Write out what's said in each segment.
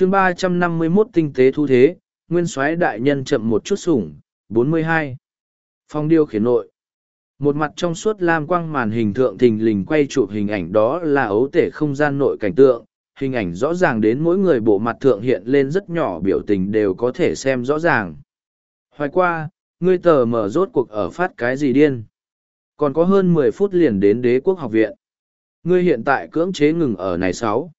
chương ba trăm năm mươi mốt tinh tế thu thế, nguyên soái đại nhân chậm một chút sủng, bốn mươi hai Phong điêu khiển nội. Một mặt trong suốt lam quang màn hình thượng thình lình quay chụp hình ảnh đó là ấu tể không gian nội cảnh tượng, hình ảnh rõ ràng đến mỗi người bộ mặt thượng hiện lên rất nhỏ biểu tình đều có thể xem rõ ràng. Hoài qua, ngươi tờ mở rốt cuộc ở phát cái gì điên. Còn có hơn mười phút liền đến đế quốc học viện. Ngươi hiện tại cưỡng chế ngừng ở này sáu.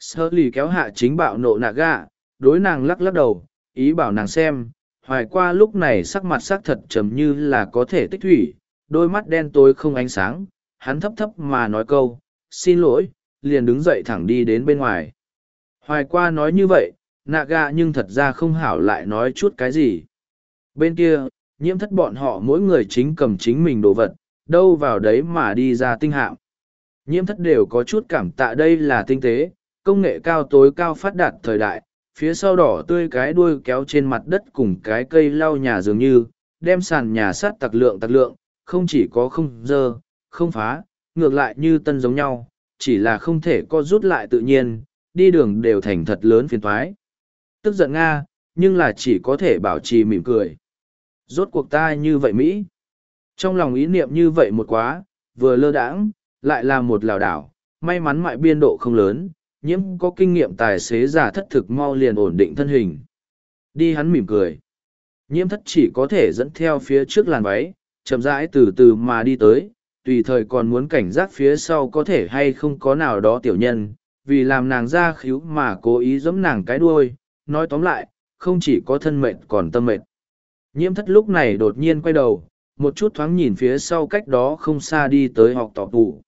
Sơ lì kéo hạ chính bạo nộ nạ gạ, đối nàng lắc lắc đầu, ý bảo nàng xem, hoài qua lúc này sắc mặt sắc thật trầm như là có thể tích thủy, đôi mắt đen tối không ánh sáng, hắn thấp thấp mà nói câu, xin lỗi, liền đứng dậy thẳng đi đến bên ngoài. Hoài qua nói như vậy, nạ gạ nhưng thật ra không hảo lại nói chút cái gì. Bên kia, nhiễm thất bọn họ mỗi người chính cầm chính mình đồ vật, đâu vào đấy mà đi ra tinh hạm. Nhiễm thất đều có chút cảm tạ đây là tinh tế, công nghệ cao tối cao phát đạt thời đại, phía sau đỏ tươi cái đuôi kéo trên mặt đất cùng cái cây lau nhà dường như, đem sàn nhà sắt tặc lượng tặc lượng, không chỉ có không dơ, không phá, ngược lại như tân giống nhau, chỉ là không thể co rút lại tự nhiên, đi đường đều thành thật lớn phiền thoái. Tức giận Nga, nhưng là chỉ có thể bảo trì mỉm cười. Rốt cuộc ta như vậy Mỹ. Trong lòng ý niệm như vậy một quá, vừa lơ đãng, lại là một lào đảo, may mắn mại biên độ không lớn, nhiễm có kinh nghiệm tài xế giả thất thực mau liền ổn định thân hình. Đi hắn mỉm cười. Nhiễm thất chỉ có thể dẫn theo phía trước làn váy, chậm rãi từ từ mà đi tới, tùy thời còn muốn cảnh giác phía sau có thể hay không có nào đó tiểu nhân, vì làm nàng ra khíu mà cố ý giẫm nàng cái đuôi, nói tóm lại, không chỉ có thân mệnh còn tâm mệnh. Nhiễm thất lúc này đột nhiên quay đầu, một chút thoáng nhìn phía sau cách đó không xa đi tới học tỏ tủ.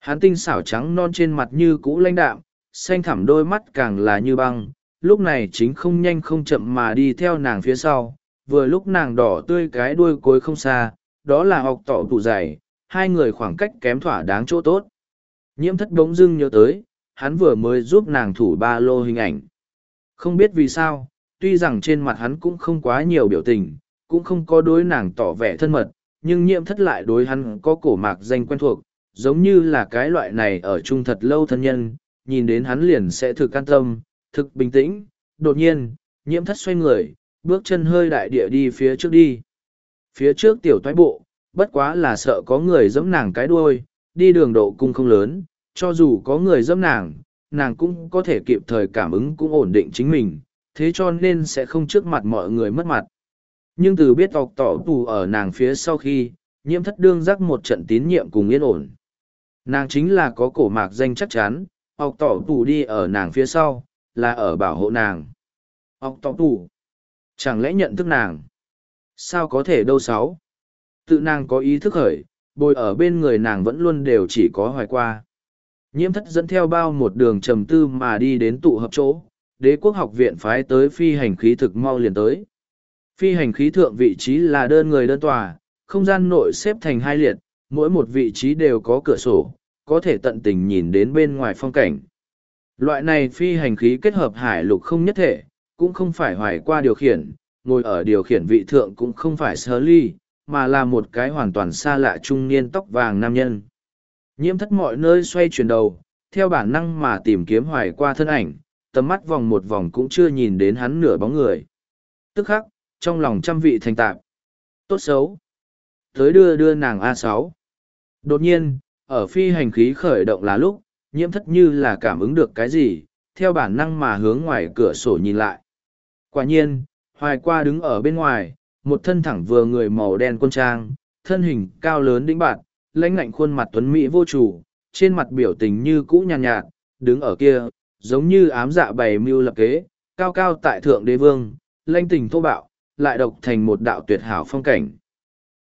Hán tinh xảo trắng non trên mặt như cũ lãnh đạm, xanh thẳm đôi mắt càng là như băng, lúc này chính không nhanh không chậm mà đi theo nàng phía sau, vừa lúc nàng đỏ tươi cái đuôi cuối không xa, đó là học tỏ tủ dày, hai người khoảng cách kém thỏa đáng chỗ tốt. Nhiễm thất bỗng dưng nhớ tới, hắn vừa mới giúp nàng thủ ba lô hình ảnh. Không biết vì sao, tuy rằng trên mặt hắn cũng không quá nhiều biểu tình, cũng không có đối nàng tỏ vẻ thân mật, nhưng nhiễm thất lại đối hắn có cổ mạc danh quen thuộc, giống như là cái loại này ở chung thật lâu thân nhân, nhìn đến hắn liền sẽ thực can tâm, thực bình tĩnh, đột nhiên, nhiễm thất xoay người, bước chân hơi đại địa đi phía trước đi. Phía trước tiểu toái bộ, bất quá là sợ có người giẫm nàng cái đuôi, đi đường độ cung không lớn, cho dù có người giẫm nàng, nàng cũng có thể kịp thời cảm ứng cũng ổn định chính mình, thế cho nên sẽ không trước mặt mọi người mất mặt. Nhưng từ biết tọc tỏ tù ở nàng phía sau khi, nhiễm thất đương giác một trận tín nhiệm cùng yên ổn. Nàng chính là có cổ mạc danh chắc chắn, ọc tỏ tù đi ở nàng phía sau, là ở bảo hộ nàng. ọc tỏ tù, chẳng lẽ nhận thức nàng? Sao có thể đâu sáu? Tự nàng có ý thức khởi, bồi ở bên người nàng vẫn luôn đều chỉ có hoài qua. Nhiễm thất dẫn theo bao một đường trầm tư mà đi đến tụ hợp chỗ, đế quốc học viện phái tới phi hành khí thực mau liền tới. Phi hành khí thượng vị trí là đơn người đơn tòa, không gian nội xếp thành hai liệt, mỗi một vị trí đều có cửa sổ, có thể tận tình nhìn đến bên ngoài phong cảnh. Loại này phi hành khí kết hợp hải lục không nhất thể, cũng không phải hoài qua điều khiển, ngồi ở điều khiển vị thượng cũng không phải sơ ly, mà là một cái hoàn toàn xa lạ trung niên tóc vàng nam nhân. Nhiễm thất mọi nơi xoay chuyển đầu, theo bản năng mà tìm kiếm hoài qua thân ảnh, tầm mắt vòng một vòng cũng chưa nhìn đến hắn nửa bóng người. Tức khắc, trong lòng trăm vị thành tạp. Tốt xấu. Tới đưa đưa nàng A6. Đột nhiên, ở phi hành khí khởi động là lúc, nhiễm thất như là cảm ứng được cái gì, theo bản năng mà hướng ngoài cửa sổ nhìn lại. Quả nhiên, hoài qua đứng ở bên ngoài, một thân thẳng vừa người màu đen quân trang, thân hình cao lớn đĩnh bạn, lãnh ngạnh khuôn mặt tuấn mỹ vô chủ, trên mặt biểu tình như cũ nhàn nhạt, nhạt, đứng ở kia, giống như ám dạ bày mưu lập kế, cao cao tại thượng đế vương, lãnh tình thô bạo, lại độc thành một đạo tuyệt hảo phong cảnh.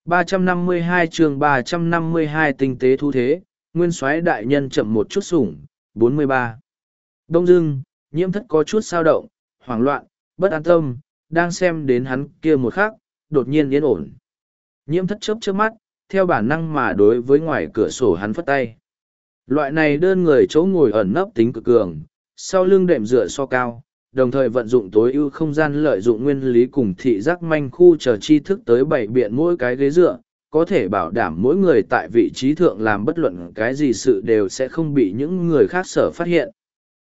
352 chương 352 tinh tế thu thế, nguyên soái đại nhân chậm một chút sủng, 43. Đông dưng, nhiễm thất có chút sao động, hoảng loạn, bất an tâm, đang xem đến hắn kia một khắc, đột nhiên yên ổn. Nhiễm thất chớp chớp mắt, theo bản năng mà đối với ngoài cửa sổ hắn phất tay. Loại này đơn người chỗ ngồi ẩn nấp tính cực cường, sau lưng đệm dựa so cao, đồng thời vận dụng tối ưu không gian lợi dụng nguyên lý cùng thị giác manh khu chờ tri thức tới bảy biện mỗi cái ghế dựa, có thể bảo đảm mỗi người tại vị trí thượng làm bất luận cái gì sự đều sẽ không bị những người khác sở phát hiện.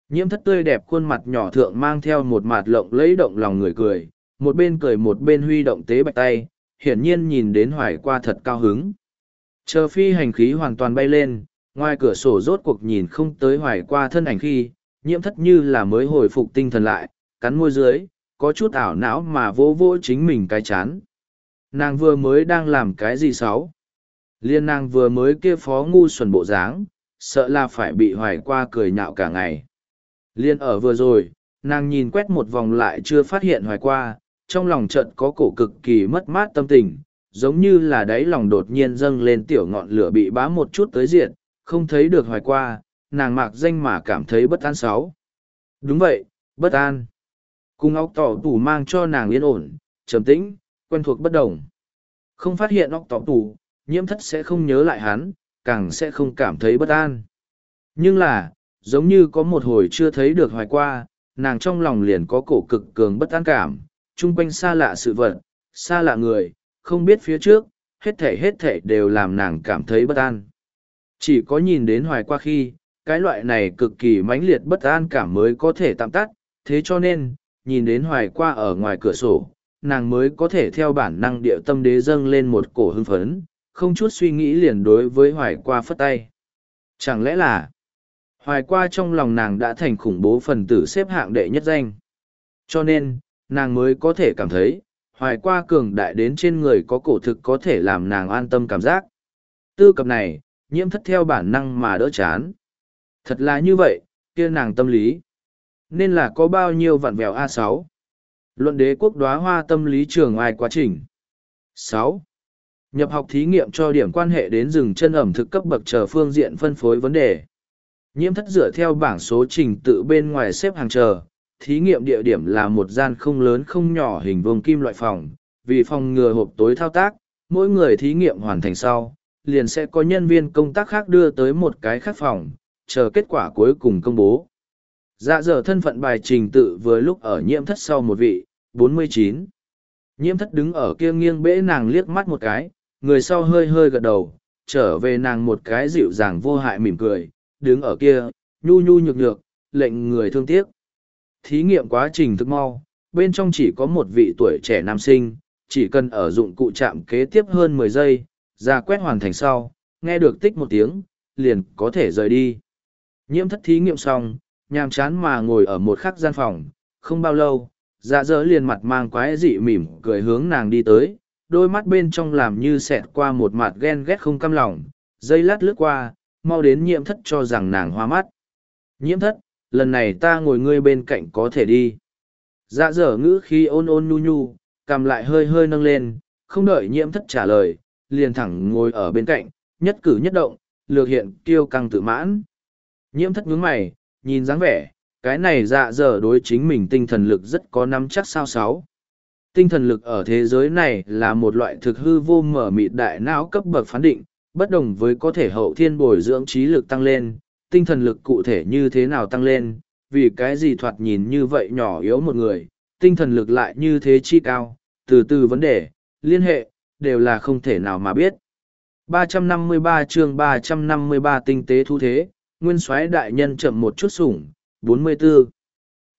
Nhiễm thất tươi đẹp khuôn mặt nhỏ thượng mang theo một mặt lộng lấy động lòng người cười, một bên cười một bên huy động tế bạch tay, hiển nhiên nhìn đến hoài qua thật cao hứng. Chờ phi hành khí hoàn toàn bay lên, ngoài cửa sổ rốt cuộc nhìn không tới hoài qua thân ảnh khi, nhiễm thất như là mới hồi phục tinh thần lại, cắn môi dưới, có chút ảo não mà vỗ vỗ chính mình cái chán. Nàng vừa mới đang làm cái gì xấu? Liên nàng vừa mới kia phó ngu xuẩn bộ dáng, sợ là phải bị hoài qua cười nhạo cả ngày. Liên ở vừa rồi, nàng nhìn quét một vòng lại chưa phát hiện hoài qua, trong lòng trận có cổ cực kỳ mất mát tâm tình, giống như là đáy lòng đột nhiên dâng lên tiểu ngọn lửa bị bá một chút tới diện, không thấy được hoài qua, nàng mạc danh mà cảm thấy bất an sáu. Đúng vậy, bất an. Cùng óc tỏ tủ mang cho nàng yên ổn, trầm tĩnh, quen thuộc bất đồng. Không phát hiện óc tỏ tủ, nhiễm thất sẽ không nhớ lại hắn, càng sẽ không cảm thấy bất an. Nhưng là, giống như có một hồi chưa thấy được hoài qua, nàng trong lòng liền có cổ cực cường bất an cảm, chung quanh xa lạ sự vật, xa lạ người, không biết phía trước, hết thể hết thể đều làm nàng cảm thấy bất an. Chỉ có nhìn đến hoài qua khi, cái loại này cực kỳ mãnh liệt bất an cảm mới có thể tạm tắt, thế cho nên, nhìn đến hoài qua ở ngoài cửa sổ, nàng mới có thể theo bản năng địa tâm đế dâng lên một cổ hưng phấn, không chút suy nghĩ liền đối với hoài qua phất tay. Chẳng lẽ là, hoài qua trong lòng nàng đã thành khủng bố phần tử xếp hạng đệ nhất danh. Cho nên, nàng mới có thể cảm thấy, hoài qua cường đại đến trên người có cổ thực có thể làm nàng an tâm cảm giác. Tư cập này, nhiễm thất theo bản năng mà đỡ chán. Thật là như vậy, kia nàng tâm lý. Nên là có bao nhiêu vặn vẹo a sáu Luận đế quốc đoá hoa tâm lý trường ai quá trình. sáu Nhập học thí nghiệm cho điểm quan hệ đến rừng chân ẩm thực cấp bậc chờ phương diện phân phối vấn đề. Nhiễm thất dựa theo bảng số trình tự bên ngoài xếp hàng chờ, thí nghiệm địa điểm là một gian không lớn không nhỏ hình vuông kim loại phòng, vì phòng ngừa hộp tối thao tác, mỗi người thí nghiệm hoàn thành sau, liền sẽ có nhân viên công tác khác đưa tới một cái khác phòng, chờ kết quả cuối cùng công bố. Dạ dở thân phận bài trình tự vừa lúc ở nhiễm thất sau một vị, 49. Nhiễm thất đứng ở kia nghiêng bẽ nàng liếc mắt một cái, người sau hơi hơi gật đầu, trở về nàng một cái dịu dàng vô hại mỉm cười, đứng ở kia, nhu nhu nhược nhược, lệnh người thương tiếc. Thí nghiệm quá trình thức mau, bên trong chỉ có một vị tuổi trẻ nam sinh, chỉ cần ở dụng cụ chạm kế tiếp hơn mười giây, ra quét hoàn thành sau, nghe được tích một tiếng, liền có thể rời đi. Nhiễm thất thí nghiệm xong, nhàm chán mà ngồi ở một khắc gian phòng, không bao lâu, dạ dỡ liền mặt mang quái dị mỉm cười hướng nàng đi tới, đôi mắt bên trong làm như xẹt qua một mặt ghen ghét không căm lòng, dây lát lướt qua, mau đến nhiễm thất cho rằng nàng hoa mắt. Nhiễm thất, lần này ta ngồi ngươi bên cạnh có thể đi. Dạ dở ngữ khi ôn ôn nhu nhu, cầm lại hơi hơi nâng lên, không đợi nhiễm thất trả lời, liền thẳng ngồi ở bên cạnh, nhất cử nhất động, lược hiện kiêu căng tự mãn. Nhiễm thất nhướng mày, nhìn dáng vẻ, cái này dạ dở đối chính mình tinh thần lực rất có nắm chắc sao sáu. Tinh thần lực ở thế giới này là một loại thực hư vô mở mịt đại não cấp bậc phán định, bất đồng với có thể hậu thiên bồi dưỡng trí lực tăng lên, tinh thần lực cụ thể như thế nào tăng lên, vì cái gì thoạt nhìn như vậy nhỏ yếu một người, tinh thần lực lại như thế chi cao, từ từ vấn đề, liên hệ, đều là không thể nào mà biết. 353 chương 353 tinh tế thu thế, nguyên soái đại nhân chậm một chút sủng, 44.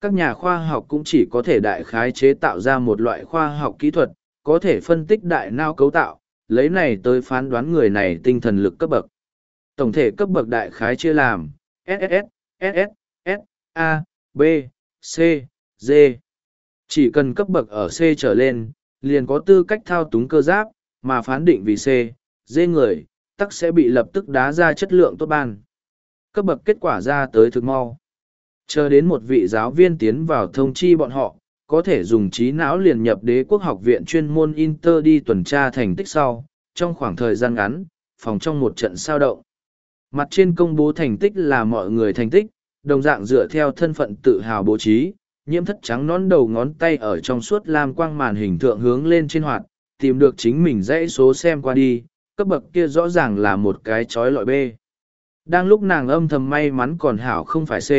Các nhà khoa học cũng chỉ có thể đại khái chế tạo ra một loại khoa học kỹ thuật, có thể phân tích đại não cấu tạo, lấy này tới phán đoán người này tinh thần lực cấp bậc. Tổng thể cấp bậc đại khái chia làm SSS, SS, S, A, B, C, D. Chỉ cần cấp bậc ở C trở lên, liền có tư cách thao túng cơ giáp, mà phán định vì C, D người, tắc sẽ bị lập tức đá ra chất lượng tốt ban. Cấp bậc kết quả ra tới thực mau. Chờ đến một vị giáo viên tiến vào thông chi bọn họ, có thể dùng trí não liền nhập đế quốc học viện chuyên môn Inter đi tuần tra thành tích sau, trong khoảng thời gian ngắn, phòng trong một trận sao động. Mặt trên công bố thành tích là mọi người thành tích, đồng dạng dựa theo thân phận tự hào bố trí, nhiễm thất trắng nón đầu ngón tay ở trong suốt lam quang màn hình thượng hướng lên trên hoạt, tìm được chính mình dãy số xem qua đi, cấp bậc kia rõ ràng là một cái chói lọi B. Đang lúc nàng âm thầm may mắn còn hảo không phải C,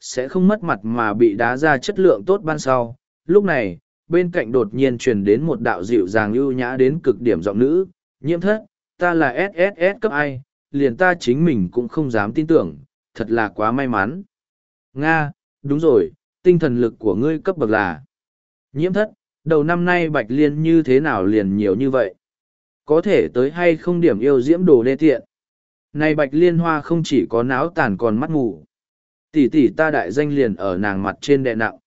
sẽ không mất mặt mà bị đá ra chất lượng tốt ban sau. Lúc này, bên cạnh đột nhiên truyền đến một đạo dịu dàng ưu nhã đến cực điểm giọng nữ, nhiễm thất, ta là SSS cấp ai, liền ta chính mình cũng không dám tin tưởng, thật là quá may mắn. Nga, đúng rồi, tinh thần lực của ngươi cấp bậc là. Nhiễm thất, đầu năm nay bạch liên như thế nào liền nhiều như vậy? Có thể tới hay không điểm yêu diễm đồ đê tiện? Này bạch liên hoa không chỉ có não tàn còn mắt mù. Tỷ tỷ ta đại danh liền ở nàng mặt trên đệ nặng.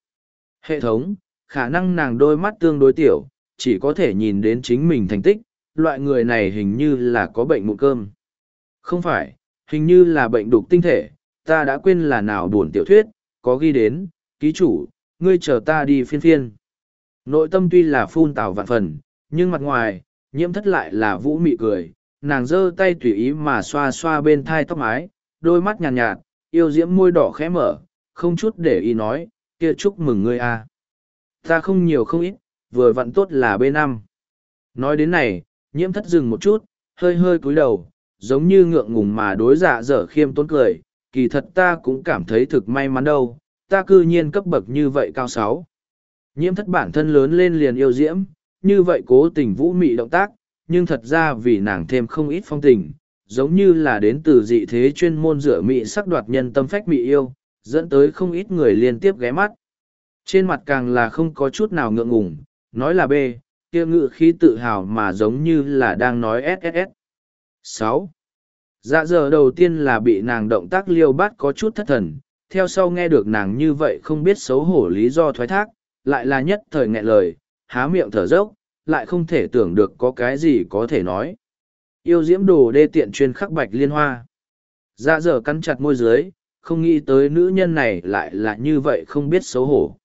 Hệ thống, khả năng nàng đôi mắt tương đối tiểu, chỉ có thể nhìn đến chính mình thành tích, loại người này hình như là có bệnh mụn cơm. Không phải, hình như là bệnh đục tinh thể, ta đã quên là nào buồn tiểu thuyết, có ghi đến, ký chủ, ngươi chờ ta đi phiên phiên. Nội tâm tuy là phun tào vạn phần, nhưng mặt ngoài, nhiễm thất lại là vũ mị cười, nàng giơ tay tùy ý mà xoa xoa bên thai tóc mái, đôi mắt nhàn nhạt, nhạt, yêu diễm môi đỏ khẽ mở, không chút để ý nói, kia chúc mừng ngươi a. Ta không nhiều không ít, vừa vặn tốt là b năm. Nói đến này, nhiễm thất dừng một chút, hơi hơi cúi đầu, giống như ngượng ngùng mà đối dạ dở khiêm tốn cười, kỳ thật ta cũng cảm thấy thực may mắn đâu, ta cư nhiên cấp bậc như vậy cao sáu. Nhiễm thất bản thân lớn lên liền yêu diễm, như vậy cố tình vũ mị động tác, nhưng thật ra vì nàng thêm không ít phong tình, giống như là đến từ dị thế chuyên môn rửa mị sắc đoạt nhân tâm phách mị yêu, dẫn tới không ít người liên tiếp ghé mắt. Trên mặt càng là không có chút nào ngượng ngùng, nói là B, kia ngự khí tự hào mà giống như là đang nói SSS. sáu Dạ giờ đầu tiên là bị nàng động tác liêu bát có chút thất thần, theo sau nghe được nàng như vậy không biết xấu hổ lý do thoái thác, lại là nhất thời nghẹn lời, há miệng thở dốc, lại không thể tưởng được có cái gì có thể nói. Yêu diễm đồ đê tiện chuyên khắc bạch liên hoa. Dạ dở cắn chặt môi dưới, không nghĩ tới nữ nhân này lại là như vậy không biết xấu hổ.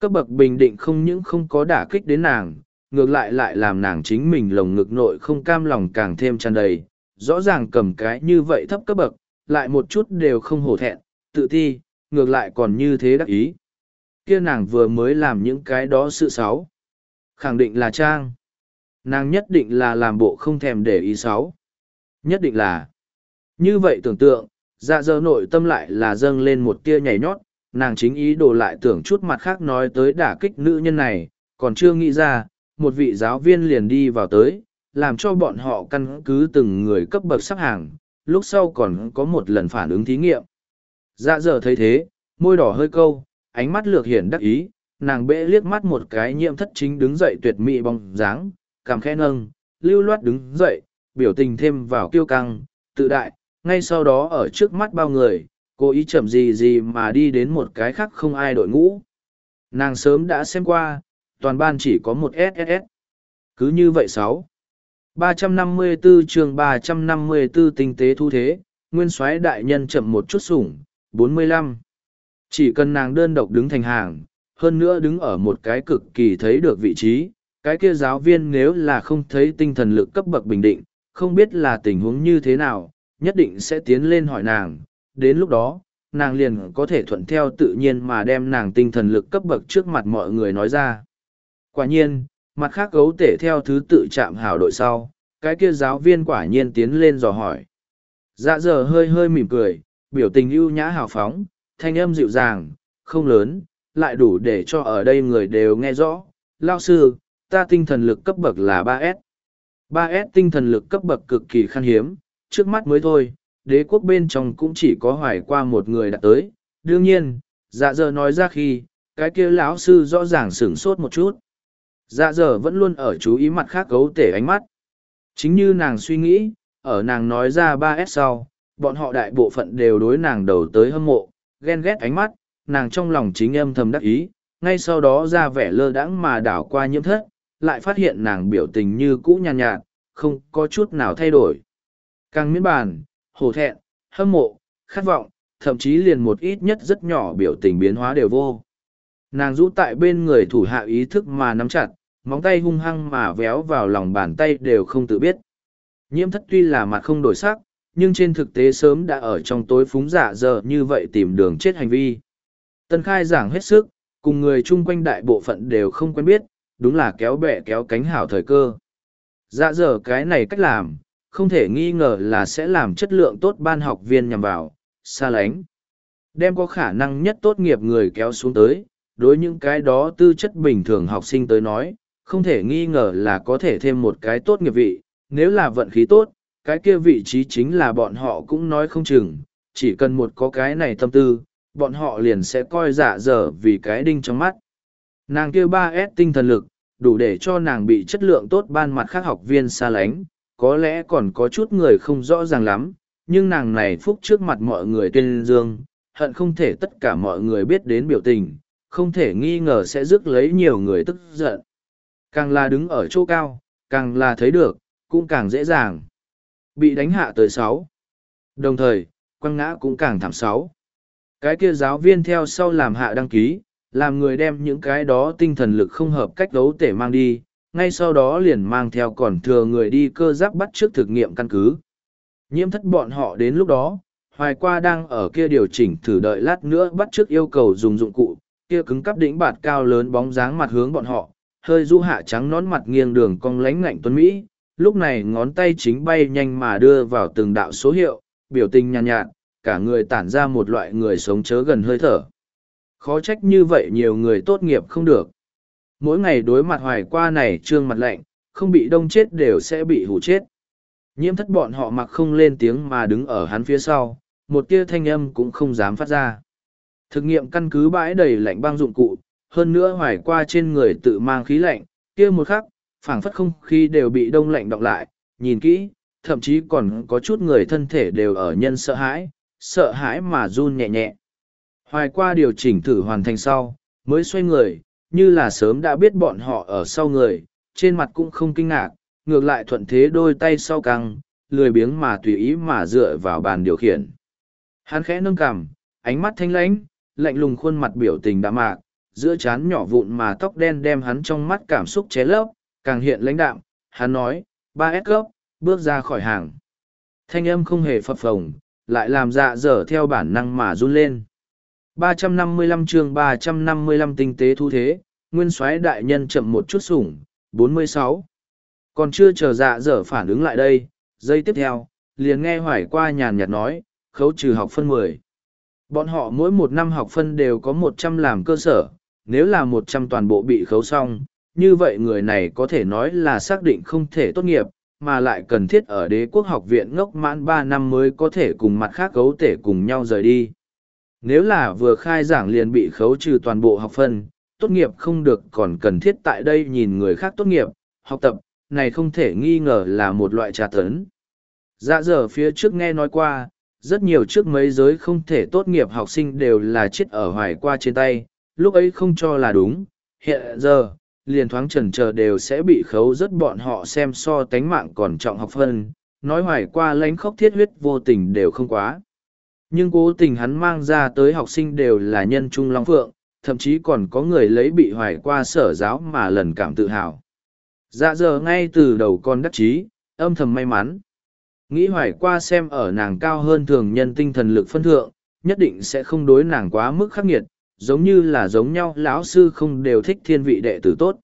Cấp bậc bình định không những không có đả kích đến nàng, ngược lại lại làm nàng chính mình lồng ngực nội không cam lòng càng thêm tràn đầy. Rõ ràng cầm cái như vậy thấp cấp bậc, lại một chút đều không hổ thẹn, tự ti, ngược lại còn như thế đắc ý. Kia nàng vừa mới làm những cái đó sự xấu. Khẳng định là Trang. Nàng nhất định là làm bộ không thèm để ý sáu Nhất định là. Như vậy tưởng tượng, dạ dơ nội tâm lại là dâng lên một tia nhảy nhót, nàng chính ý đồ lại tưởng chút mặt khác nói tới đả kích nữ nhân này, còn chưa nghĩ ra, một vị giáo viên liền đi vào tới, làm cho bọn họ căn cứ từng người cấp bậc sắp hàng, lúc sau còn có một lần phản ứng thí nghiệm. Dạ dơ thấy thế, môi đỏ hơi câu, ánh mắt lược hiển đắc ý, nàng bệ liếc mắt một cái nhiễm thất chính đứng dậy tuyệt mỹ bóng dáng, cảm khẽ nâng, lưu loát đứng dậy, biểu tình thêm vào kiêu căng, tự đại, ngay sau đó ở trước mắt bao người, cô ý chậm gì gì mà đi đến một cái khác không ai đội ngũ. Nàng sớm đã xem qua, toàn ban chỉ có một SSS. Cứ như vậy sáu. 354 chương 354 tinh tế thu thế, nguyên soái đại nhân chậm một chút sủng, 45. Chỉ cần nàng đơn độc đứng thành hàng, hơn nữa đứng ở một cái cực kỳ thấy được vị trí, cái kia giáo viên nếu là không thấy tinh thần lực cấp bậc bình định, không biết là tình huống như thế nào, nhất định sẽ tiến lên hỏi nàng, đến lúc đó, nàng liền có thể thuận theo tự nhiên mà đem nàng tinh thần lực cấp bậc trước mặt mọi người nói ra. Quả nhiên, mặt khác gấu tể theo thứ tự chạm hảo đội sau, cái kia giáo viên quả nhiên tiến lên dò hỏi. Dạ giờ hơi hơi mỉm cười, biểu tình ưu nhã hào phóng, thanh âm dịu dàng, không lớn, lại đủ để cho ở đây người đều nghe rõ. Lao sư, ta tinh thần lực cấp bậc là 3S. 3S tinh thần lực cấp bậc cực kỳ khan hiếm, trước mắt mới thôi, đế quốc bên trong cũng chỉ có hoài qua một người đã tới. Đương nhiên, dạ giờ nói ra khi, cái kia lão sư rõ ràng sửng sốt một chút. Dạ giờ vẫn luôn ở chú ý mặt khác gấu tể ánh mắt. Chính như nàng suy nghĩ, ở nàng nói ra 3S sau, bọn họ đại bộ phận đều đối nàng đầu tới hâm mộ, ghen ghét ánh mắt, nàng trong lòng chính âm thầm đắc ý, ngay sau đó ra vẻ lơ đãng mà đảo qua nhiễm thất, lại phát hiện nàng biểu tình như cũ nhàn nhạt, nhạt, không có chút nào thay đổi. Càng miễn bàn, hổ thẹn, hâm mộ, khát vọng, thậm chí liền một ít nhất rất nhỏ biểu tình biến hóa đều vô. Nàng rũ tại bên người thủ hạ ý thức mà nắm chặt, móng tay hung hăng mà véo vào lòng bàn tay đều không tự biết. Nhiễm thất tuy là mặt không đổi sắc, nhưng trên thực tế sớm đã ở trong tối phúng giả giờ như vậy tìm đường chết hành vi. Tân khai giảng hết sức, cùng người chung quanh đại bộ phận đều không quen biết, đúng là kéo bẻ kéo cánh hảo thời cơ. Dạ dở cái này cách làm, không thể nghi ngờ là sẽ làm chất lượng tốt ban học viên nhằm vào, xa lánh. Đem có khả năng nhất tốt nghiệp người kéo xuống tới, đối những cái đó tư chất bình thường học sinh tới nói, không thể nghi ngờ là có thể thêm một cái tốt nghiệp vị, nếu là vận khí tốt, cái kia vị trí chính là bọn họ cũng nói không chừng, chỉ cần một có cái này tâm tư, bọn họ liền sẽ coi giả dở vì cái đinh trong mắt. Nàng kia ba s tinh thần lực, đủ để cho nàng bị chất lượng tốt ban mặt khác học viên xa lánh, có lẽ còn có chút người không rõ ràng lắm, nhưng nàng này phúc trước mặt mọi người tuyên dương, hận không thể tất cả mọi người biết đến biểu tình, không thể nghi ngờ sẽ rước lấy nhiều người tức giận. Càng là đứng ở chỗ cao, càng là thấy được, cũng càng dễ dàng. Bị đánh hạ tới sáu. Đồng thời, quăng ngã cũng càng thảm sáu. Cái kia giáo viên theo sau làm hạ đăng ký, làm người đem những cái đó tinh thần lực không hợp cách đấu tể mang đi, ngay sau đó liền mang theo còn thừa người đi cơ giáp bắt trước thực nghiệm căn cứ. Nhiễm thất bọn họ đến lúc đó, hoài qua đang ở kia điều chỉnh thử đợi lát nữa bắt trước yêu cầu dùng dụng cụ, kia cứng cắp đỉnh bạt cao lớn bóng dáng mặt hướng bọn họ, hơi du hạ trắng nón mặt nghiêng đường cong lánh ngạnh tuấn Mỹ, lúc này ngón tay chính bay nhanh mà đưa vào từng đạo số hiệu, biểu tình nhàn nhạt, nhạt, cả người tản ra một loại người sống chớ gần hơi thở. Khó trách như vậy nhiều người tốt nghiệp không được. Mỗi ngày đối mặt hoài qua này trương mặt lạnh, không bị đông chết đều sẽ bị hủ chết. Nhiễm thất bọn họ mặc không lên tiếng mà đứng ở hắn phía sau, một tia thanh âm cũng không dám phát ra. Thực nghiệm căn cứ bãi đầy lạnh băng dụng cụ, hơn nữa hoài qua trên người tự mang khí lạnh, kia một khắc, phảng phất không khí đều bị đông lạnh đọng lại, nhìn kỹ, thậm chí còn có chút người thân thể đều ở nhân sợ hãi, sợ hãi mà run nhẹ nhẹ. Hoài qua điều chỉnh thử hoàn thành sau, mới xoay người, như là sớm đã biết bọn họ ở sau người, trên mặt cũng không kinh ngạc, ngược lại thuận thế đôi tay sau căng, lười biếng mà tùy ý mà dựa vào bàn điều khiển. Hắn khẽ nâng cằm, ánh mắt thanh lãnh, lạnh lùng khuôn mặt biểu tình đạm mạc, giữa trán nhỏ vụn mà tóc đen đem hắn trong mắt cảm xúc ché lấp, càng hiện lãnh đạm, hắn nói, ba s cấp, bước ra khỏi hàng. Thanh âm không hề phập phồng, lại làm dạ dở theo bản năng mà run lên. 355 chương 355 tinh tế thu thế, nguyên soái đại nhân chậm một chút sủng, 46. Còn chưa chờ dạ dở phản ứng lại đây, giây tiếp theo, liền nghe hoài qua nhàn nhạt nói, khấu trừ học phân 10. Bọn họ mỗi một năm học phân đều có 100 làm cơ sở, nếu là 100 toàn bộ bị khấu xong, như vậy người này có thể nói là xác định không thể tốt nghiệp, mà lại cần thiết ở đế quốc học viện ngốc mãn ba năm mới có thể cùng mặt khác cấu thể cùng nhau rời đi. Nếu là vừa khai giảng liền bị khấu trừ toàn bộ học phân, tốt nghiệp không được còn cần thiết tại đây nhìn người khác tốt nghiệp, học tập, này không thể nghi ngờ là một loại trà tấn. Dạ giờ phía trước nghe nói qua, rất nhiều trước mấy giới không thể tốt nghiệp học sinh đều là chết ở hoài qua trên tay, lúc ấy không cho là đúng, hiện giờ, liền thoáng trần chờ đều sẽ bị khấu rất bọn họ xem so tánh mạng còn trọng học phân, nói hoài qua lánh khóc thiết huyết vô tình đều không quá. Nhưng cố tình hắn mang ra tới học sinh đều là nhân trung long phượng, thậm chí còn có người lấy bị hoài qua sở giáo mà lần cảm tự hào. Dạ giờ ngay từ đầu con đắc chí, âm thầm may mắn. Nghĩ hoài qua xem ở nàng cao hơn thường nhân tinh thần lực phân thượng, nhất định sẽ không đối nàng quá mức khắc nghiệt, giống như là giống nhau lão sư không đều thích thiên vị đệ tử tốt.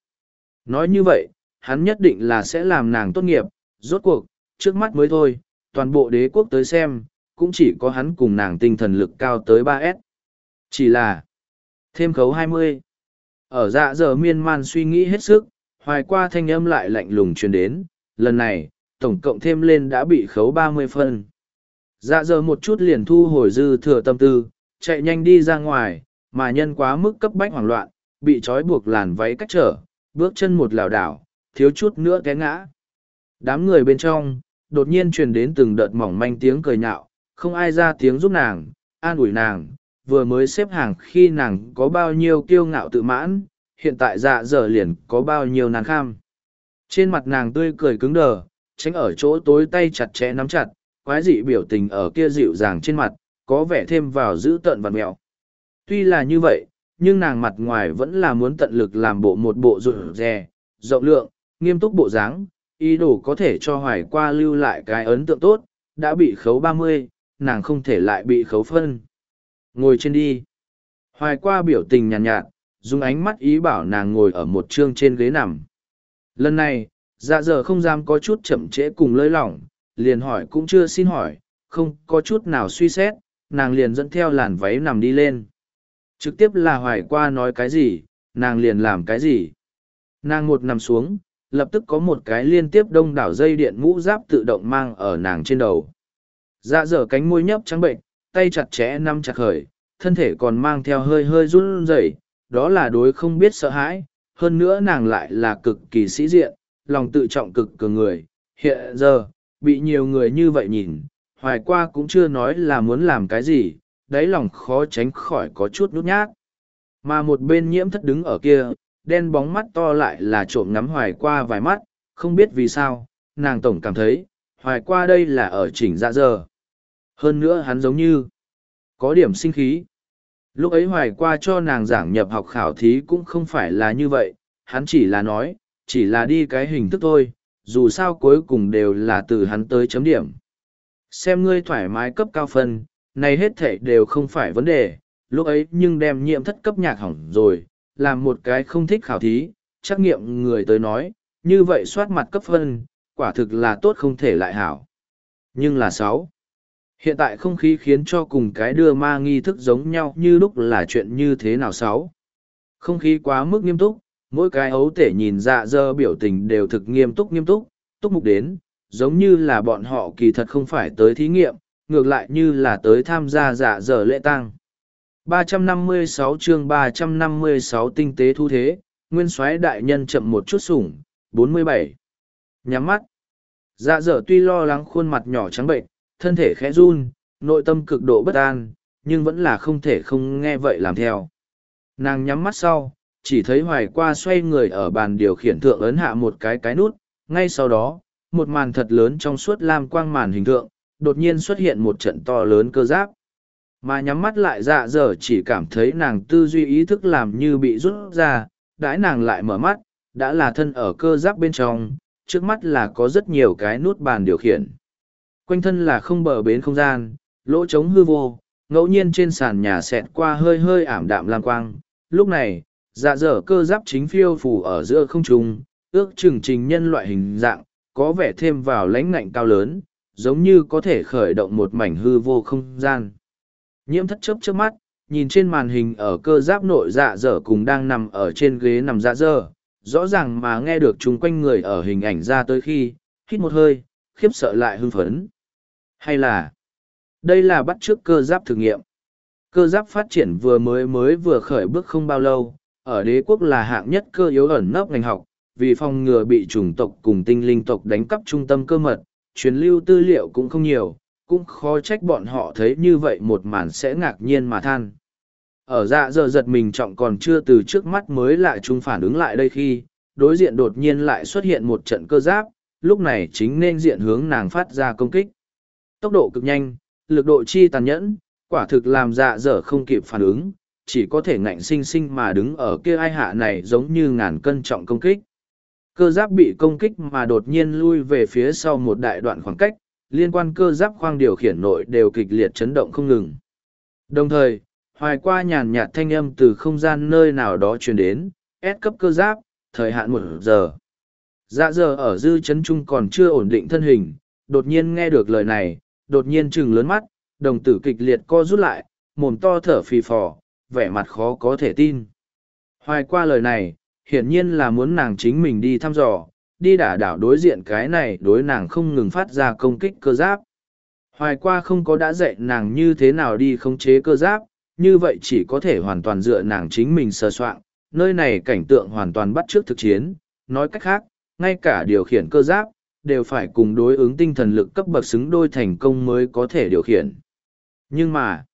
Nói như vậy, hắn nhất định là sẽ làm nàng tốt nghiệp, rốt cuộc, trước mắt mới thôi, toàn bộ đế quốc tới xem, cũng chỉ có hắn cùng nàng tinh thần lực cao tới 3S. Chỉ là, thêm khấu 20. Ở dạ giờ miên man suy nghĩ hết sức, hoài qua thanh âm lại lạnh lùng truyền đến, lần này, tổng cộng thêm lên đã bị khấu 30 phân. Dạ giờ một chút liền thu hồi dư thừa tâm tư, chạy nhanh đi ra ngoài, mà nhân quá mức cấp bách hoảng loạn, bị trói buộc làn váy cách trở, bước chân một lảo đảo, thiếu chút nữa té ngã. Đám người bên trong, đột nhiên truyền đến từng đợt mỏng manh tiếng cười nhạo, không ai ra tiếng giúp nàng, an ủi nàng, vừa mới xếp hàng khi nàng có bao nhiêu kiêu ngạo tự mãn, hiện tại dạ dở liền có bao nhiêu nàng kham. Trên mặt nàng tươi cười cứng đờ, tránh ở chỗ tối tay chặt chẽ nắm chặt, quái dị biểu tình ở kia dịu dàng trên mặt, có vẻ thêm vào giữ tận và mẹo. Tuy là như vậy, nhưng nàng mặt ngoài vẫn là muốn tận lực làm bộ một bộ rụt rè, rộng lượng, nghiêm túc bộ dáng, ý đồ có thể cho hoài qua lưu lại cái ấn tượng tốt, đã bị khấu ba mươi, nàng không thể lại bị khấu phân. Ngồi trên đi. Hoài qua biểu tình nhàn nhạt, nhạt, dùng ánh mắt ý bảo nàng ngồi ở một chương trên ghế nằm. Lần này, dạ giờ không dám có chút chậm trễ cùng lơi lỏng, liền hỏi cũng chưa xin hỏi, không có chút nào suy xét, nàng liền dẫn theo làn váy nằm đi lên. Trực tiếp là hoài qua nói cái gì, nàng liền làm cái gì. Nàng một nằm xuống, lập tức có một cái liên tiếp đông đảo dây điện mũ giáp tự động mang ở nàng trên đầu. Dạ dở cánh môi nhấp trắng bệnh, tay chặt chẽ nắm chặt khởi, thân thể còn mang theo hơi hơi run rẩy đó là đối không biết sợ hãi hơn nữa nàng lại là cực kỳ sĩ diện lòng tự trọng cực cường người hiện giờ bị nhiều người như vậy nhìn hoài qua cũng chưa nói là muốn làm cái gì đáy lòng khó tránh khỏi có chút nhút nhát. Mà một bên nhiễm thất đứng ở kia, đen bóng mắt to lại là trộm ngắm hoài qua vài mắt, không biết vì sao, nàng tổng cảm thấy, hoài qua đây là ở chỉnh dạ giờ hơn nữa hắn giống như, có điểm sinh khí. Lúc ấy hoài qua cho nàng giảng nhập học khảo thí cũng không phải là như vậy, hắn chỉ là nói, chỉ là đi cái hình thức thôi, dù sao cuối cùng đều là từ hắn tới chấm điểm. Xem ngươi thoải mái cấp cao phân này hết thệ đều không phải vấn đề, lúc ấy nhưng đem nhiệm thất cấp nhạc hỏng rồi, làm một cái không thích khảo thí, trắc nghiệm người tới nói, như vậy soát mặt cấp phân, quả thực là tốt không thể lại hảo. Nhưng là sáu, hiện tại không khí khiến cho cùng cái đưa ma nghi thức giống nhau như lúc là chuyện như thế nào sáu? Không khí quá mức nghiêm túc, mỗi cái ấu tể nhìn dạ dơ biểu tình đều thực nghiêm túc nghiêm túc túc mục đến, giống như là bọn họ kỳ thật không phải tới thí nghiệm ngược lại như là tới tham gia giả dở lễ tang. 356 chương 356 tinh tế thu thế, nguyên soái đại nhân chậm một chút sủng 47. nhắm mắt. Dạ dở tuy lo lắng khuôn mặt nhỏ trắng bệnh, thân thể khẽ run, nội tâm cực độ bất an, nhưng vẫn là không thể không nghe vậy làm theo. Nàng nhắm mắt sau, chỉ thấy hoài qua xoay người ở bàn điều khiển thượng ấn hạ một cái cái nút, ngay sau đó, một màn thật lớn trong suốt lam quang màn hình thượng đột nhiên xuất hiện một trận to lớn cơ giáp. Mà nhắm mắt lại dạ dở chỉ cảm thấy nàng tư duy ý thức làm như bị rút ra, đãi nàng lại mở mắt, đã là thân ở cơ giáp bên trong, trước mắt là có rất nhiều cái nút bàn điều khiển. Quanh thân là không bờ bến không gian, lỗ trống hư vô, ngẫu nhiên trên sàn nhà xẹt qua hơi hơi ảm đạm lam quang. Lúc này dạ dở cơ giáp chính phiêu phủ ở giữa không trung, ước chừng trình nhân loại hình dạng, có vẻ thêm vào lãnh ngạnh cao lớn giống như có thể khởi động một mảnh hư vô không gian. Nhiễm thất chấp trước mắt nhìn trên màn hình ở cơ giáp nội dạ dở cùng đang nằm ở trên ghế nằm dạ dở rõ ràng mà nghe được chung quanh người ở hình ảnh ra tới khi hít một hơi khiếp sợ lại hưng phấn. Hay là đây là bắt t r ư ớ c cơ giáp thử nghiệm. Cơ giáp phát triển vừa mới mới vừa khởi bước không bao lâu ở đế quốc là hạng nhất cơ yếu ẩn nấp ngành học, vì phòng ngừa bị chủng tộc cùng tinh linh tộc đánh cắp trung tâm cơ mật, truyền lưu tư liệu cũng không nhiều, cũng khó trách bọn họ thấy như vậy một màn sẽ ngạc nhiên mà than. Ở dạ giờ giật mình trọng còn chưa từ trước mắt mới lại chung phản ứng lại đây khi, đối diện đột nhiên lại xuất hiện một trận cơ giáp, lúc này chính nên diện hướng nàng phát ra công kích. Tốc độ cực nhanh, lực độ chi tàn nhẫn, quả thực làm dạ dở không kịp phản ứng, chỉ có thể ngạnh sinh sinh mà đứng ở kia ai hạ này giống như ngàn cân trọng công kích. Cơ giáp bị công kích mà đột nhiên lui về phía sau một đại đoạn khoảng cách, liên quan cơ giáp khoang điều khiển nội đều kịch liệt chấn động không ngừng. Đồng thời, hoài qua nhàn nhạt thanh âm từ không gian nơi nào đó truyền đến, ép cấp cơ giáp, thời hạn một giờ. Dạ giờ ở dư chấn trung còn chưa ổn định thân hình, đột nhiên nghe được lời này, đột nhiên trừng lớn mắt, đồng tử kịch liệt co rút lại, mồm to thở phì phò, vẻ mặt khó có thể tin. Hoài qua lời này, hiển nhiên là muốn nàng chính mình đi thăm dò, đi đả đảo đối diện cái này đối nàng không ngừng phát ra công kích cơ giáp. Hoài qua không có đã dạy nàng như thế nào đi khống chế cơ giáp, như vậy chỉ có thể hoàn toàn dựa nàng chính mình sơ soạn, nơi này cảnh tượng hoàn toàn bắt trước thực chiến, nói cách khác, ngay cả điều khiển cơ giáp, đều phải cùng đối ứng tinh thần lực cấp bậc xứng đôi thành công mới có thể điều khiển. Nhưng mà,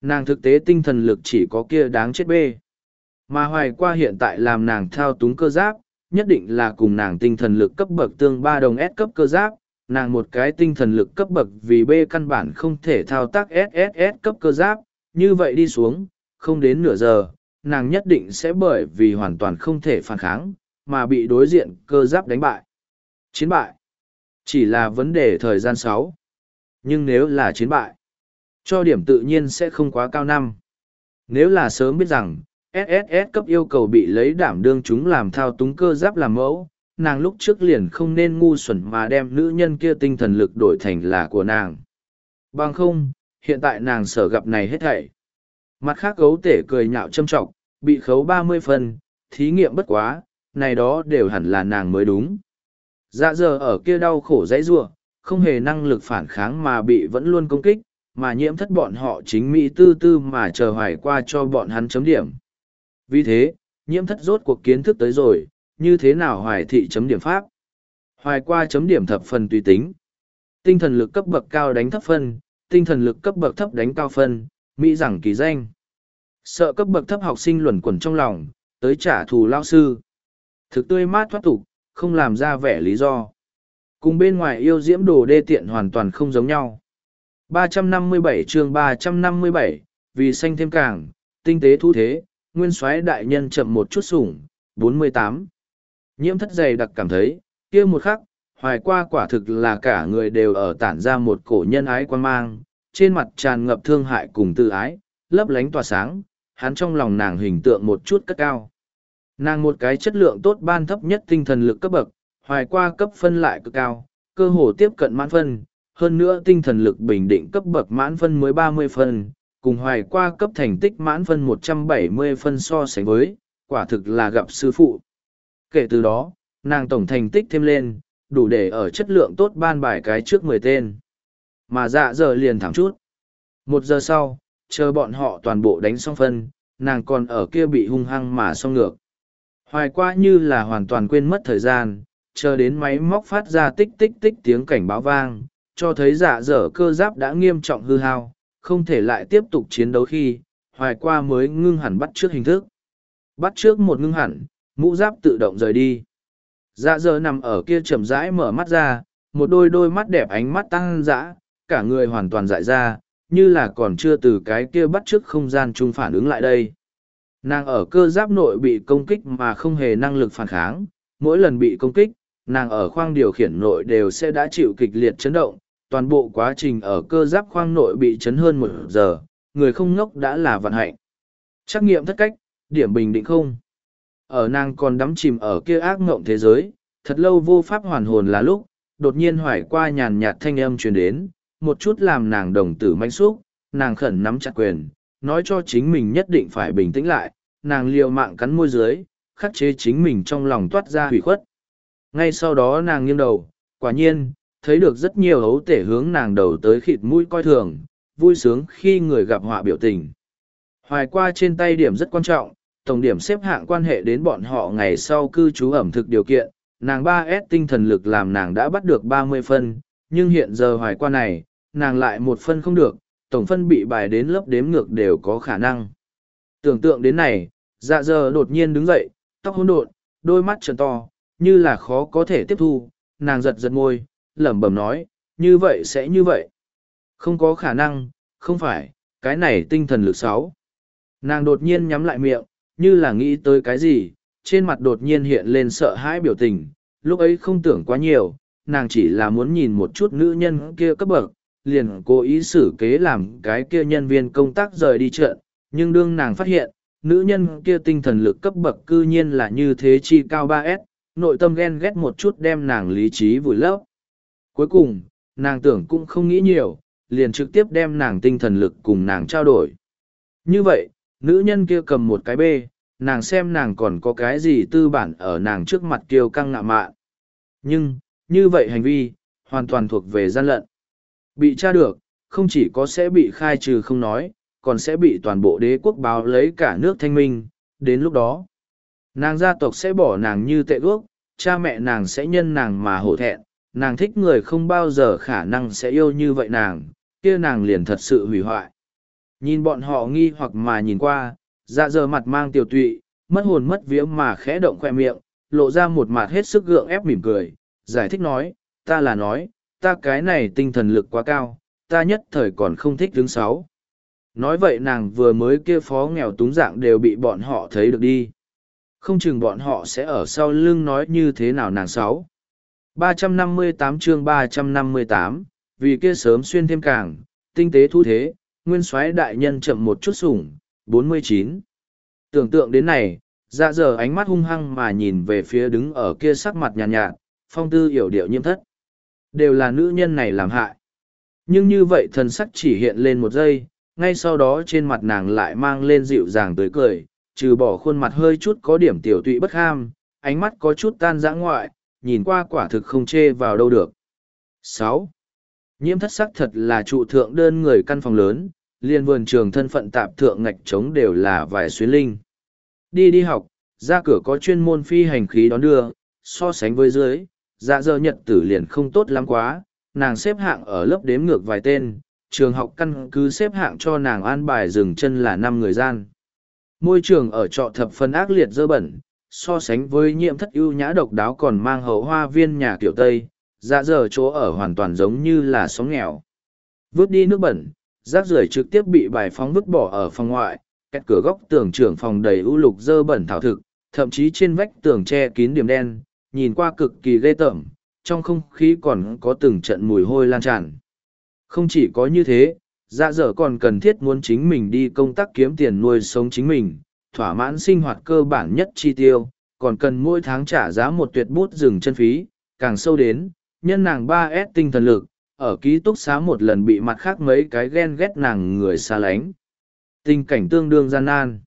nàng thực tế tinh thần lực chỉ có kia đáng chết bê mà hoài qua hiện tại làm nàng thao túng cơ giáp nhất định là cùng nàng tinh thần lực cấp bậc tương ba đồng S cấp cơ giáp. Nàng một cái tinh thần lực cấp bậc vì b căn bản không thể thao tác sss cấp cơ giáp. Như vậy đi xuống không đến nửa giờ nàng nhất định sẽ bởi vì hoàn toàn không thể phản kháng mà bị đối diện cơ giáp đánh bại. Chiến bại. Chỉ là vấn đề thời gian sáu. Nhưng nếu là chiến bại cho điểm tự nhiên sẽ không quá cao năm. Nếu là sớm biết rằng, SSS cấp yêu cầu bị lấy đảm đương chúng làm thao túng cơ giáp làm mẫu, nàng lúc trước liền không nên ngu xuẩn mà đem nữ nhân kia tinh thần lực đổi thành là của nàng. Bằng không, hiện tại nàng sở gặp này hết thảy. Mặt khác gấu tể cười nhạo châm trọng, bị khấu ba mươi phần, thí nghiệm bất quá, này đó đều hẳn là nàng mới đúng. Dạ giờ ở kia đau khổ dãy rua, không hề năng lực phản kháng mà bị vẫn luôn công kích, mà nhiễm thất bọn họ chính Mỹ tư tư mà chờ hoài qua cho bọn hắn chấm điểm. Vì thế, nhiễm thất rốt cuộc kiến thức tới rồi, như thế nào hoài thị chấm điểm pháp. Hoài qua chấm điểm thập phần tùy tính. Tinh thần lực cấp bậc cao đánh thấp phân, tinh thần lực cấp bậc thấp đánh cao phân, Mỹ rằng kỳ danh. Sợ cấp bậc thấp học sinh luẩn quẩn trong lòng, tới trả thù lao sư. Thực tươi mát thoát tục, không làm ra vẻ lý do. Cùng bên ngoài yêu diễm đồ đê tiện hoàn toàn không giống nhau. 357 chương 357, vì xanh thêm càng, tinh tế thu thế, nguyên soái đại nhân chậm một chút sủng, 48. Nhiễm thất dày đặc cảm thấy, kia một khắc, hoài qua quả thực là cả người đều ở tản ra một cổ nhân ái quan mang, trên mặt tràn ngập thương hại cùng tự ái, lấp lánh tỏa sáng, hắn trong lòng nàng hình tượng một chút cất cao. Nàng một cái chất lượng tốt ban thấp nhất tinh thần lực cấp bậc, hoài qua cấp phân lại cực cao, cơ hồ tiếp cận mãn phân, hơn nữa tinh thần lực bình định cấp bậc mãn phân mới ba mươi phân, cùng hoài qua cấp thành tích mãn phân một trăm bảy mươi phân so sánh với, quả thực là gặp sư phụ. Kể từ đó, nàng tổng thành tích thêm lên, đủ để ở chất lượng tốt ban bài cái trước mười tên. Mà dạ giờ liền thẳng chút. Một giờ sau, chờ bọn họ toàn bộ đánh xong phân, nàng còn ở kia bị hung hăng mà xong ngược. Hoài qua như là hoàn toàn quên mất thời gian, chờ đến máy móc phát ra tích tích tích tiếng cảnh báo vang, cho thấy dạ dở cơ giáp đã nghiêm trọng hư hao, không thể lại tiếp tục chiến đấu khi, hoài qua mới ngưng hẳn bắt trước hình thức. Bắt trước một ngưng hẳn, mũ giáp tự động rời đi. Dạ dơ nằm ở kia chậm rãi mở mắt ra, một đôi đôi mắt đẹp ánh mắt tăng dã, cả người hoàn toàn dại ra, như là còn chưa từ cái kia bắt trước không gian chung phản ứng lại đây. Nàng ở cơ giáp nội bị công kích mà không hề năng lực phản kháng, mỗi lần bị công kích, nàng ở khoang điều khiển nội đều sẽ đã chịu kịch liệt chấn động, toàn bộ quá trình ở cơ giáp khoang nội bị chấn hơn một giờ, người không ngốc đã là vận hạnh. Trắc nghiệm thất cách, điểm bình định không. Ở nàng còn đắm chìm ở kia ác ngộng thế giới, thật lâu vô pháp hoàn hồn là lúc, đột nhiên hoài qua nhàn nhạt thanh âm truyền đến, một chút làm nàng đồng tử manh xúc, nàng khẩn nắm chặt quyền, nói cho chính mình nhất định phải bình tĩnh lại, nàng liều mạng cắn môi dưới, khắc chế chính mình trong lòng toát ra hủy khuất. Ngay sau đó nàng nghiêng đầu, quả nhiên, thấy được rất nhiều hấu tể hướng nàng đầu tới khịt mũi coi thường, vui sướng khi người gặp họa biểu tình. Hoài qua trên tay điểm rất quan trọng, tổng điểm xếp hạng quan hệ đến bọn họ ngày sau cư trú ẩm thực điều kiện, nàng 3S tinh thần lực làm nàng đã bắt được 30 phân, nhưng hiện giờ hoài qua này, nàng lại một phân không được, tổng phân bị bài đến lớp đếm ngược đều có khả năng. Tưởng tượng đến này, dạ giờ đột nhiên đứng dậy, tóc hỗn độn, đôi mắt trợn to, như là khó có thể tiếp thu, nàng giật giật môi, lẩm bẩm nói, như vậy sẽ như vậy. Không có khả năng, không phải, cái này tinh thần lực sáu. Nàng đột nhiên nhắm lại miệng, như là nghĩ tới cái gì, trên mặt đột nhiên hiện lên sợ hãi biểu tình, lúc ấy không tưởng quá nhiều, nàng chỉ là muốn nhìn một chút nữ nhân kia cấp bậc, liền cố ý xử kế làm cái kia nhân viên công tác rời đi chợ, nhưng đương nàng phát hiện, nữ nhân kia tinh thần lực cấp bậc cư nhiên là như thế chi cao 3S, nội tâm ghen ghét một chút đem nàng lý trí vùi lấp. Cuối cùng, nàng tưởng cũng không nghĩ nhiều, liền trực tiếp đem nàng tinh thần lực cùng nàng trao đổi. Như vậy, nữ nhân kia cầm một cái bê, nàng xem nàng còn có cái gì tư bản ở nàng trước mặt kiêu căng ngạ mạn. Nhưng, như vậy hành vi, hoàn toàn thuộc về gian lận. Bị tra được, không chỉ có sẽ bị khai trừ không nói, còn sẽ bị toàn bộ đế quốc báo lấy cả nước thanh minh, đến lúc đó. Nàng gia tộc sẽ bỏ nàng như tệ ước, cha mẹ nàng sẽ nhân nàng mà hổ thẹn, nàng thích người không bao giờ khả năng sẽ yêu như vậy nàng, kia nàng liền thật sự hủy hoại. Nhìn bọn họ nghi hoặc mà nhìn qua, dạ giờ mặt mang tiểu tụy, mất hồn mất vía mà khẽ động khoe miệng, lộ ra một mặt hết sức gượng ép mỉm cười, giải thích nói, ta là nói, ta cái này tinh thần lực quá cao, ta nhất thời còn không thích đứng sáu. Nói vậy nàng vừa mới kia phó nghèo túng dạng đều bị bọn họ thấy được đi. Không chừng bọn họ sẽ ở sau lưng nói như thế nào nàng sáu. 358 chương 358, vì kia sớm xuyên thêm càng, tinh tế thu thế, nguyên soái đại nhân chậm một chút sủng, 49. Tưởng tượng đến này, dạ giờ ánh mắt hung hăng mà nhìn về phía đứng ở kia sắc mặt nhàn nhạt, nhạt, phong tư hiểu điệu nhiễm thất. Đều là nữ nhân này làm hại. Nhưng như vậy thần sắc chỉ hiện lên một giây, ngay sau đó trên mặt nàng lại mang lên dịu dàng tới cười, trừ bỏ khuôn mặt hơi chút có điểm tiểu tụy bất ham, ánh mắt có chút tan dã ngoại, nhìn qua quả thực không chê vào đâu được. sáu Nhiễm thất sắc thật là trụ thượng đơn người căn phòng lớn, liên vườn trường thân phận tạp thượng ngạch trống đều là vài xuyến linh. Đi đi học, ra cửa có chuyên môn phi hành khí đón đưa, so sánh với dưới, dạ dơ nhật tử liền không tốt lắm quá, nàng xếp hạng ở lớp đếm ngược vài tên, trường học căn cứ xếp hạng cho nàng an bài dừng chân là năm người gian. Môi trường ở trọ thập phân ác liệt dơ bẩn, so sánh với nhiễm thất ưu nhã độc đáo còn mang hậu hoa viên nhà kiểu Tây, dạ dở chỗ ở hoàn toàn giống như là sóng nghèo. Vứt đi nước bẩn, rác rưởi trực tiếp bị bài phóng vứt bỏ ở phòng ngoại, cách cửa góc tường trưởng phòng đầy ưu lục dơ bẩn thảo thực, thậm chí trên vách tường che kín điểm đen, nhìn qua cực kỳ ghê tởm, trong không khí còn có từng trận mùi hôi lan tràn. Không chỉ có như thế, dạ dở còn cần thiết muốn chính mình đi công tác kiếm tiền nuôi sống chính mình, thỏa mãn sinh hoạt cơ bản nhất chi tiêu, còn cần mỗi tháng trả giá một tuyệt bút rừng chân phí, càng sâu đến, nhân nàng ba s tinh thần lực, ở ký túc xá một lần bị mặt khác mấy cái ghen ghét nàng người xa lánh. Tình cảnh tương đương gian nan.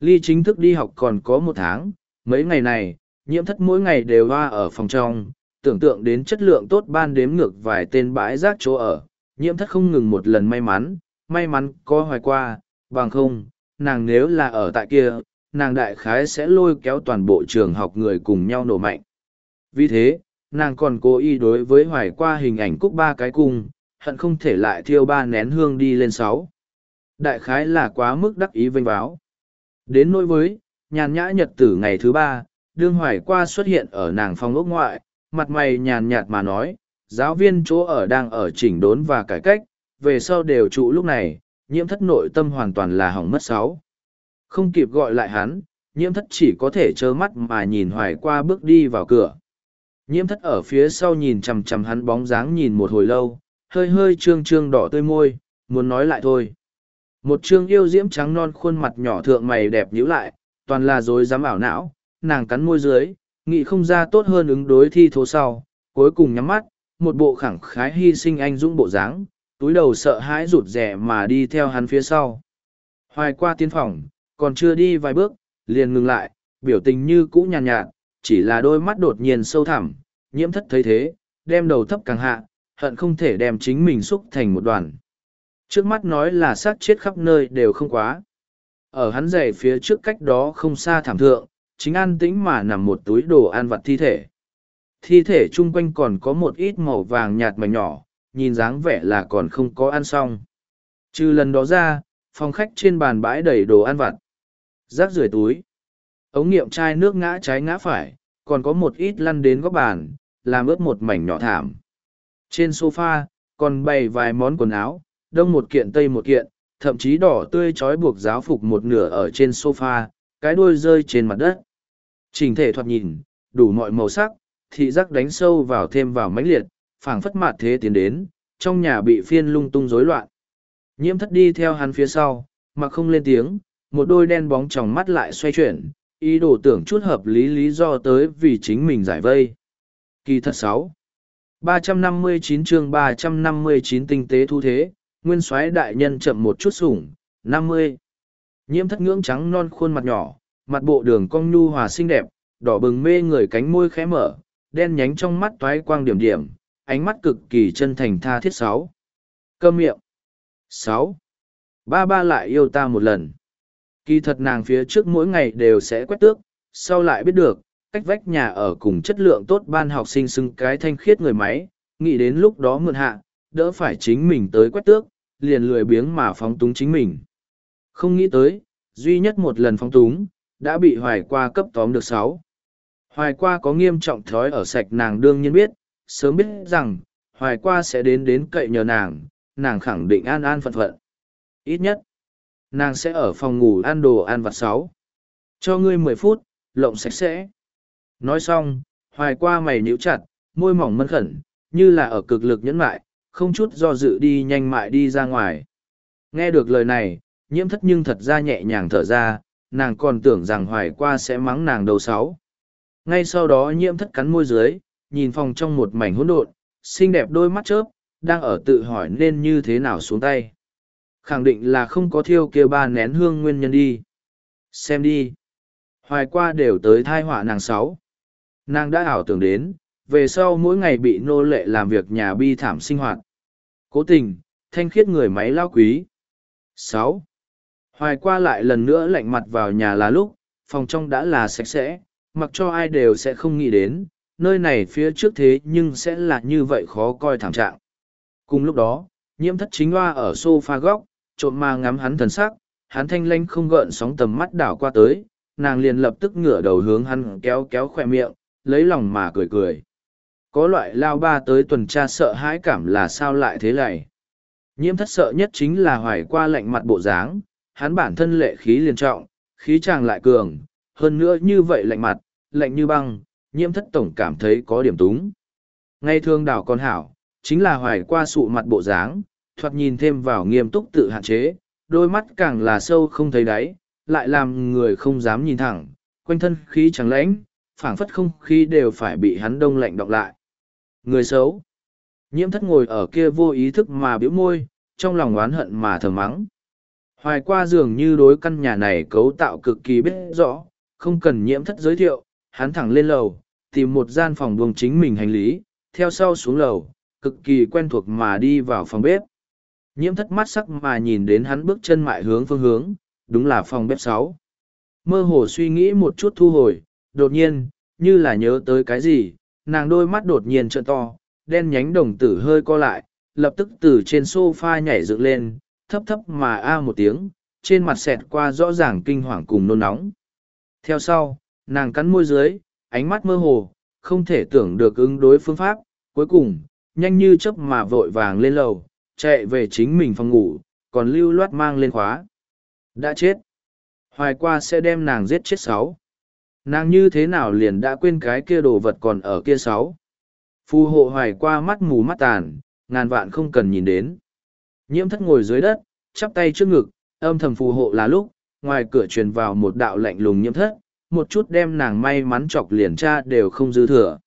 Ly chính thức đi học còn có một tháng, mấy ngày này, nhiễm thất mỗi ngày đều hoa ở phòng trong, tưởng tượng đến chất lượng tốt ban đếm ngược vài tên bãi rác chỗ ở, nhiễm thất không ngừng một lần may mắn, may mắn có hoài qua, bằng không, nàng nếu là ở tại kia, nàng đại khái sẽ lôi kéo toàn bộ trường học người cùng nhau nổ mạnh. Vì thế, nàng còn cố ý đối với hoài qua hình ảnh cúc ba cái cung, hận không thể lại thiêu ba nén hương đi lên sáu. Đại khái là quá mức đắc ý vênh báo. Đến nỗi với, nhàn nhã nhật tử ngày thứ ba, đương hoài qua xuất hiện ở nàng phòng ốc ngoại, mặt mày nhàn nhạt mà nói, giáo viên chỗ ở đang ở chỉnh đốn và cải cách, về sau đều trụ lúc này, nhiễm thất nội tâm hoàn toàn là hỏng mất sáu. Không kịp gọi lại hắn, nhiễm thất chỉ có thể trơ mắt mà nhìn hoài qua bước đi vào cửa. Nhiễm thất ở phía sau nhìn chằm chằm hắn bóng dáng nhìn một hồi lâu, hơi hơi trương trương đỏ tươi môi, muốn nói lại thôi. Một trương yêu diễm trắng non khuôn mặt nhỏ thượng mày đẹp nhíu lại, toàn là dối dám ảo não, nàng cắn môi dưới, nghĩ không ra tốt hơn ứng đối thi thố sau, cuối cùng nhắm mắt, một bộ khẳng khái hy sinh anh dũng bộ dáng, túi đầu sợ hãi rụt rẻ mà đi theo hắn phía sau. Hoài qua tiên phòng, còn chưa đi vài bước, liền ngừng lại, biểu tình như cũ nhàn nhạt, nhạt, chỉ là đôi mắt đột nhiên sâu thẳm, nhiễm thất thấy thế, đem đầu thấp càng hạ, hận không thể đem chính mình xúc thành một đoàn. Trước mắt nói là sát chết khắp nơi đều không quá. Ở hắn giày phía trước cách đó không xa thảm thượng, chính an tĩnh mà nằm một túi đồ ăn vặt thi thể. Thi thể chung quanh còn có một ít màu vàng nhạt mảnh nhỏ, nhìn dáng vẻ là còn không có ăn xong. Trừ lần đó ra, phòng khách trên bàn bãi đầy đồ ăn vặt. Rác rưởi túi. Ống nghiệm chai nước ngã trái ngã phải, còn có một ít lăn đến góc bàn, làm ướt một mảnh nhỏ thảm. Trên sofa, còn bày vài món quần áo, đông một kiện tây một kiện, thậm chí đỏ tươi trói buộc giáo phục một nửa ở trên sofa, cái đuôi rơi trên mặt đất. Trình thể thoạt nhìn, đủ mọi màu sắc, thị giác đánh sâu vào thêm vào mãnh liệt, phảng phất mạt thế tiến đến, trong nhà bị phiên lung tung rối loạn. Nhiễm thất đi theo hắn phía sau, mà không lên tiếng, một đôi đen bóng trong mắt lại xoay chuyển, ý đồ tưởng chút hợp lý lý do tới vì chính mình giải vây. Kỳ thật sáu 359 chương 359 tinh tế thu thế, nguyên soái đại nhân chậm một chút sủng, 50. Nhiễm thất ngưỡng trắng non khuôn mặt nhỏ, mặt bộ đường cong nhu hòa xinh đẹp, đỏ bừng mê người cánh môi khẽ mở, đen nhánh trong mắt toái quang điểm điểm, ánh mắt cực kỳ chân thành tha thiết sáu. cơm miệng. sáu. Ba ba lại yêu ta một lần. Kỳ thật nàng phía trước mỗi ngày đều sẽ quét tước, sau lại biết được, cách vách nhà ở cùng chất lượng tốt ban học sinh xưng cái thanh khiết người máy, nghĩ đến lúc đó mượn hạ, đỡ phải chính mình tới quét tước, liền lười biếng mà phóng túng chính mình. Không nghĩ tới, duy nhất một lần phóng túng, đã bị hoài qua cấp tóm được sáu. Hoài qua có nghiêm trọng thói ở sạch nàng đương nhiên biết, sớm biết rằng, hoài qua sẽ đến đến cậy nhờ nàng, nàng khẳng định an an phận phận. Ít nhất, nàng sẽ ở phòng ngủ ăn đồ ăn vặt sáu. Cho ngươi mười phút, lộng sạch sẽ. Nói xong, hoài qua mày nhíu chặt, môi mỏng mân khẩn, như là ở cực lực nhẫn mại, không chút do dự đi nhanh mại đi ra ngoài. Nghe được lời này, nhiễm thất nhưng thật ra nhẹ nhàng thở ra, nàng còn tưởng rằng hoài qua sẽ mắng nàng đầu sáu. Ngay sau đó nhiễm thất cắn môi dưới, nhìn phòng trong một mảnh hỗn độn, xinh đẹp đôi mắt chớp, đang ở tự hỏi nên như thế nào xuống tay. Khẳng định là không có thiêu kia ba nén hương nguyên nhân đi. Xem đi. Hoài qua đều tới thai họa nàng sáu. Nàng đã ảo tưởng đến, về sau mỗi ngày bị nô lệ làm việc nhà bi thảm sinh hoạt. Cố tình, thanh khiết người máy lao quý. sáu Hoài qua lại lần nữa lạnh mặt vào nhà là lúc, phòng trong đã là sạch sẽ, mặc cho ai đều sẽ không nghĩ đến, nơi này phía trước thế nhưng sẽ là như vậy khó coi thảm trạng. Cùng lúc đó, nhiễm thất chính hoa ở sofa góc, trộm ma ngắm hắn thần sắc, hắn thanh lanh không gợn sóng tầm mắt đảo qua tới, nàng liền lập tức ngửa đầu hướng hắn kéo kéo khỏe miệng, lấy lòng mà cười cười. Có loại lao ba tới tuần tra sợ hãi cảm là sao lại thế này. Nhiễm thất sợ nhất chính là hoài qua lạnh mặt bộ dáng, hắn bản thân lệ khí liền trọng, khí chàng lại cường, hơn nữa như vậy lạnh mặt, lạnh như băng, nhiễm thất tổng cảm thấy có điểm túng. Ngay thương đảo con hảo, chính là hoài qua sụ mặt bộ dáng, thoạt nhìn thêm vào nghiêm túc tự hạn chế, đôi mắt càng là sâu không thấy đáy, lại làm người không dám nhìn thẳng, quanh thân khí trắng lãnh, phảng phất không khí đều phải bị hắn đông lạnh đọng lại. Người xấu. Nhiễm thất ngồi ở kia vô ý thức mà biểu môi, trong lòng oán hận mà thầm mắng. Hoài qua dường như đối căn nhà này cấu tạo cực kỳ biết rõ, không cần nhiễm thất giới thiệu, hắn thẳng lên lầu, tìm một gian phòng buông chính mình hành lý, theo sau xuống lầu, cực kỳ quen thuộc mà đi vào phòng bếp. Nhiễm thất mắt sắc mà nhìn đến hắn bước chân mại hướng phương hướng, đúng là phòng bếp sáu. Mơ hồ suy nghĩ một chút thu hồi, đột nhiên, như là nhớ tới cái gì, nàng đôi mắt đột nhiên trợn to, đen nhánh đồng tử hơi co lại, lập tức từ trên sofa nhảy dựng lên, thấp thấp mà a một tiếng, trên mặt xẹt qua rõ ràng kinh hoàng cùng nôn nóng. Theo sau, nàng cắn môi dưới, ánh mắt mơ hồ, không thể tưởng được ứng đối phương pháp, cuối cùng, nhanh như chớp mà vội vàng lên lầu, chạy về chính mình phòng ngủ, còn lưu loát mang lên khóa. Đã chết. Hoài qua sẽ đem nàng giết chết sáu. Nàng như thế nào liền đã quên cái kia đồ vật còn ở kia sáu. Phù hộ hoài qua mắt mù mắt tàn, ngàn vạn không cần nhìn đến. Nhiễm thất ngồi dưới đất, chắp tay trước ngực, âm thầm phù hộ là lúc, ngoài cửa truyền vào một đạo lạnh lùng nhiễm thất, một chút đem nàng may mắn chọc liền cha đều không dư thừa.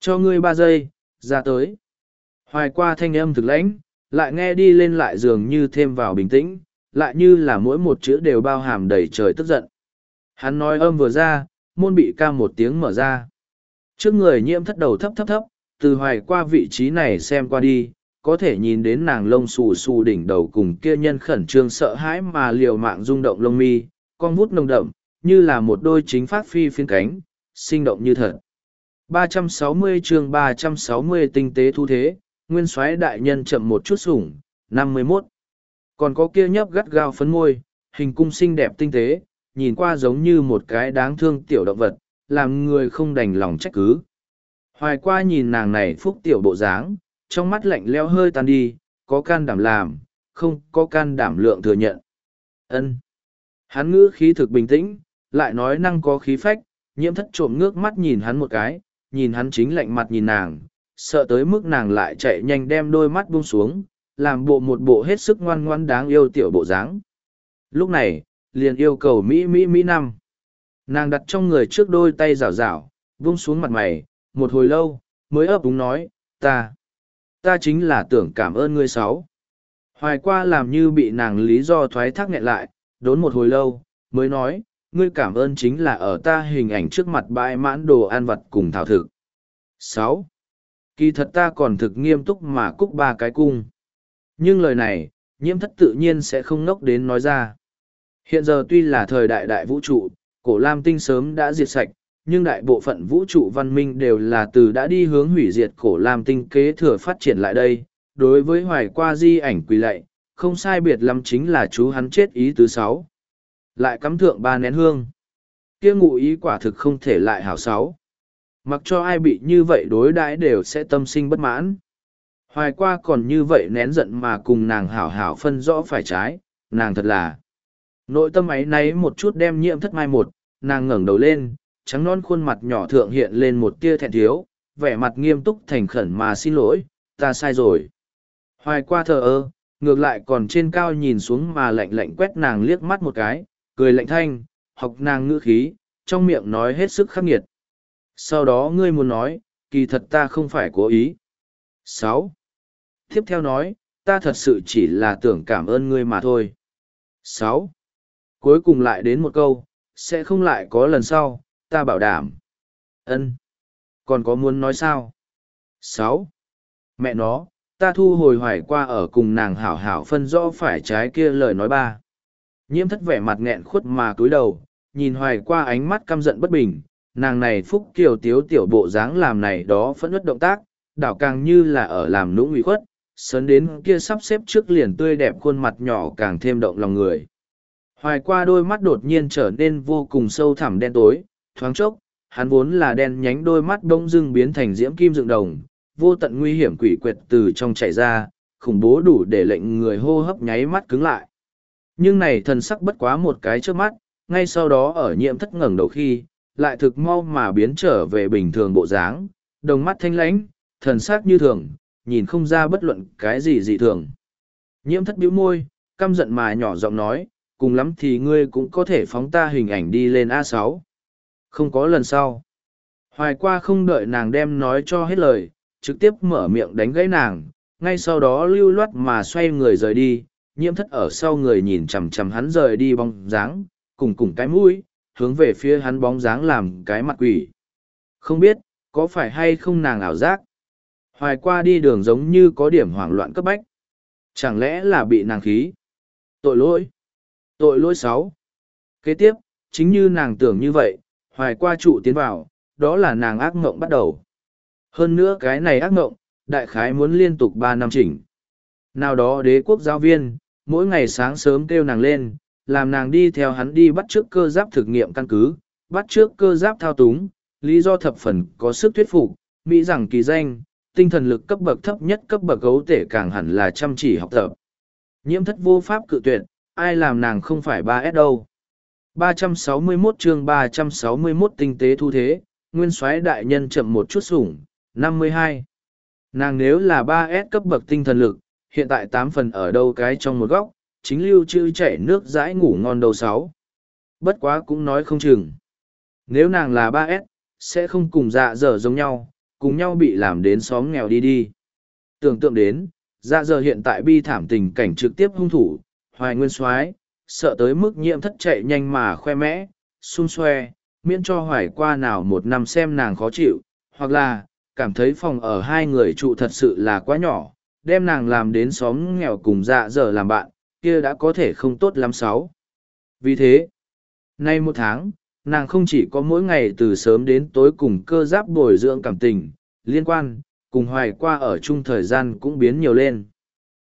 Cho ngươi ba giây, ra tới. Hoài qua thanh âm thực lãnh, lại nghe đi lên lại dường như thêm vào bình tĩnh, lại như là mỗi một chữ đều bao hàm đầy trời tức giận. Hắn nói âm vừa ra, môn bị ca một tiếng mở ra. Trước người nhiễm thất đầu thấp thấp thấp, từ hoài qua vị trí này xem qua đi, có thể nhìn đến nàng lông xù xù đỉnh đầu cùng kia nhân khẩn trương sợ hãi mà liều mạng rung động lông mi, con vút nồng đậm, như là một đôi chính phát phi phiên cánh, sinh động như thật. 360 chương 360 tinh tế thu thế, nguyên soái đại nhân chậm một chút sủng, 51. Còn có kia nhấp gắt gao phấn môi, hình cung xinh đẹp tinh tế, nhìn qua giống như một cái đáng thương tiểu động vật, làm người không đành lòng trách cứ. Hoài qua nhìn nàng này phúc tiểu bộ dáng, trong mắt lạnh leo hơi tan đi, có can đảm làm, không có can đảm lượng thừa nhận. ân Hắn ngữ khí thực bình tĩnh, lại nói năng có khí phách, nhiễm thất trộm ngước mắt nhìn hắn một cái, nhìn hắn chính lạnh mặt nhìn nàng, sợ tới mức nàng lại chạy nhanh đem đôi mắt buông xuống, làm bộ một bộ hết sức ngoan ngoan đáng yêu tiểu bộ dáng. Lúc này, liền yêu cầu Mỹ Mỹ Mỹ năm. Nàng đặt trong người trước đôi tay rảo rảo, buông xuống mặt mày, một hồi lâu, mới ấp úng nói, ta, ta chính là tưởng cảm ơn ngươi sáu. Hoài qua làm như bị nàng lý do thoái thác nghẹn lại, đốn một hồi lâu, mới nói, ngươi cảm ơn chính là ở ta hình ảnh trước mặt bãi mãn đồ ăn vật cùng thảo thực. sáu Kỳ thật ta còn thực nghiêm túc mà cúc ba cái cung. Nhưng lời này, nhiễm thất tự nhiên sẽ không ngốc đến nói ra. Hiện giờ tuy là thời đại đại vũ trụ, cổ lam tinh sớm đã diệt sạch, nhưng đại bộ phận vũ trụ văn minh đều là từ đã đi hướng hủy diệt cổ lam tinh kế thừa phát triển lại đây. Đối với hoài qua di ảnh quỳ lạy, không sai biệt lắm chính là chú hắn chết ý thứ sáu. Lại cắm thượng ba nén hương. kia ngụ ý quả thực không thể lại hảo sáu. Mặc cho ai bị như vậy đối đãi đều sẽ tâm sinh bất mãn. Hoài qua còn như vậy nén giận mà cùng nàng hảo hảo phân rõ phải trái, nàng thật là. Nội tâm ấy náy một chút đem nhiễm thất mai một, nàng ngẩng đầu lên, trắng non khuôn mặt nhỏ thượng hiện lên một tia thẹn thiếu, vẻ mặt nghiêm túc thành khẩn mà xin lỗi, ta sai rồi. Hoài qua thờ ơ, ngược lại còn trên cao nhìn xuống mà lạnh lạnh quét nàng liếc mắt một cái, cười lạnh thanh, học nàng ngữ khí, trong miệng nói hết sức khắc nghiệt. Sau đó ngươi muốn nói, kỳ thật ta không phải cố ý. sáu Tiếp theo nói, ta thật sự chỉ là tưởng cảm ơn ngươi mà thôi. sáu Cuối cùng lại đến một câu, sẽ không lại có lần sau, ta bảo đảm. ân Còn có muốn nói sao? sáu Mẹ nó, ta thu hồi hoài qua ở cùng nàng hảo hảo phân rõ phải trái kia lời nói ba nhiễm thất vẻ mặt nghẹn khuất mà cúi đầu, nhìn hoài qua ánh mắt căm giận bất bình, nàng này phúc kiều tiếu tiểu bộ dáng làm này đó phẫn ướt động tác, đảo càng như là ở làm nũng ủy khuất sớn đến kia sắp xếp trước liền tươi đẹp khuôn mặt nhỏ càng thêm động lòng người. Hoài qua đôi mắt đột nhiên trở nên vô cùng sâu thẳm đen tối, thoáng chốc, hắn vốn là đen nhánh đôi mắt đông dưng biến thành diễm kim dựng đồng, vô tận nguy hiểm quỷ quyệt từ trong chảy ra, khủng bố đủ để lệnh người hô hấp nháy mắt cứng lại nhưng này thần sắc bất quá một cái trước mắt, ngay sau đó ở nhiễm thất ngẩng đầu khi, lại thực mau mà biến trở về bình thường bộ dáng, đồng mắt thanh lãnh, thần sắc như thường, nhìn không ra bất luận cái gì dị thường. Nhiễm thất bĩu môi, căm giận mà nhỏ giọng nói, cùng lắm thì ngươi cũng có thể phóng ta hình ảnh đi lên a sáu. Không có lần sau. Hoài qua không đợi nàng đem nói cho hết lời, trực tiếp mở miệng đánh gãy nàng, ngay sau đó lưu loát mà xoay người rời đi nhiễm thất ở sau người nhìn chằm chằm hắn rời đi bóng dáng, cùng cùng cái mũi, hướng về phía hắn bóng dáng làm cái mặt quỷ. Không biết, có phải hay không nàng ảo giác? Hoài qua đi đường giống như có điểm hoảng loạn cấp bách. Chẳng lẽ là bị nàng khí? Tội lỗi. Tội lỗi sáu. Kế tiếp, chính như nàng tưởng như vậy, hoài qua trụ tiến vào, đó là nàng ác mộng bắt đầu. Hơn nữa cái này ác mộng đại khái muốn liên tục ba năm chỉnh nào đó đế quốc giáo viên mỗi ngày sáng sớm kêu nàng lên làm nàng đi theo hắn đi bắt trước cơ giáp thực nghiệm căn cứ bắt trước cơ giáp thao túng lý do thập phần có sức thuyết phục mỹ rằng kỳ danh tinh thần lực cấp bậc thấp nhất cấp bậc gấu tể càng hẳn là chăm chỉ học tập nhiễm thất vô pháp cự tuyệt ai làm nàng không phải ba s đâu 361 chương 361 tinh tế thu thế, nguyên soái đại nhân chậm một chút sủng, 52. Nàng nếu là 3S cấp bậc tinh thần lực, hiện tại tám phần ở đâu cái trong một góc, chính lưu chữ chảy nước dãi ngủ ngon đầu sáu Bất quá cũng nói không chừng. Nếu nàng là ba s sẽ không cùng dạ dở giống nhau, cùng nhau bị làm đến xóm nghèo đi đi. Tưởng tượng đến, dạ dở hiện tại bi thảm tình cảnh trực tiếp hung thủ, hoài nguyên soái sợ tới mức nhiễm thất chạy nhanh mà khoe mẽ, xung xoe, miễn cho hoài qua nào một năm xem nàng khó chịu, hoặc là, cảm thấy phòng ở hai người trụ thật sự là quá nhỏ, đem nàng làm đến xóm nghèo cùng dạ dở làm bạn, kia đã có thể không tốt lắm sáu. Vì thế, nay một tháng, nàng không chỉ có mỗi ngày từ sớm đến tối cùng cơ giáp bồi dưỡng cảm tình, liên quan, cùng hoài qua ở chung thời gian cũng biến nhiều lên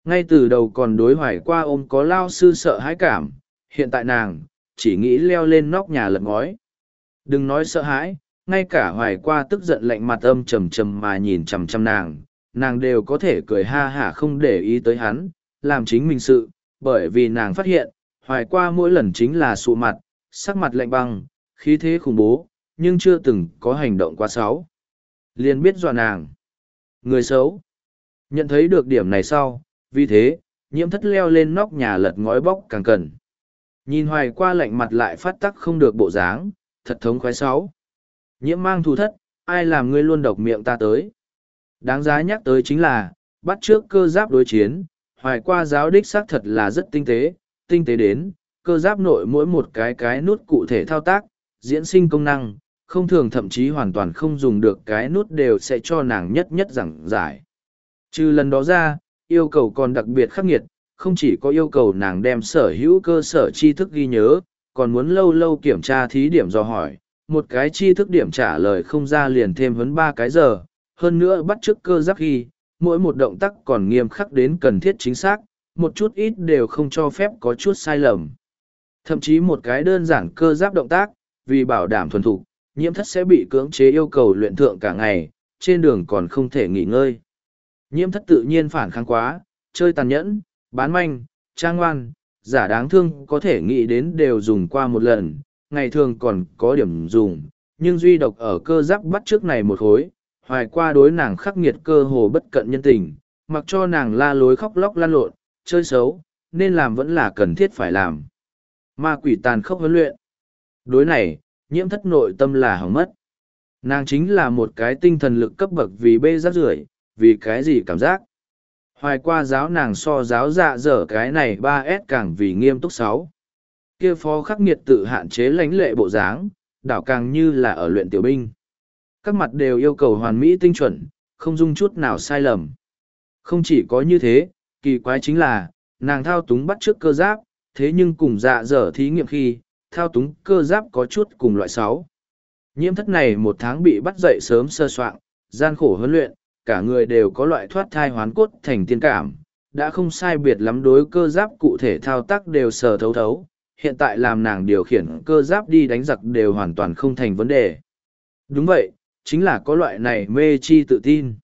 ngay từ đầu còn đối hoài qua ôm có lao sư sợ hãi cảm hiện tại nàng chỉ nghĩ leo lên nóc nhà lật ngói đừng nói sợ hãi ngay cả hoài qua tức giận lạnh mặt âm trầm trầm mà nhìn chằm chằm nàng nàng đều có thể cười ha hả không để ý tới hắn làm chính mình sự bởi vì nàng phát hiện hoài qua mỗi lần chính là sụ mặt sắc mặt lạnh băng khí thế khủng bố nhưng chưa từng có hành động quá xấu liền biết dọa nàng người xấu nhận thấy được điểm này sau vì thế, nhiễm thất leo lên nóc nhà lật ngói bóc càng cần. Nhìn hoài qua lạnh mặt lại phát tắc không được bộ dáng, thật thống khoái sáu. Nhiễm mang thù thất, ai làm ngươi luôn độc miệng ta tới. Đáng giá nhắc tới chính là, bắt trước cơ giáp đối chiến, hoài qua giáo đích xác thật là rất tinh tế, tinh tế đến, cơ giáp nội mỗi một cái cái nút cụ thể thao tác, diễn sinh công năng, không thường thậm chí hoàn toàn không dùng được cái nút đều sẽ cho nàng nhất nhất giảng giải. Trừ lần đó ra, yêu cầu còn đặc biệt khắc nghiệt, không chỉ có yêu cầu nàng đem sở hữu cơ sở tri thức ghi nhớ, còn muốn lâu lâu kiểm tra thí điểm do hỏi, một cái tri thức điểm trả lời không ra liền thêm vấn ba cái giờ, hơn nữa bắt chước cơ giáp ghi, mỗi một động tác còn nghiêm khắc đến cần thiết chính xác, một chút ít đều không cho phép có chút sai lầm. Thậm chí một cái đơn giản cơ giáp động tác, vì bảo đảm thuần thục, nhiễm thất sẽ bị cưỡng chế yêu cầu luyện thượng cả ngày, trên đường còn không thể nghỉ ngơi. Nhiễm thất tự nhiên phản kháng quá, chơi tàn nhẫn, bán manh, trang ngoan, giả đáng thương có thể nghĩ đến đều dùng qua một lần, ngày thường còn có điểm dùng, nhưng duy độc ở cơ giáp bắt trước này một khối, hoài qua đối nàng khắc nghiệt cơ hồ bất cận nhân tình, mặc cho nàng la lối khóc lóc lan lộn, chơi xấu, nên làm vẫn là cần thiết phải làm. Ma quỷ tàn khốc huấn luyện. Đối này, nhiễm thất nội tâm là hỏng mất. Nàng chính là một cái tinh thần lực cấp bậc vì bê rác rưởi vì cái gì cảm giác hoài qua giáo nàng so giáo dạ dở cái này ba s càng vì nghiêm túc sáu kia phó khắc nghiệt tự hạn chế lãnh lệ bộ dáng đảo càng như là ở luyện tiểu binh các mặt đều yêu cầu hoàn mỹ tinh chuẩn không dung chút nào sai lầm Không chỉ có như thế, kỳ quái chính là, nàng thao túng bắt trước cơ giáp, thế nhưng cùng dạ dở thí nghiệm khi, thao túng cơ giáp có chút cùng loại sáu. Nhiễm thất này một tháng bị bắt dậy sớm sơ soạn, gian khổ huấn luyện, cả người đều có loại thoát thai hoán cốt thành tiên cảm, đã không sai biệt lắm đối cơ giáp cụ thể thao tác đều sờ thấu thấu, hiện tại làm nàng điều khiển cơ giáp đi đánh giặc đều hoàn toàn không thành vấn đề. Đúng vậy, chính là có loại này mê chi tự tin.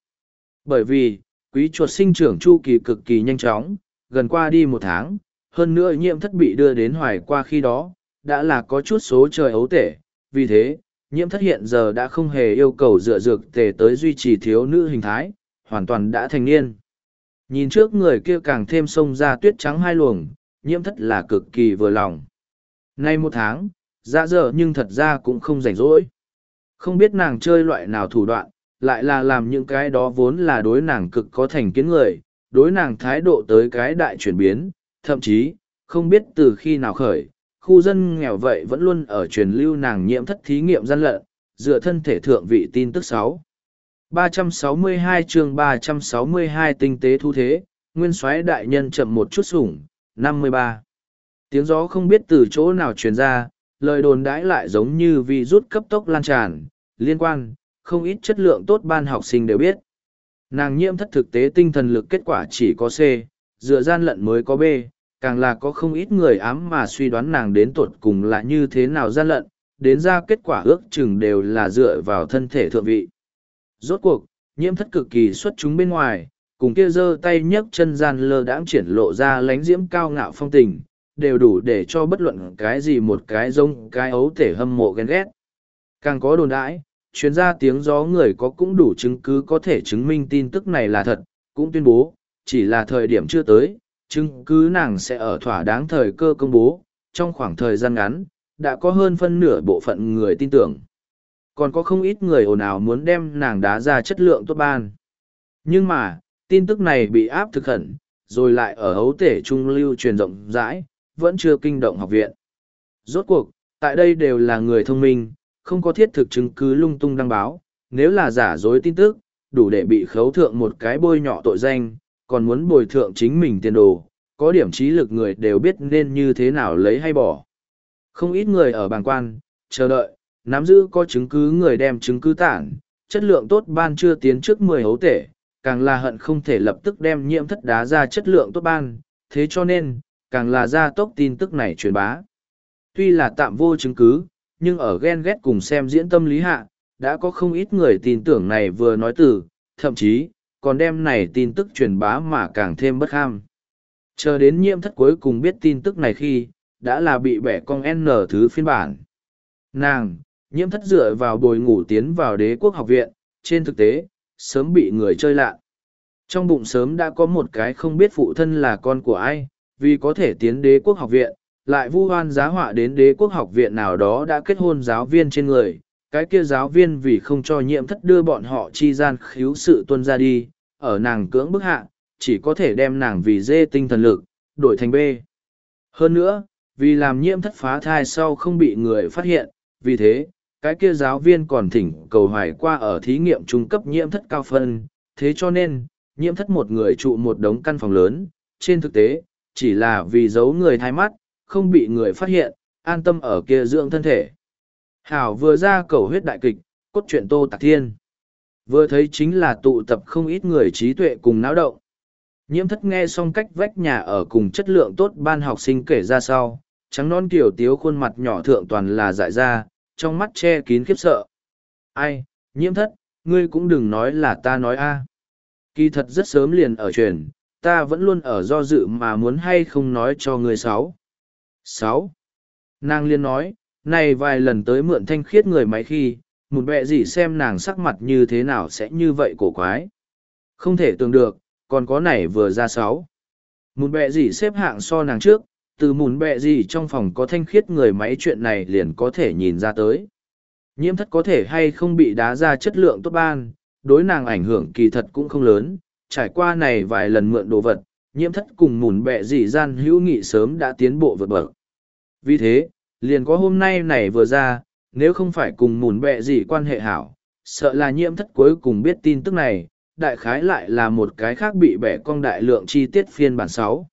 Bởi vì, quý chuột sinh trưởng chu kỳ cực kỳ nhanh chóng, gần qua đi một tháng, hơn nữa nhiễm thất bị đưa đến hoài qua khi đó, đã là có chút số trời ấu tể, vì thế, nhiễm thất hiện giờ đã không hề yêu cầu dựa dược tề tới duy trì thiếu nữ hình thái, hoàn toàn đã thành niên. Nhìn trước người kia càng thêm sông ra tuyết trắng hai luồng, nhiễm thất là cực kỳ vừa lòng. Nay một tháng, dạ dở nhưng thật ra cũng không rảnh rỗi. Không biết nàng chơi loại nào thủ đoạn, lại là làm những cái đó vốn là đối nàng cực có thành kiến người, đối nàng thái độ tới cái đại chuyển biến, thậm chí, không biết từ khi nào khởi, khu dân nghèo vậy vẫn luôn ở truyền lưu nàng nhiễm thất thí nghiệm gian lận, dựa thân thể thượng vị tin tức sáu 362 chương 362 tinh tế thu thế, nguyên soái đại nhân chậm một chút sủng, 53. Tiếng gió không biết từ chỗ nào truyền ra, lời đồn đãi lại giống như vì rút cấp tốc lan tràn, liên quan, không ít chất lượng tốt ban học sinh đều biết. Nàng nhiễm thất thực tế tinh thần lực kết quả chỉ có C, dựa gian lận mới có B, càng là có không ít người ám mà suy đoán nàng đến tột cùng là như thế nào gian lận, đến ra kết quả ước chừng đều là dựa vào thân thể thượng vị. Rốt cuộc, nhiễm thất cực kỳ xuất chúng bên ngoài, cùng kia giơ tay nhấc chân gian lơ đãng triển lộ ra lánh diễm cao ngạo phong tình, đều đủ để cho bất luận cái gì một cái giống cái ấu thể hâm mộ ghen ghét. Càng có đồn đãi, chuyên gia tiếng gió người có cũng đủ chứng cứ có thể chứng minh tin tức này là thật, cũng tuyên bố, chỉ là thời điểm chưa tới, chứng cứ nàng sẽ ở thỏa đáng thời cơ công bố, trong khoảng thời gian ngắn, đã có hơn phân nửa bộ phận người tin tưởng. Còn có không ít người ồn ào muốn đem nàng đá ra chất lượng tốt ban. Nhưng mà, tin tức này bị áp thực khẩn, rồi lại ở hấu tể trung lưu truyền rộng rãi, vẫn chưa kinh động học viện. Rốt cuộc, tại đây đều là người thông minh, không có thiết thực chứng cứ lung tung đăng báo, nếu là giả dối tin tức, đủ để bị khấu thượng một cái bôi nhọ tội danh, còn muốn bồi thượng chính mình tiền đồ, có điểm trí lực người đều biết nên như thế nào lấy hay bỏ. Không ít người ở bàng quan, chờ đợi, nắm giữ có chứng cứ người đem chứng cứ tản, chất lượng tốt ban chưa tiến trước mười hấu tể, càng là hận không thể lập tức đem nhiễm thất đá ra chất lượng tốt ban, thế cho nên, càng là ra tốc tin tức này truyền bá. Tuy là tạm vô chứng cứ, nhưng ở ghen ghét cùng xem diễn tâm lý hạ, đã có không ít người tin tưởng này vừa nói từ, thậm chí, còn đem này tin tức truyền bá mà càng thêm bất ham. Chờ đến nhiễm thất cuối cùng biết tin tức này khi, đã là bị bẻ con N thứ phiên bản. Nàng, nhiễm thất dựa vào bồi ngủ tiến vào đế quốc học viện, trên thực tế, sớm bị người chơi lạ. Trong bụng sớm đã có một cái không biết phụ thân là con của ai, vì có thể tiến đế quốc học viện, lại vu hoan giá họa đến đế quốc học viện nào đó đã kết hôn giáo viên trên người. Cái kia giáo viên vì không cho nhiễm thất đưa bọn họ chi gian khiếu sự tuân ra đi, ở nàng cưỡng bức hạ, chỉ có thể đem nàng vì dê tinh thần lực, đổi thành B. Hơn nữa, vì làm nhiễm thất phá thai sau không bị người phát hiện, vì thế, cái kia giáo viên còn thỉnh cầu hoài qua ở thí nghiệm trung cấp nhiễm thất cao phân, thế cho nên, nhiễm thất một người trụ một đống căn phòng lớn, trên thực tế, chỉ là vì giấu người thai mắt, không bị người phát hiện, an tâm ở kia dưỡng thân thể. Hảo vừa ra cầu huyết đại kịch, cốt truyện tô tạc thiên. Vừa thấy chính là tụ tập không ít người trí tuệ cùng náo động. Nhiễm thất nghe xong cách vách nhà ở cùng chất lượng tốt ban học sinh kể ra sau, trắng non kiểu tiếu khuôn mặt nhỏ thượng toàn là dại ra, trong mắt che kín khiếp sợ. Ai, nhiễm thất, ngươi cũng đừng nói là ta nói a. Kỳ thật rất sớm liền ở truyền, ta vẫn luôn ở do dự mà muốn hay không nói cho ngươi sáu. Sáu. Nàng liên nói, này vài lần tới mượn thanh khiết người máy khi, một bẹ gì xem nàng sắc mặt như thế nào sẽ như vậy cổ quái. Không thể tưởng được, còn có này vừa ra sáu. Một bẹ gì xếp hạng so nàng trước, từ mùn bẹ gì trong phòng có thanh khiết người máy chuyện này liền có thể nhìn ra tới. Nhiễm thất có thể hay không bị đá ra chất lượng tốt ban, đối nàng ảnh hưởng kỳ thật cũng không lớn, trải qua này vài lần mượn đồ vật, nhiễm thất cùng mùn bẹ dị gian hữu nghị sớm đã tiến bộ vượt bậc. Vì thế, liền có hôm nay này vừa ra, nếu không phải cùng mùn bẹ dị quan hệ hảo, sợ là nhiễm thất cuối cùng biết tin tức này, đại khái lại là một cái khác bị bẻ cong đại lượng chi tiết phiên bản sáu.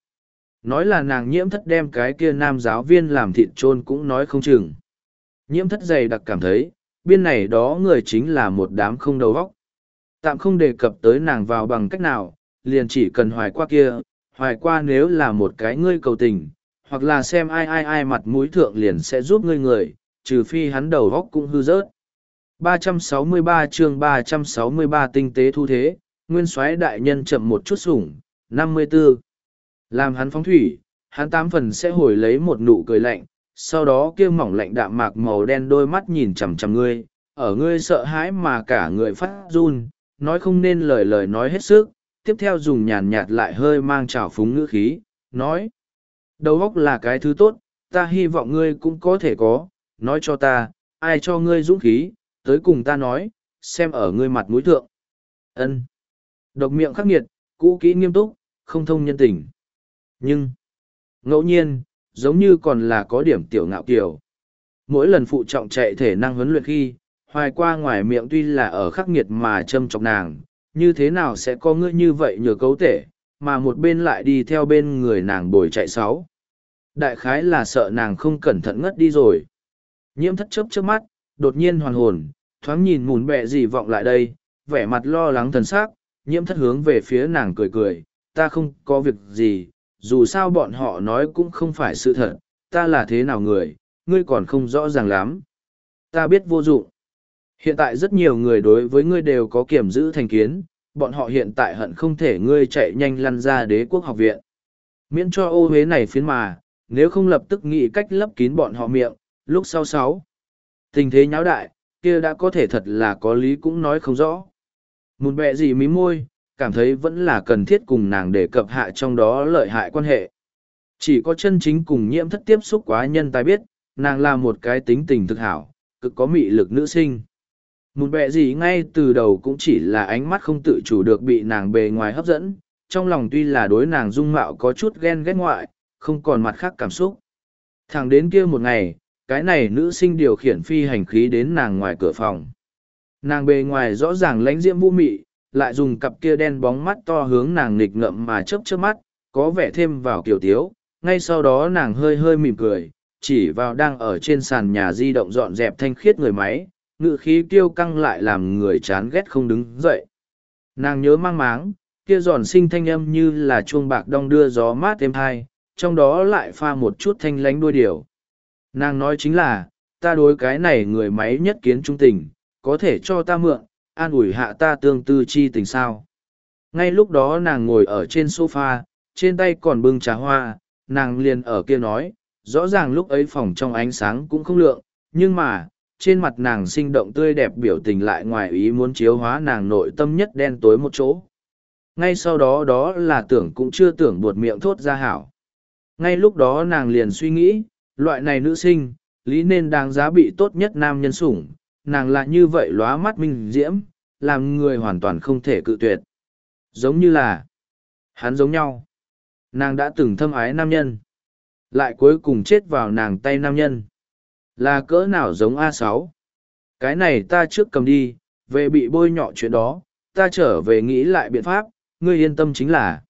Nói là nàng nhiễm thất đem cái kia nam giáo viên làm thịt trôn cũng nói không chừng. Nhiễm thất dày đặc cảm thấy biên này đó người chính là một đám không đầu vóc tạm không đề cập tới nàng vào bằng cách nào liền chỉ cần hoài qua kia hoài qua nếu là một cái ngươi cầu tình, hoặc là xem ai ai ai mặt mũi thượng liền sẽ giúp ngươi người, trừ phi hắn đầu góc cũng hư rớt 363 chương 363 tinh tế thu thế, nguyên soái đại nhân chậm một chút sủng 54. làm hắn phóng thủy, hắn tám phần sẽ hồi lấy một nụ cười lạnh, sau đó kia mỏng lạnh đạm mạc màu đen đôi mắt nhìn chằm chằm ngươi, ở ngươi sợ hãi mà cả người phát run, nói không nên lời lời nói hết sức tiếp theo dùng nhàn nhạt lại hơi mang trào phúng ngữ khí nói đầu óc là cái thứ tốt ta hy vọng ngươi cũng có thể có nói cho ta ai cho ngươi dũng khí tới cùng ta nói xem ở ngươi mặt mũi thượng. Ân. Độc miệng khắc nghiệt cũ kỹ nghiêm túc không thông nhân tình. Nhưng ngẫu nhiên giống như còn là có điểm tiểu ngạo kiểu. Mỗi lần phụ trọng chạy thể năng huấn luyện khi, hoài qua ngoài miệng tuy là ở khắc nghiệt mà châm chọc nàng, như thế nào sẽ có ngươi như vậy nhờ cấu tể, mà một bên lại đi theo bên người nàng bồi chạy sáu. Đại khái là sợ nàng không cẩn thận ngất đi rồi. Nhiễm thất chớp trước mắt, đột nhiên hoàn hồn, thoáng nhìn mùn bẹ gì vọng lại đây, vẻ mặt lo lắng thần sắc, nhiễm thất hướng về phía nàng cười cười, ta không có việc gì, dù sao bọn họ nói cũng không phải sự thật, ta là thế nào người, ngươi còn không rõ ràng lắm. Ta biết vô dụng. Hiện tại rất nhiều người đối với ngươi đều có kiểm giữ thành kiến, bọn họ hiện tại hận không thể ngươi chạy nhanh lăn ra đế quốc học viện. Miễn cho ô hế này phiến mà, nếu không lập tức nghĩ cách lấp kín bọn họ miệng, lúc sau sáu. Tình thế nháo đại, kia đã có thể thật là có lý cũng nói không rõ. Một bẹ gì mí môi, cảm thấy vẫn là cần thiết cùng nàng để cập hạ trong đó lợi hại quan hệ. Chỉ có chân chính cùng nhiễm thất tiếp xúc quá nhân tài biết, nàng là một cái tính tình thực hảo, cực có mị lực nữ sinh. Một bẹ gì ngay từ đầu cũng chỉ là ánh mắt không tự chủ được bị nàng bề ngoài hấp dẫn, trong lòng tuy là đối nàng dung mạo có chút ghen ghét ngoại, không còn mặt khác cảm xúc. Thẳng đến kia một ngày, cái này nữ sinh điều khiển phi hành khí đến nàng ngoài cửa phòng. Nàng bề ngoài rõ ràng lãnh diễm vũ mị, lại dùng cặp kia đen bóng mắt to hướng nàng nghịch ngậm mà chớp chớp mắt, có vẻ thêm vào kiểu tiếu, ngay sau đó nàng hơi hơi mỉm cười, chỉ vào đang ở trên sàn nhà di động dọn dẹp thanh khiết người máy, ngự khí kiêu căng lại làm người chán ghét không đứng dậy. Nàng nhớ mang máng, kia giòn sinh thanh âm như là chuông bạc đong đưa gió mát êm hai, trong đó lại pha một chút thanh lánh đuôi điều. Nàng nói chính là, ta đối cái này người máy nhất kiến trung tình, có thể cho ta mượn, an ủi hạ ta tương tư chi tình sao. Ngay lúc đó nàng ngồi ở trên sofa, trên tay còn bưng trà hoa, nàng liền ở kia nói, rõ ràng lúc ấy phòng trong ánh sáng cũng không lượng, nhưng mà, trên mặt nàng sinh động tươi đẹp biểu tình lại ngoài ý muốn chiếu hóa nàng nội tâm nhất đen tối một chỗ. Ngay sau đó đó là tưởng cũng chưa tưởng buột miệng thốt ra hảo. Ngay lúc đó nàng liền suy nghĩ, loại này nữ sinh, lý nên đáng giá bị tốt nhất nam nhân sủng, nàng lại như vậy lóa mắt minh diễm, làm người hoàn toàn không thể cự tuyệt. Giống như là, hắn giống nhau. Nàng đã từng thâm ái nam nhân, lại cuối cùng chết vào nàng tay nam nhân. Là cỡ nào giống A6? Cái này ta trước cầm đi, về bị bôi nhọ chuyện đó, ta trở về nghĩ lại biện pháp, ngươi yên tâm chính là.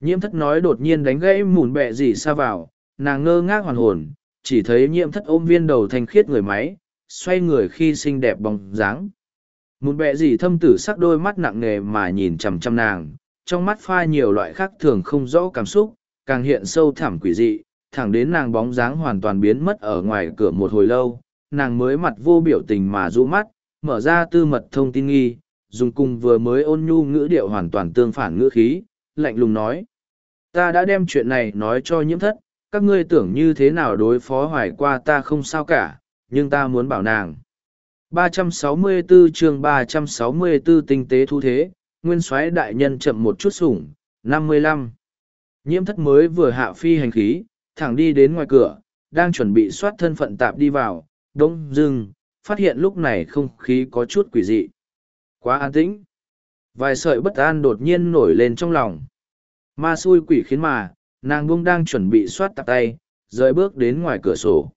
Nhiễm thất nói đột nhiên đánh gãy mùn bẹ gì xa vào, nàng ngơ ngác hoàn hồn, chỉ thấy nhiễm thất ôm viên đầu thanh khiết người máy, xoay người khi xinh đẹp bóng dáng. mùn bẹ gì thâm tử sắc đôi mắt nặng nề mà nhìn chằm chằm nàng, trong mắt pha nhiều loại khác thường không rõ cảm xúc, càng hiện sâu thẳm quỷ dị, thẳng đến nàng bóng dáng hoàn toàn biến mất ở ngoài cửa một hồi lâu, nàng mới mặt vô biểu tình mà rũ mắt, mở ra tư mật thông tin nghi, dùng cùng vừa mới ôn nhu ngữ điệu hoàn toàn tương phản ngữ khí, lạnh lùng nói. Ta đã đem chuyện này nói cho nhiễm thất, các ngươi tưởng như thế nào đối phó hoài qua ta không sao cả, nhưng ta muốn bảo nàng. 364 chương 364 tinh tế thu thế, nguyên soái đại nhân chậm một chút sủng, 55. Nhiễm thất mới vừa hạ phi hành khí, thẳng đi đến ngoài cửa, đang chuẩn bị soát thân phận tạp đi vào, đông dưng, phát hiện lúc này không khí có chút quỷ dị. Quá an tĩnh. Vài sợi bất an đột nhiên nổi lên trong lòng. Ma xui quỷ khiến mà, nàng buông đang chuẩn bị soát tạp tay, rời bước đến ngoài cửa sổ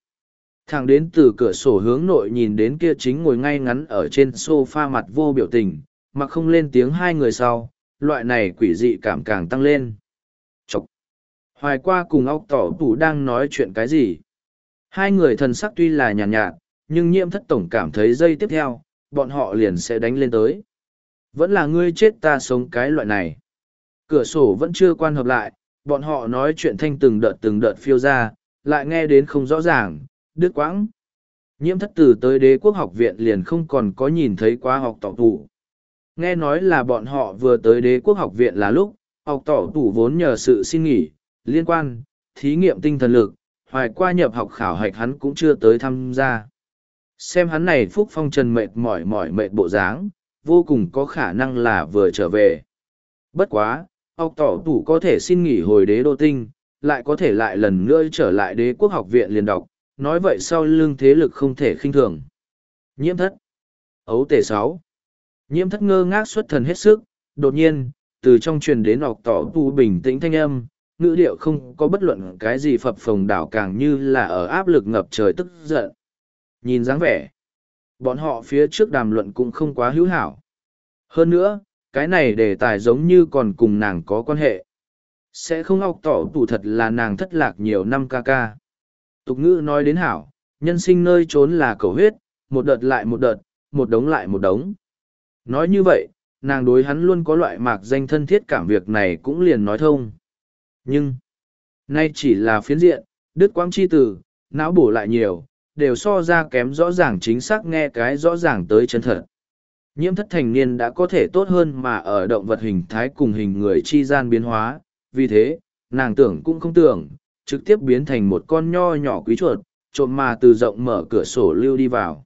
thằng đến từ cửa sổ hướng nội nhìn đến kia chính ngồi ngay ngắn ở trên sofa mặt vô biểu tình mà không lên tiếng hai người sau, loại này quỷ dị cảm càng tăng lên. Hoài qua cùng óc tỏ tủ đang nói chuyện cái gì? Hai người thần sắc tuy là nhàn nhạt, nhạt, nhưng nhiễm thất tổng cảm thấy dây tiếp theo, bọn họ liền sẽ đánh lên tới. Vẫn là ngươi chết ta sống cái loại này. Cửa sổ vẫn chưa quan hợp lại, bọn họ nói chuyện thanh từng đợt từng đợt phiêu ra, lại nghe đến không rõ ràng, đứt quãng. Nhiễm thất tử tới đế quốc học viện liền không còn có nhìn thấy quá học tỏ tủ. Nghe nói là bọn họ vừa tới đế quốc học viện là lúc, học tỏ tủ vốn nhờ sự xin nghỉ, liên quan, thí nghiệm tinh thần lực, hoài qua nhập học khảo hạch hắn cũng chưa tới tham gia. Xem hắn này phúc phong trần mệt mỏi mỏi mệt bộ dáng, vô cùng có khả năng là vừa trở về. Bất quá, học tỏ tủ có thể xin nghỉ hồi đế đô tinh, lại có thể lại lần nữa trở lại đế quốc học viện liền đọc, nói vậy sau lưng thế lực không thể khinh thường. Nhiễm thất. Ấu tể sáu. Nhiễm thất ngơ ngác xuất thần hết sức, đột nhiên, từ trong truyền đến học tỏ tu bình tĩnh thanh âm, ngữ điệu không có bất luận cái gì phập phồng đảo càng như là ở áp lực ngập trời tức giận. Nhìn dáng vẻ, bọn họ phía trước đàm luận cũng không quá hữu hảo. Hơn nữa, cái này đề tài giống như còn cùng nàng có quan hệ. Sẽ không học tỏ tủ thật là nàng thất lạc nhiều năm ca ca. Tục ngữ nói đến hảo, nhân sinh nơi trốn là cầu huyết, một đợt lại một đợt, một đống lại một đống. Nói như vậy, nàng đối hắn luôn có loại mạc danh thân thiết cảm việc này cũng liền nói thông. Nhưng, nay chỉ là phiến diện, đứt quãng chi tử, não bổ lại nhiều, đều so ra kém rõ ràng chính xác nghe cái rõ ràng tới chân thật. Nhiễm thất thành niên đã có thể tốt hơn mà ở động vật hình thái cùng hình người chi gian biến hóa, vì thế, nàng tưởng cũng không tưởng, trực tiếp biến thành một con nho nhỏ quý chuột, trộm mà từ rộng mở cửa sổ lưu đi vào.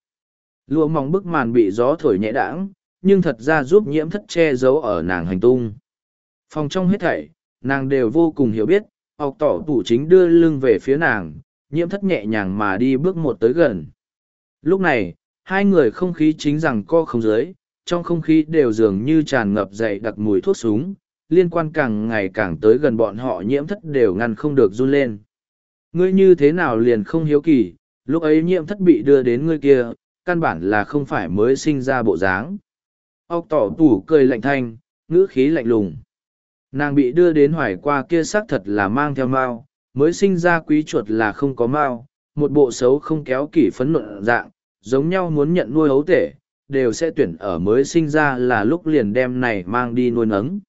Lụa mỏng bức màn bị gió thổi nhẹ đãng, nhưng thật ra giúp nhiễm thất che giấu ở nàng hành tung. Phòng trong hết thảy, nàng đều vô cùng hiểu biết, học tỏ tủ chính đưa lưng về phía nàng, nhiễm thất nhẹ nhàng mà đi bước một tới gần. Lúc này, hai người không khí chính rằng co không dưới, trong không khí đều dường như tràn ngập dậy đặc mùi thuốc súng, liên quan càng ngày càng tới gần bọn họ nhiễm thất đều ngăn không được run lên. Ngươi như thế nào liền không hiếu kỳ, lúc ấy nhiễm thất bị đưa đến ngươi kia, căn bản là không phải mới sinh ra bộ dáng. Ốc tỏ tủ cười lạnh thanh, ngữ khí lạnh lùng. Nàng bị đưa đến hoài qua kia xác thật là mang theo mao, mới sinh ra quý chuột là không có mao, một bộ xấu không kéo kỷ phấn luận dạng, giống nhau muốn nhận nuôi ấu tể, đều sẽ tuyển ở mới sinh ra là lúc liền đem này mang đi nuôi nấng.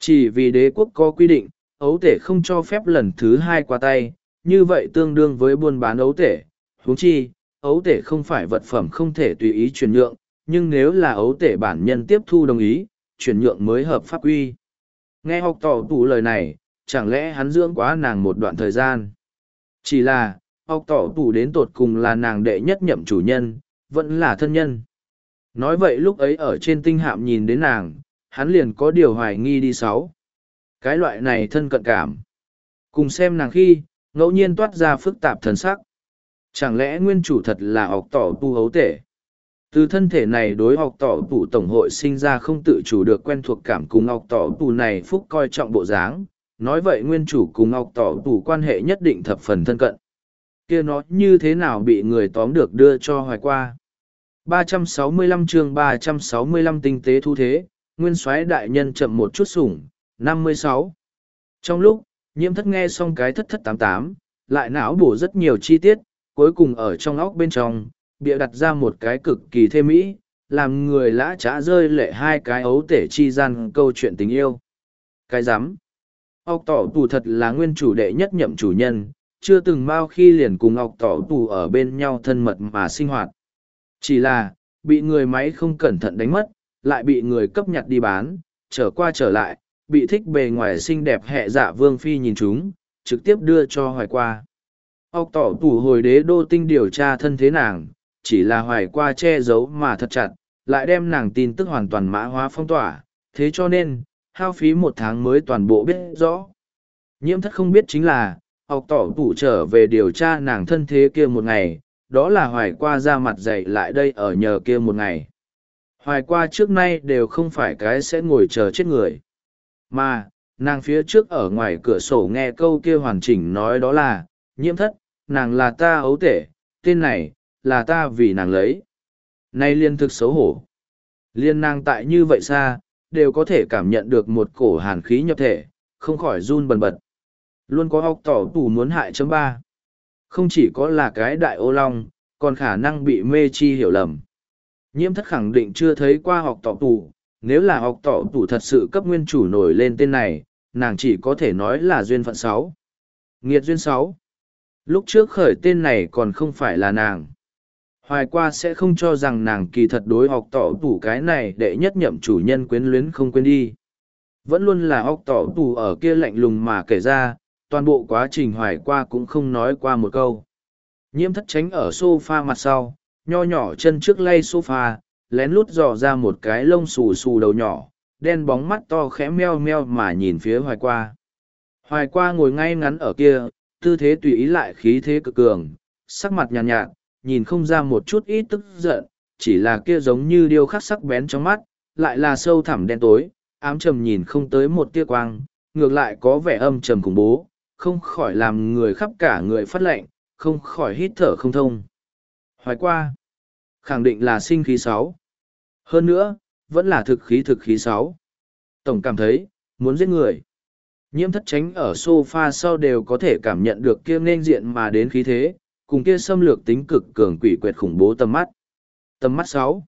Chỉ vì đế quốc có quy định, ấu tể không cho phép lần thứ hai qua tay, như vậy tương đương với buôn bán ấu tể. huống chi, ấu tể không phải vật phẩm không thể tùy ý chuyển nhượng, nhưng nếu là ấu tể bản nhân tiếp thu đồng ý, chuyển nhượng mới hợp pháp quy. Nghe học tỏ tủ lời này, chẳng lẽ hắn dưỡng quá nàng một đoạn thời gian. Chỉ là, học tỏ tủ đến tột cùng là nàng đệ nhất nhậm chủ nhân, vẫn là thân nhân. Nói vậy lúc ấy ở trên tinh hạm nhìn đến nàng, hắn liền có điều hoài nghi đi sáu. Cái loại này thân cận cảm. Cùng xem nàng khi, ngẫu nhiên toát ra phức tạp thần sắc. Chẳng lẽ nguyên chủ thật là học tỏ tu hấu tể? Từ thân thể này đối học tỏ bù tổng hội sinh ra không tự chủ được quen thuộc cảm cùng học tỏ bù này phúc coi trọng bộ dáng, nói vậy nguyên chủ cùng học tỏ bù quan hệ nhất định thập phần thân cận. kia nó như thế nào bị người tóm được đưa cho hoài qua. 365 chương 365 tinh tế thu thế, nguyên soái đại nhân chậm một chút sủng, 56. Trong lúc, nhiễm thất nghe xong cái thất thất tám tám, lại não bổ rất nhiều chi tiết, cuối cùng ở trong óc bên trong, bịa đặt ra một cái cực kỳ thê mỹ, làm người lã trá rơi lệ hai cái ấu tể chi gian câu chuyện tình yêu. Cái rắm ốc tỏ tù thật là nguyên chủ đệ nhất nhậm chủ nhân, chưa từng bao khi liền cùng ốc tỏ tù ở bên nhau thân mật mà sinh hoạt. Chỉ là, bị người máy không cẩn thận đánh mất, lại bị người cấp nhặt đi bán, trở qua trở lại, bị thích bề ngoài xinh đẹp hẹ dạ vương phi nhìn chúng, trực tiếp đưa cho hoài qua. Ốc tỏ tù hồi đế đô tinh điều tra thân thế nàng, chỉ là hoài qua che giấu mà thật chặt, lại đem nàng tin tức hoàn toàn mã hóa phong tỏa, thế cho nên, hao phí một tháng mới toàn bộ biết rõ. Nhiễm thất không biết chính là, học tỏ tủ trở về điều tra nàng thân thế kia một ngày, đó là hoài qua ra mặt dậy lại đây ở nhờ kia một ngày. Hoài qua trước nay đều không phải cái sẽ ngồi chờ chết người. Mà, nàng phía trước ở ngoài cửa sổ nghe câu kia hoàn chỉnh nói đó là, nhiễm thất, nàng là ta ấu tể, tên này, là ta vì nàng lấy. Nay liên thực xấu hổ. Liên nàng tại như vậy xa, đều có thể cảm nhận được một cổ hàn khí nhập thể, không khỏi run bần bật. Luôn có học tỏ tù muốn hại chấm ba. Không chỉ có là cái đại ô long, còn khả năng bị mê chi hiểu lầm. Nhiễm thất khẳng định chưa thấy qua học tỏ tù, nếu là học tỏ tù thật sự cấp nguyên chủ nổi lên tên này, nàng chỉ có thể nói là duyên phận sáu. Nghiệt duyên sáu. Lúc trước khởi tên này còn không phải là nàng. Hoài qua sẽ không cho rằng nàng kỳ thật đối học tỏ tủ cái này để nhất nhậm chủ nhân quyến luyến không quên đi. Vẫn luôn là học tỏ tủ ở kia lạnh lùng mà kể ra, toàn bộ quá trình hoài qua cũng không nói qua một câu. Nhiễm thất tránh ở sofa mặt sau, nho nhỏ chân trước lay sofa, lén lút dò ra một cái lông xù xù đầu nhỏ, đen bóng mắt to khẽ meo meo mà nhìn phía hoài qua. Hoài qua ngồi ngay ngắn ở kia, tư thế tùy ý lại khí thế cực cường, sắc mặt nhàn nhạt, nhạt, nhìn không ra một chút ít tức giận, chỉ là kia giống như điêu khắc sắc bén trong mắt, lại là sâu thẳm đen tối, ám trầm nhìn không tới một tia quang, ngược lại có vẻ âm trầm khủng bố, không khỏi làm người khắp cả người phát lệnh, không khỏi hít thở không thông. Hoài qua, khẳng định là sinh khí sáu. Hơn nữa, vẫn là thực khí thực khí sáu. Tổng cảm thấy, muốn giết người. Nhiễm thất tránh ở sofa sau đều có thể cảm nhận được kia nên diện mà đến khí thế, cùng kia xâm lược tính cực cường quỷ quyệt khủng bố tầm mắt. Tầm mắt sáu.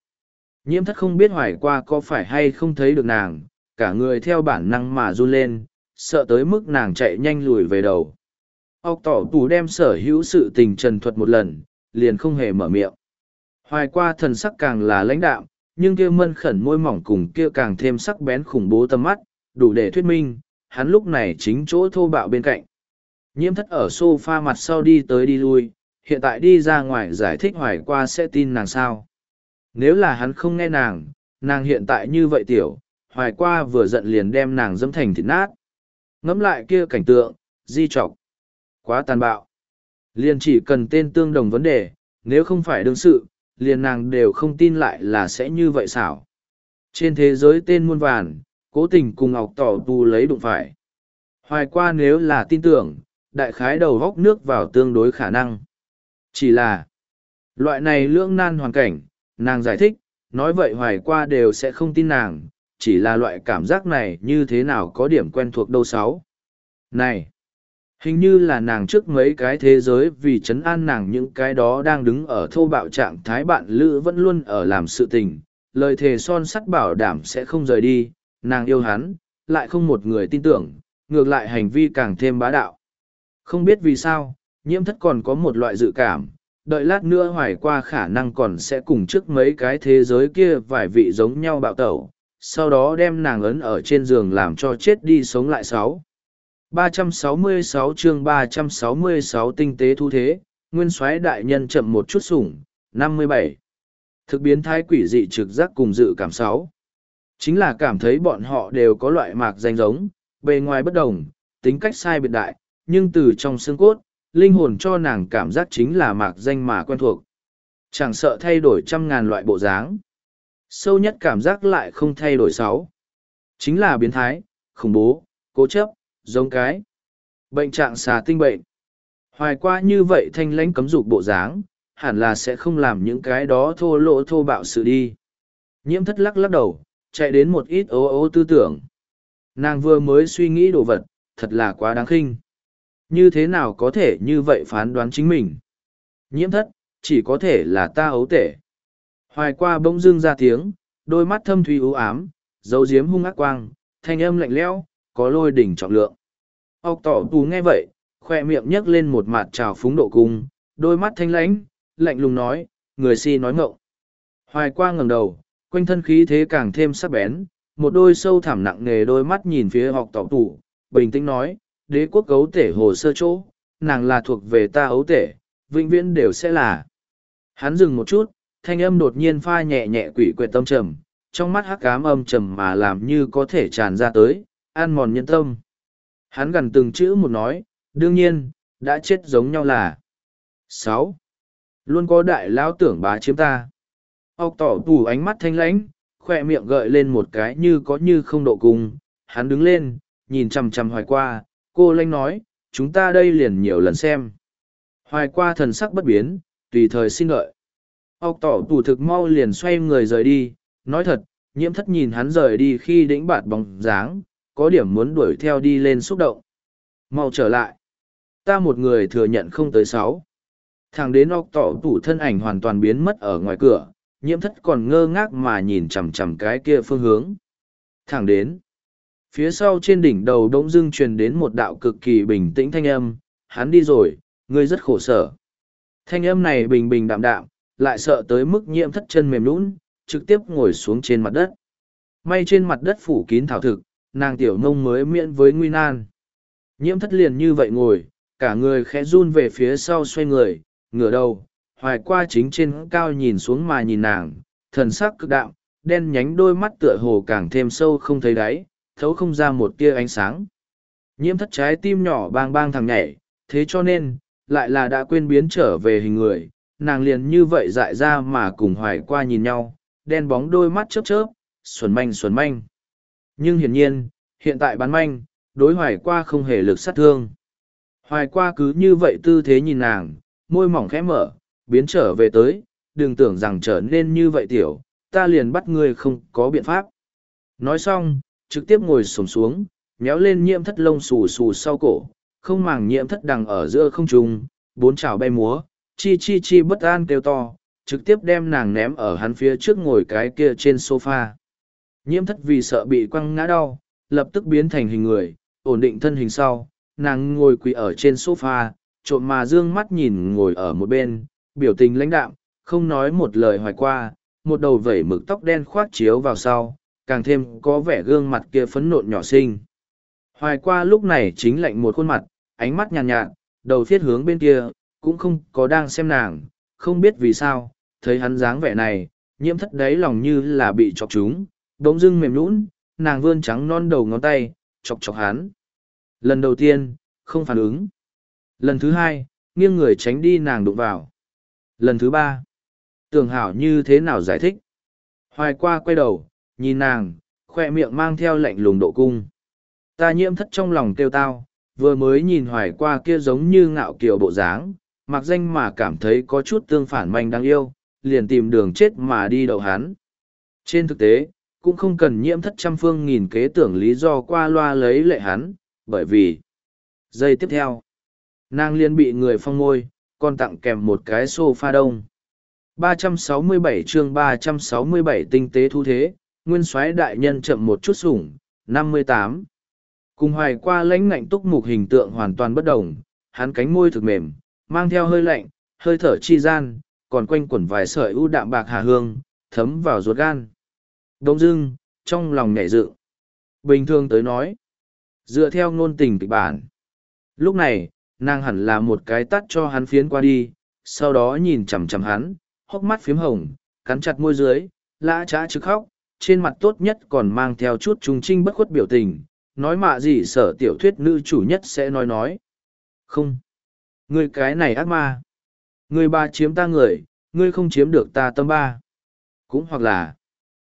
Nhiễm thất không biết hoài qua có phải hay không thấy được nàng, cả người theo bản năng mà run lên, sợ tới mức nàng chạy nhanh lùi về đầu. Ốc tỏ tù đem sở hữu sự tình trần thuật một lần, liền không hề mở miệng. Hoài qua thần sắc càng là lãnh đạo, nhưng kia mân khẩn môi mỏng cùng kia càng thêm sắc bén khủng bố tầm mắt, đủ để thuyết minh, hắn lúc này chính chỗ thô bạo bên cạnh. Nhiễm thất ở sofa mặt sau đi tới đi lui, hiện tại đi ra ngoài giải thích hoài qua sẽ tin nàng sao. Nếu là hắn không nghe nàng, nàng hiện tại như vậy tiểu, hoài qua vừa giận liền đem nàng dâm thành thịt nát. Ngắm lại kia cảnh tượng, di trọc. Quá tàn bạo. Liền chỉ cần tên tương đồng vấn đề, nếu không phải đương sự, liền nàng đều không tin lại là sẽ như vậy xảo. Trên thế giới tên muôn vàn, cố tình cùng ngọc tỏ tù lấy đụng phải. Hoài qua nếu là tin tưởng, đại khái đầu góc nước vào tương đối khả năng. Chỉ là, loại này lưỡng nan hoàn cảnh, nàng giải thích, nói vậy hoài qua đều sẽ không tin nàng, chỉ là loại cảm giác này như thế nào có điểm quen thuộc đâu sáu. Này, hình như là nàng trước mấy cái thế giới vì chấn an nàng những cái đó đang đứng ở thô bạo trạng thái bạn lữ vẫn luôn ở làm sự tình, lời thề son sắt bảo đảm sẽ không rời đi, nàng yêu hắn, lại không một người tin tưởng, ngược lại hành vi càng thêm bá đạo. Không biết vì sao, nhiễm thất còn có một loại dự cảm, đợi lát nữa hoài qua khả năng còn sẽ cùng trước mấy cái thế giới kia vài vị giống nhau bạo tẩu, sau đó đem nàng ấn ở trên giường làm cho chết đi sống lại sáu. 366 chương 366 tinh tế thu thế, nguyên soái đại nhân chậm một chút sủng, 57. Thực biến thái quỷ dị trực giác cùng dự cảm sáu. Chính là cảm thấy bọn họ đều có loại mạc danh giống, bề ngoài bất đồng, tính cách sai biệt đại, nhưng từ trong xương cốt, linh hồn cho nàng cảm giác chính là mạc danh mà quen thuộc. Chẳng sợ thay đổi trăm ngàn loại bộ dáng. Sâu nhất cảm giác lại không thay đổi sáu. Chính là biến thái, khủng bố, cố chấp, giống cái. Bệnh trạng xà tinh bệnh. Hoài qua như vậy thanh lãnh cấm dục bộ dáng, hẳn là sẽ không làm những cái đó thô lỗ thô bạo sự đi. Nhiễm thất lắc lắc đầu, chạy đến một ít ố ố tư tưởng. Nàng vừa mới suy nghĩ đồ vật, thật là quá đáng khinh. Như thế nào có thể như vậy phán đoán chính mình? Nhiễm thất, chỉ có thể là ta ấu tể. Hoài qua bỗng dưng ra tiếng, đôi mắt thâm thủy ưu ám, dấu diếm hung ác quang, thanh âm lạnh lẽo, có lôi đỉnh trọng lượng. Ốc tỏ tù nghe vậy, khoe miệng nhấc lên một mặt trào phúng độ cung, đôi mắt thanh lãnh, lạnh lùng nói, người si nói ngộng. Hoài qua ngẩng đầu, quanh thân khí thế càng thêm sắc bén, một đôi sâu thẳm nặng nề đôi mắt nhìn phía học tỏ tù, bình tĩnh nói, đế quốc ấu tể hồ sơ chỗ, nàng là thuộc về ta ấu tể, vĩnh viễn đều sẽ là. Hắn dừng một chút, thanh âm đột nhiên pha nhẹ nhẹ quỷ quyệt tâm trầm, trong mắt hắc ám âm trầm mà làm như có thể tràn ra tới, an mòn nhân tâm. Hắn gần từng chữ một nói, đương nhiên, đã chết giống nhau là. sáu Luôn có đại lão tưởng bá chiếm ta. Ốc tỏ tù ánh mắt thanh lãnh, khoe miệng gợi lên một cái như có như không độ cùng. Hắn đứng lên, nhìn chằm chằm hoài qua, cô lanh nói, chúng ta đây liền nhiều lần xem. Hoài qua thần sắc bất biến, tùy thời xin lợi. Ốc tỏ tù thực mau liền xoay người rời đi, nói thật, Nhiễm thất nhìn hắn rời đi khi đĩnh bạt bóng dáng, có điểm muốn đuổi theo đi lên xúc động. Mau trở lại. Ta một người thừa nhận không tới sáu. Thằng đến óc tỏ tủ thân ảnh hoàn toàn biến mất ở ngoài cửa, nhiễm thất còn ngơ ngác mà nhìn chằm chằm cái kia phương hướng. Thẳng đến. Phía sau trên đỉnh đầu đống dưng truyền đến một đạo cực kỳ bình tĩnh thanh âm, hắn đi rồi, ngươi rất khổ sở. Thanh âm này bình bình đạm đạm, lại sợ tới mức nhiễm thất chân mềm lún, trực tiếp ngồi xuống trên mặt đất. May trên mặt đất phủ kín thảo thực, nàng tiểu nông mới miễn với nguy nan. Nhiễm thất liền như vậy ngồi, cả người khẽ run về phía sau xoay người, ngửa đầu, hoài qua chính trên cao nhìn xuống mà nhìn nàng, thần sắc cực đạm, đen nhánh đôi mắt tựa hồ càng thêm sâu không thấy đáy, thấu không ra một tia ánh sáng. Nhiễm thất trái tim nhỏ bang bang thằng nhảy, thế cho nên, lại là đã quên biến trở về hình người, nàng liền như vậy dại ra mà cùng hoài qua nhìn nhau, đen bóng đôi mắt chớp chớp, xuẩn manh xuẩn manh. Nhưng hiển nhiên, hiện tại bán manh, đối hoài qua không hề lực sát thương. Hoài qua cứ như vậy tư thế nhìn nàng, môi mỏng khẽ mở, biến trở về tới, đừng tưởng rằng trở nên như vậy tiểu, ta liền bắt ngươi không có biện pháp. Nói xong, trực tiếp ngồi sổm xuống, méo lên nhiễm thất lông xù xù sau cổ, không màng nhiễm thất đằng ở giữa không trung, bốn chảo bay múa, chi chi chi bất an kêu to, trực tiếp đem nàng ném ở hắn phía trước ngồi cái kia trên sofa. Nhiễm thất vì sợ bị quăng ngã đau, lập tức biến thành hình người, ổn định thân hình sau, nàng ngồi quỳ ở trên sofa, trộm mà dương mắt nhìn ngồi ở một bên, biểu tình lãnh đạm, không nói một lời hoài qua, một đầu vẩy mực tóc đen khoát chiếu vào sau, càng thêm có vẻ gương mặt kia phấn nộn nhỏ xinh. Hoài qua lúc này chính lạnh một khuôn mặt, ánh mắt nhàn nhạt, nhạt, đầu thiết hướng bên kia, cũng không có đang xem nàng, không biết vì sao, thấy hắn dáng vẻ này, nhiễm thất đáy lòng như là bị chọc trúng, đống dưng mềm lún, nàng vươn trắng non đầu ngón tay, chọc chọc hắn. Lần đầu tiên, không phản ứng. Lần thứ hai, nghiêng người tránh đi nàng đụng vào. Lần thứ ba, tưởng hảo như thế nào giải thích. Hoài qua quay đầu, nhìn nàng, khoe miệng mang theo lạnh lùng độ cung. Ta nhiễm thất trong lòng kêu tao, vừa mới nhìn hoài qua kia giống như ngạo kiều bộ dáng, mặc danh mà cảm thấy có chút tương phản manh đáng yêu, liền tìm đường chết mà đi đậu hắn. Trên thực tế, cũng không cần nhiễm thất trăm phương nghìn kế tưởng lý do qua loa lấy lệ hắn, bởi vì... Giây tiếp theo, nàng liền bị người phong môi, còn tặng kèm một cái sofa đông. 367 chương 367 tinh tế thu thế, nguyên soái đại nhân chậm một chút sủng, 58. Cùng hoài qua lãnh ngạnh túc mục hình tượng hoàn toàn bất đồng, hắn cánh môi thực mềm, mang theo hơi lạnh, hơi thở chi gian, còn quanh quẩn vài sợi u đạm bạc hà hương, thấm vào ruột gan. Đông dưng, trong lòng nhảy dự. Bình thường tới nói, dựa theo ngôn tình kịch bản. Lúc này, nàng hẳn là một cái tắt cho hắn phiến qua đi, sau đó nhìn chằm chằm hắn, hốc mắt phiếm hồng, cắn chặt môi dưới, lã trá chứ khóc, trên mặt tốt nhất còn mang theo chút trung trinh bất khuất biểu tình, nói mạ gì sở tiểu thuyết nữ chủ nhất sẽ nói nói. Không. Ngươi cái này ác ma. Ngươi ba chiếm ta người, ngươi không chiếm được ta tâm ba. Cũng hoặc là,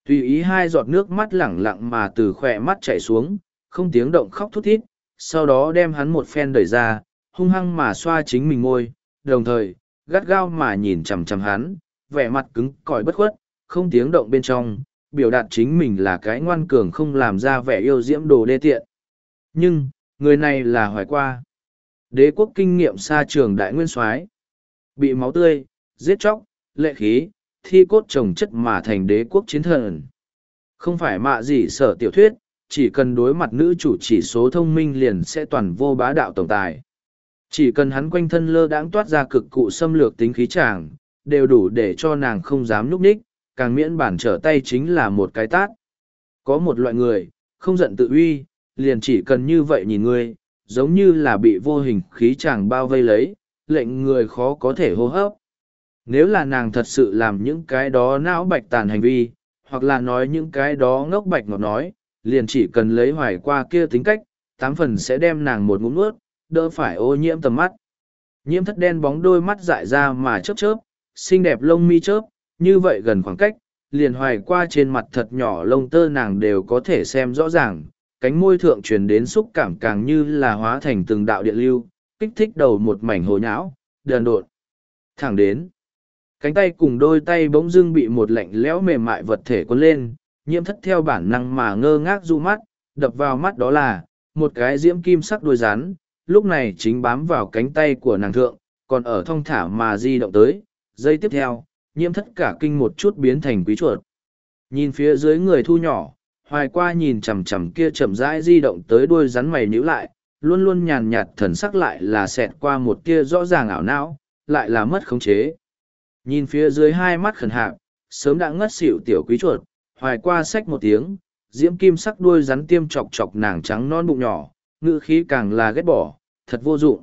tùy ý hai giọt nước mắt lẳng lặng mà từ khỏe mắt chảy xuống, không tiếng động khóc thút thít, sau đó đem hắn một phen đẩy ra, hung hăng mà xoa chính mình ngôi, đồng thời, gắt gao mà nhìn chằm chằm hắn, vẻ mặt cứng cỏi bất khuất, không tiếng động bên trong, biểu đạt chính mình là cái ngoan cường không làm ra vẻ yêu diễm đồ đê tiện. Nhưng, người này là hoài qua. Đế quốc kinh nghiệm xa trường đại nguyên soái Bị máu tươi, giết chóc, lệ khí, thi cốt trồng chất mà thành đế quốc chiến thần. Không phải mạ gì sở tiểu thuyết, chỉ cần đối mặt nữ chủ chỉ số thông minh liền sẽ toàn vô bá đạo tổng tài. Chỉ cần hắn quanh thân lơ đãng toát ra cực cụ xâm lược tính khí chàng, đều đủ để cho nàng không dám núp đích càng miễn bản trở tay chính là một cái tát. Có một loại người, không giận tự uy, liền chỉ cần như vậy nhìn ngươi, giống như là bị vô hình khí chàng bao vây lấy, lệnh người khó có thể hô hấp. Nếu là nàng thật sự làm những cái đó não bạch tàn hành vi, hoặc là nói những cái đó ngốc bạch ngọt nói, liền chỉ cần lấy hoài qua kia tính cách, tám phần sẽ đem nàng một ngụm nuốt, đỡ phải ô nhiễm tầm mắt. Nhiễm thất đen bóng đôi mắt dại ra mà chớp chớp, xinh đẹp lông mi chớp, như vậy gần khoảng cách, liền hoài qua trên mặt thật nhỏ lông tơ nàng đều có thể xem rõ ràng, cánh môi thượng truyền đến xúc cảm càng như là hóa thành từng đạo điện lưu, kích thích đầu một mảnh hồ nhão, đờn độn. Thẳng đến, cánh tay cùng đôi tay bỗng dưng bị một lạnh lẽo mềm mại vật thể cuốn lên, nhiễm thất theo bản năng mà ngơ ngác du mắt, đập vào mắt đó là, một cái diễm kim sắc đuôi rắn, lúc này chính bám vào cánh tay của nàng thượng, còn ở thong thả mà di động tới. Giây tiếp theo, nhiễm thất cả kinh một chút biến thành quý chuột. Nhìn phía dưới người thu nhỏ, hoài qua nhìn chằm chằm kia chậm rãi di động tới đuôi rắn mày nhíu lại, luôn luôn nhàn nhạt thần sắc lại là xẹt qua một tia rõ ràng ảo não, lại là mất khống chế. Nhìn phía dưới hai mắt khẩn hạp, sớm đã ngất xỉu tiểu quý chuột, hoài qua xách một tiếng, diễm kim sắc đuôi rắn tiêm chọc chọc nàng trắng non bụng nhỏ, ngữ khí càng là ghét bỏ, thật vô dụng.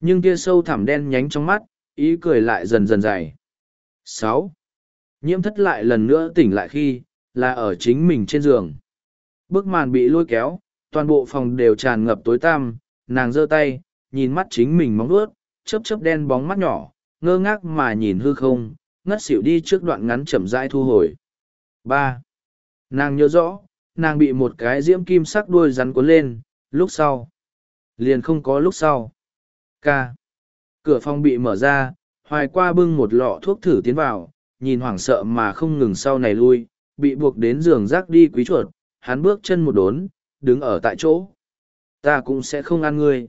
Nhưng kia sâu thẳm đen nhánh trong mắt, ý cười lại dần dần dày sáu Nhiễm thất lại lần nữa tỉnh lại khi, là ở chính mình trên giường. Bức màn bị lôi kéo, toàn bộ phòng đều tràn ngập tối tăm, nàng giơ tay, nhìn mắt chính mình móng ướt chớp chớp đen bóng mắt nhỏ, ngơ ngác mà nhìn hư không, ngất xỉu đi trước đoạn ngắn chậm rãi thu hồi. ba Nàng nhớ rõ, nàng bị một cái diễm kim sắc đuôi rắn cuốn lên, lúc sau. Liền không có lúc sau. K. Cửa phòng bị mở ra, hoài qua bưng một lọ thuốc thử tiến vào, nhìn hoảng sợ mà không ngừng sau này lui, bị buộc đến giường rác đi quý chuột, hắn bước chân một đốn, đứng ở tại chỗ. Ta cũng sẽ không ăn ngươi.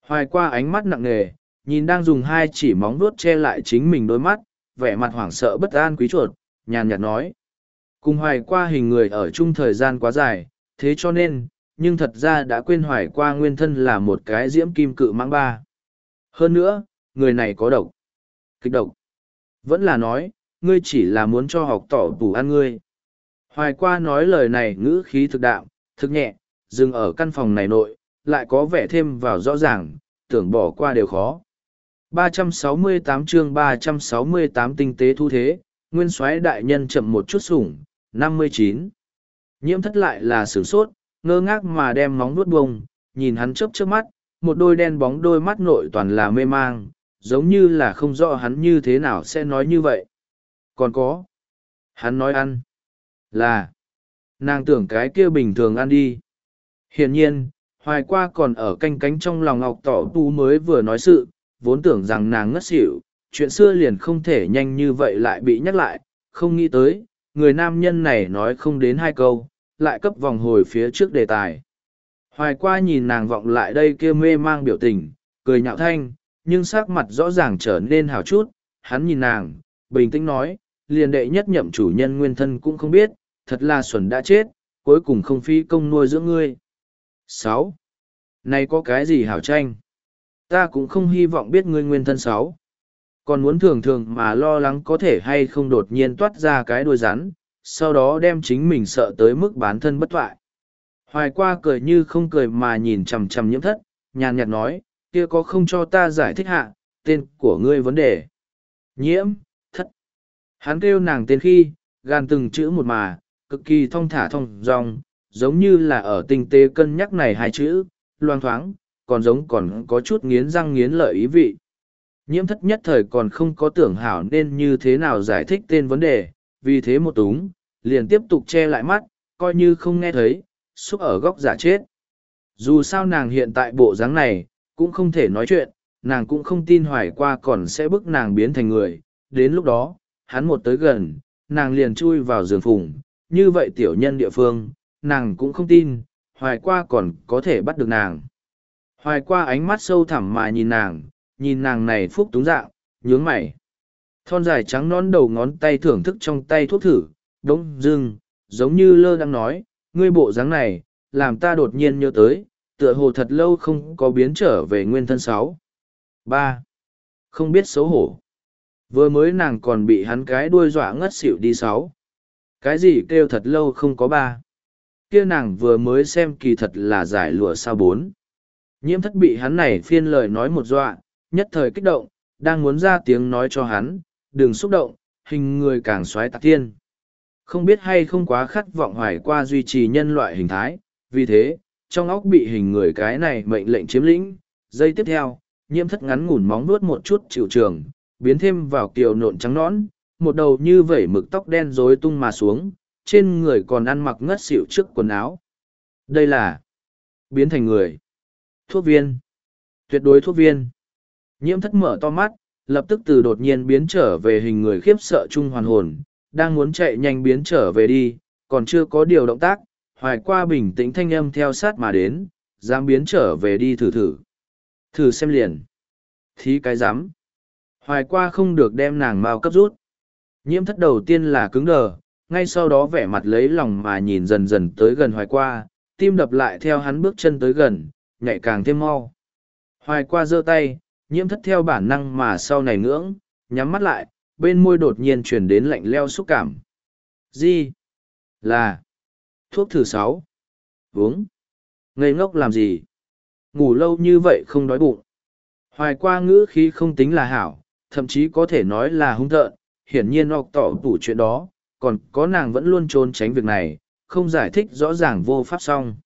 Hoài qua ánh mắt nặng nề, nhìn đang dùng hai chỉ móng vuốt che lại chính mình đôi mắt, vẻ mặt hoảng sợ bất an quý chuột, nhàn nhạt nói. Cùng hoài qua hình người ở chung thời gian quá dài, thế cho nên, nhưng thật ra đã quên hoài qua nguyên thân là một cái diễm kim cự mãng ba. Hơn nữa, người này có độc. Kịch độc. Vẫn là nói, ngươi chỉ là muốn cho học tỏ bù ăn ngươi. Hoài qua nói lời này ngữ khí thực đạo, thực nhẹ, dừng ở căn phòng này nội, lại có vẻ thêm vào rõ ràng, tưởng bỏ qua đều khó. 368 chương 368 tinh tế thu thế, nguyên soái đại nhân chậm một chút sủng, 59. Nhiễm thất lại là sửng sốt, ngơ ngác mà đem móng nuốt bông, nhìn hắn chớp trước mắt, một đôi đen bóng đôi mắt nội toàn là mê mang, giống như là không rõ hắn như thế nào sẽ nói như vậy. Còn có. Hắn nói ăn. Là. Nàng tưởng cái kia bình thường ăn đi. Hiển nhiên, hoài qua còn ở canh cánh trong lòng ngọc tỏ tu mới vừa nói sự, vốn tưởng rằng nàng ngất xỉu, chuyện xưa liền không thể nhanh như vậy lại bị nhắc lại, không nghĩ tới, người nam nhân này nói không đến hai câu, lại cấp vòng hồi phía trước đề tài. Hoài qua nhìn nàng vọng lại đây kia mê mang biểu tình, cười nhạo thanh, nhưng sắc mặt rõ ràng trở nên hào chút, hắn nhìn nàng, bình tĩnh nói, liền đệ nhất nhậm chủ nhân nguyên thân cũng không biết, thật là xuẩn đã chết, cuối cùng không phi công nuôi dưỡng ngươi. sáu Này có cái gì hảo tranh? Ta cũng không hy vọng biết ngươi nguyên thân sáu Còn muốn thường thường mà lo lắng có thể hay không đột nhiên toát ra cái đuôi rắn, sau đó đem chính mình sợ tới mức bán thân bất thoại. Hoài qua cười như không cười mà nhìn chằm chằm nhiễm thất, nhàn nhạt nói, kia có không cho ta giải thích hạ, tên của ngươi vấn đề. Nhiễm, thất. Hắn kêu nàng tên khi, gan từng chữ một mà, cực kỳ thong thả thong dong, giống như là ở tinh tế cân nhắc này hai chữ, loang thoáng, còn giống còn có chút nghiến răng nghiến lợi ý vị. Nhiễm thất nhất thời còn không có tưởng hảo nên như thế nào giải thích tên vấn đề, vì thế một túng, liền tiếp tục che lại mắt, coi như không nghe thấy, xúc ở góc giả chết. Dù sao nàng hiện tại bộ dáng này, cũng không thể nói chuyện, nàng cũng không tin hoài qua còn sẽ bức nàng biến thành người. Đến lúc đó, hắn một tới gần, nàng liền chui vào giường phùng, như vậy tiểu nhân địa phương, nàng cũng không tin, hoài qua còn có thể bắt được nàng. Hoài qua ánh mắt sâu thẳm mà nhìn nàng, nhìn nàng này phúc túng dạng, nhướng mày. Thon dài trắng nón đầu ngón tay thưởng thức trong tay thuốc thử, đống dưng, giống như lơ đang nói, ngươi bộ dáng này, làm ta đột nhiên nhớ tới, tựa hồ thật lâu không có biến trở về nguyên thân sáu. ba Không biết xấu hổ. Vừa mới nàng còn bị hắn cái đuôi dọa ngất xỉu đi sáu. Cái gì kêu thật lâu không có ba. Kia nàng vừa mới xem kỳ thật là giải lụa sao bốn. Nhiễm thất bị hắn này phiên lời nói một dọa, nhất thời kích động, đang muốn ra tiếng nói cho hắn, đừng xúc động, hình người càng xoáy tạc tiên Không biết hay không quá khát vọng hoài qua duy trì nhân loại hình thái, vì thế, trong óc bị hình người cái này mệnh lệnh chiếm lĩnh. Giây tiếp theo, nhiễm thất ngắn ngủn móng nuốt một chút chịu trường, biến thêm vào kiều nộn trắng nõn, một đầu như vẩy mực tóc đen rối tung mà xuống, trên người còn ăn mặc ngất xỉu trước quần áo. Đây là biến thành người. Thuốc viên. Tuyệt đối thuốc viên. Nhiễm thất mở to mắt, lập tức từ đột nhiên biến trở về hình người khiếp sợ chung hoàn hồn, đang muốn chạy nhanh biến trở về đi, còn chưa có điều động tác, hoài qua bình tĩnh thanh âm theo sát mà đến, dám biến trở về đi thử thử. Thử xem liền. Thí cái dám. Hoài qua không được đem nàng mau cấp rút. Nhiễm thất đầu tiên là cứng đờ, ngay sau đó vẻ mặt lấy lòng mà nhìn dần dần tới gần hoài qua, tim đập lại theo hắn bước chân tới gần, nhạy càng thêm mau. Hoài qua giơ tay, nhiễm thất theo bản năng mà sau này ngưỡng, nhắm mắt lại, bên môi đột nhiên chuyển đến lạnh leo xúc cảm. Gì? Là. Thuốc thử sáu. Uống. Ngây ngốc làm gì? Ngủ lâu như vậy không đói bụng. Hoài qua ngữ khí không tính là hảo, thậm chí có thể nói là hung tợn, hiển nhiên ọc tỏ tủ chuyện đó, còn có nàng vẫn luôn trốn tránh việc này, không giải thích rõ ràng vô pháp xong.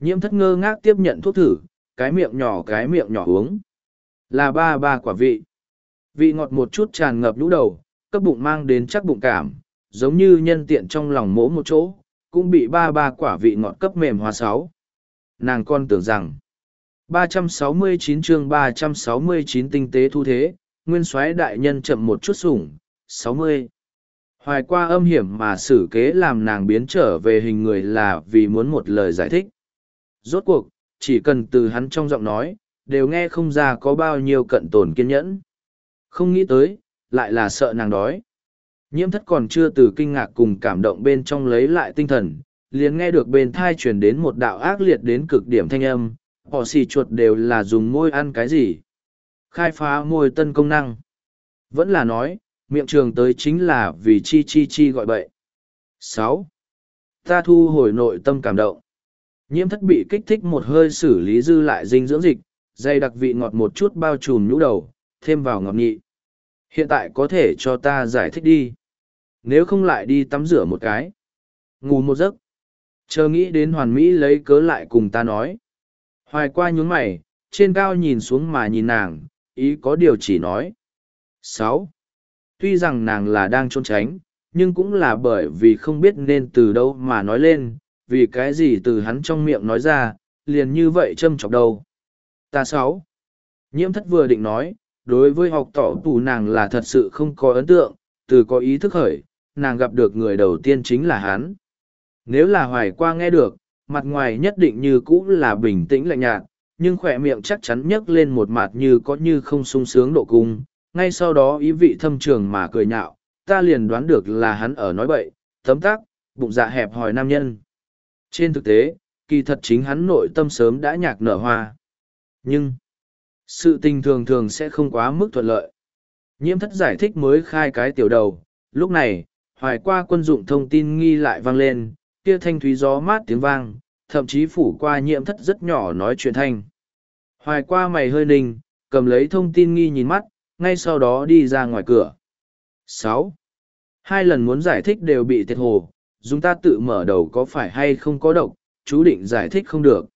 Nhiễm thất ngơ ngác tiếp nhận thuốc thử, cái miệng nhỏ cái miệng nhỏ uống. Là ba ba quả vị. Vị ngọt một chút tràn ngập lũ đầu, cấp bụng mang đến chắc bụng cảm, giống như nhân tiện trong lòng mỗ một chỗ, cũng bị ba ba quả vị ngọt cấp mềm hóa sáu. Nàng con tưởng rằng, 369 chương 369 tinh tế thu thế, nguyên soái đại nhân chậm một chút sủng, 60. Hoài qua âm hiểm mà xử kế làm nàng biến trở về hình người là vì muốn một lời giải thích. Rốt cuộc, chỉ cần từ hắn trong giọng nói, đều nghe không ra có bao nhiêu cận tồn kiên nhẫn. Không nghĩ tới, lại là sợ nàng đói. Nhiễm thất còn chưa từ kinh ngạc cùng cảm động bên trong lấy lại tinh thần, liền nghe được bên thai truyền đến một đạo ác liệt đến cực điểm thanh âm, họ xì chuột đều là dùng môi ăn cái gì. Khai phá môi tân công năng. Vẫn là nói, miệng trường tới chính là vì chi chi chi gọi bậy. sáu Ta thu hồi nội tâm cảm động. Nhiễm thất bị kích thích một hơi xử lý dư lại dinh dưỡng dịch, dây đặc vị ngọt một chút bao trùm nhũ đầu, thêm vào ngọt nhị. Hiện tại có thể cho ta giải thích đi. Nếu không lại đi tắm rửa một cái. Ngủ một giấc. Chờ nghĩ đến hoàn mỹ lấy cớ lại cùng ta nói. Hoài qua nhún mày, trên cao nhìn xuống mà nhìn nàng, ý có điều chỉ nói. sáu Tuy rằng nàng là đang trốn tránh, nhưng cũng là bởi vì không biết nên từ đâu mà nói lên, vì cái gì từ hắn trong miệng nói ra, liền như vậy châm chọc đâu. Ta sáu. Nhiễm thất vừa định nói, đối với học tỏ tù nàng là thật sự không có ấn tượng, từ có ý thức khởi, nàng gặp được người đầu tiên chính là hắn. Nếu là hoài qua nghe được, mặt ngoài nhất định như cũ là bình tĩnh lạnh nhạt, nhưng khỏe miệng chắc chắn nhấc lên một mặt như có như không sung sướng độ cung, ngay sau đó ý vị thâm trường mà cười nhạo, ta liền đoán được là hắn ở nói bậy, tấm tác, bụng dạ hẹp hỏi nam nhân. Trên thực tế, kỳ thật chính hắn nội tâm sớm đã nhạc nở hoa. Nhưng, sự tình thường thường sẽ không quá mức thuận lợi. Nhiễm thất giải thích mới khai cái tiểu đầu, lúc này, hoài qua quân dụng thông tin nghi lại vang lên, kia thanh thúy gió mát tiếng vang, thậm chí phủ qua nhiễm thất rất nhỏ nói chuyện thanh. Hoài qua mày hơi ninh, cầm lấy thông tin nghi nhìn mắt, ngay sau đó đi ra ngoài cửa. sáu Hai lần muốn giải thích đều bị thiệt hồ, dùng ta tự mở đầu có phải hay không có độc, chú định giải thích không được.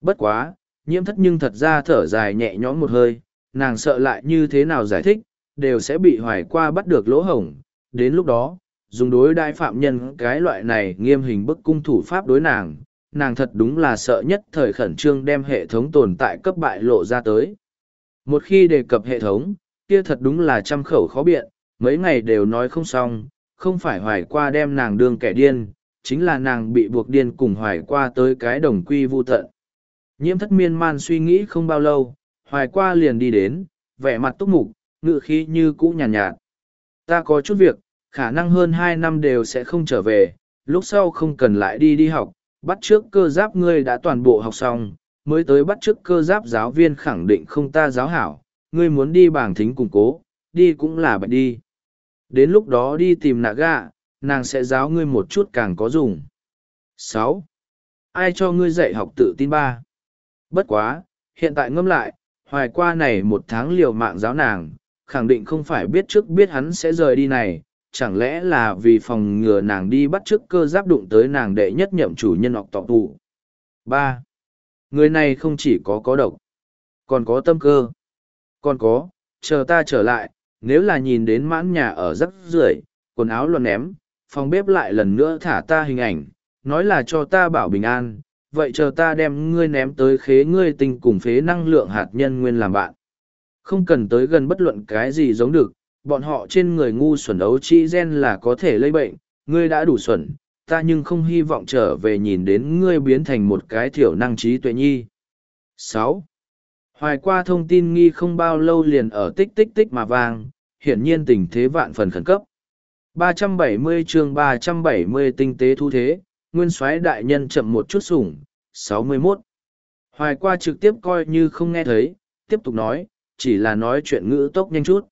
Bất quá, nhiễm thất nhưng thật ra thở dài nhẹ nhõm một hơi, nàng sợ lại như thế nào giải thích, đều sẽ bị hoài qua bắt được lỗ hổng. Đến lúc đó, dùng đối đại phạm nhân cái loại này nghiêm hình bức cung thủ pháp đối nàng, nàng thật đúng là sợ nhất thời khẩn trương đem hệ thống tồn tại cấp bại lộ ra tới. Một khi đề cập hệ thống, kia thật đúng là trăm khẩu khó biện, mấy ngày đều nói không xong, không phải hoài qua đem nàng đương kẻ điên, chính là nàng bị buộc điên cùng hoài qua tới cái đồng quy vu tận. Nhiễm thất miên man suy nghĩ không bao lâu, hoài qua liền đi đến, vẻ mặt túc mục, ngự khí như cũ nhàn nhạt, nhạt. Ta có chút việc, khả năng hơn hai năm đều sẽ không trở về, lúc sau không cần lại đi đi học, bắt trước cơ giáp ngươi đã toàn bộ học xong, mới tới bắt trước cơ giáp giáo viên khẳng định không ta giáo hảo, ngươi muốn đi bảng thính củng cố, đi cũng là bạch đi. Đến lúc đó đi tìm nạ gạ, nàng sẽ giáo ngươi một chút càng có dùng. sáu Ai cho ngươi dạy học tự tin ba? Bất quá, hiện tại ngâm lại, hoài qua này một tháng liều mạng giáo nàng, khẳng định không phải biết trước biết hắn sẽ rời đi này, chẳng lẽ là vì phòng ngừa nàng đi bắt trước cơ giáp đụng tới nàng đệ nhất nhậm chủ nhân học tọc tù. ba Người này không chỉ có có độc, còn có tâm cơ. Còn có, chờ ta trở lại, nếu là nhìn đến mãn nhà ở rắc rưởi quần áo luận ném, phòng bếp lại lần nữa thả ta hình ảnh, nói là cho ta bảo bình an, vậy chờ ta đem ngươi ném tới khế ngươi tinh cùng phế năng lượng hạt nhân nguyên làm bạn. Không cần tới gần bất luận cái gì giống được, bọn họ trên người ngu xuẩn đấu chi gen là có thể lây bệnh, ngươi đã đủ xuẩn, ta nhưng không hy vọng trở về nhìn đến ngươi biến thành một cái thiểu năng trí tuệ nhi. sáu Hoài qua thông tin nghi không bao lâu liền ở tích tích tích mà vang, hiển nhiên tình thế vạn phần khẩn cấp. 370 chương 370 tinh tế thu thế, nguyên soái đại nhân chậm một chút sủng, 61. Hoài qua trực tiếp coi như không nghe thấy, tiếp tục nói, chỉ là nói chuyện ngữ tốc nhanh chút.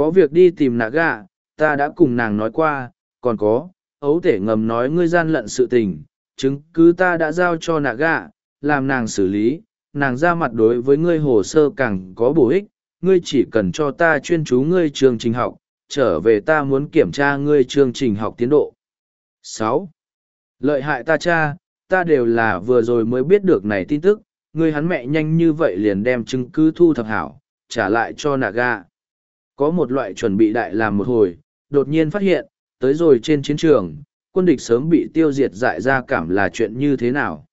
Có việc đi tìm nạ gạ, ta đã cùng nàng nói qua, còn có, ấu thể ngầm nói ngươi gian lận sự tình, chứng cứ ta đã giao cho nạ gạ, làm nàng xử lý, nàng ra mặt đối với ngươi hồ sơ càng có bổ ích, ngươi chỉ cần cho ta chuyên chú ngươi chương trình học, trở về ta muốn kiểm tra ngươi chương trình học tiến độ. sáu Lợi hại ta cha, ta đều là vừa rồi mới biết được này tin tức, ngươi hắn mẹ nhanh như vậy liền đem chứng cứ thu thập hảo, trả lại cho Naga. Có một loại chuẩn bị đại làm một hồi, đột nhiên phát hiện, tới rồi trên chiến trường, quân địch sớm bị tiêu diệt dại ra cảm là chuyện như thế nào.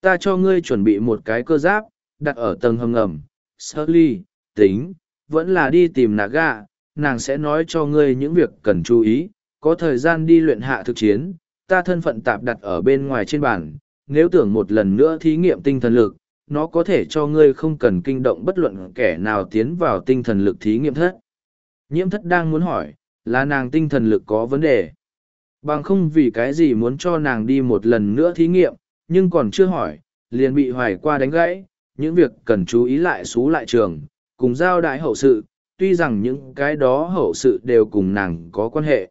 Ta cho ngươi chuẩn bị một cái cơ giáp, đặt ở tầng hầm ngầm, sơ ly, tính, vẫn là đi tìm Naga, nàng sẽ nói cho ngươi những việc cần chú ý, có thời gian đi luyện hạ thực chiến, ta thân phận tạp đặt ở bên ngoài trên bàn, nếu tưởng một lần nữa thí nghiệm tinh thần lực, nó có thể cho ngươi không cần kinh động bất luận kẻ nào tiến vào tinh thần lực thí nghiệm thất. Nhiễm thất đang muốn hỏi, là nàng tinh thần lực có vấn đề. Bằng không vì cái gì muốn cho nàng đi một lần nữa thí nghiệm, nhưng còn chưa hỏi, liền bị hoài qua đánh gãy, những việc cần chú ý lại xú lại trường, cùng giao đại hậu sự, tuy rằng những cái đó hậu sự đều cùng nàng có quan hệ.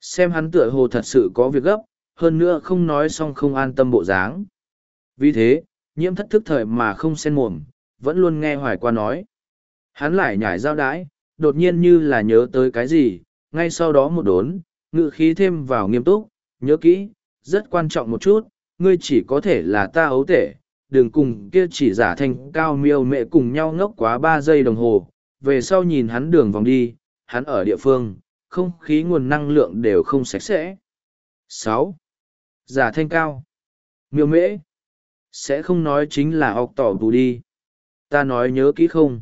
Xem hắn tựa hồ thật sự có việc gấp, hơn nữa không nói xong không an tâm bộ dáng. Vì thế, nhiễm thất thức thời mà không xen mồm, vẫn luôn nghe hoài qua nói. Hắn lại nhảy giao đái, đột nhiên như là nhớ tới cái gì, ngay sau đó một đốn, ngự khí thêm vào nghiêm túc, nhớ kỹ, rất quan trọng một chút, ngươi chỉ có thể là ta ấu tể, đừng cùng kia chỉ giả thành cao miêu mẹ cùng nhau ngốc quá ba giây đồng hồ, về sau nhìn hắn đường vòng đi, hắn ở địa phương, không khí nguồn năng lượng đều không sạch sẽ. sáu Giả thanh cao. Miêu mễ. Sẽ không nói chính là học tỏ bù đi. Ta nói nhớ kỹ không?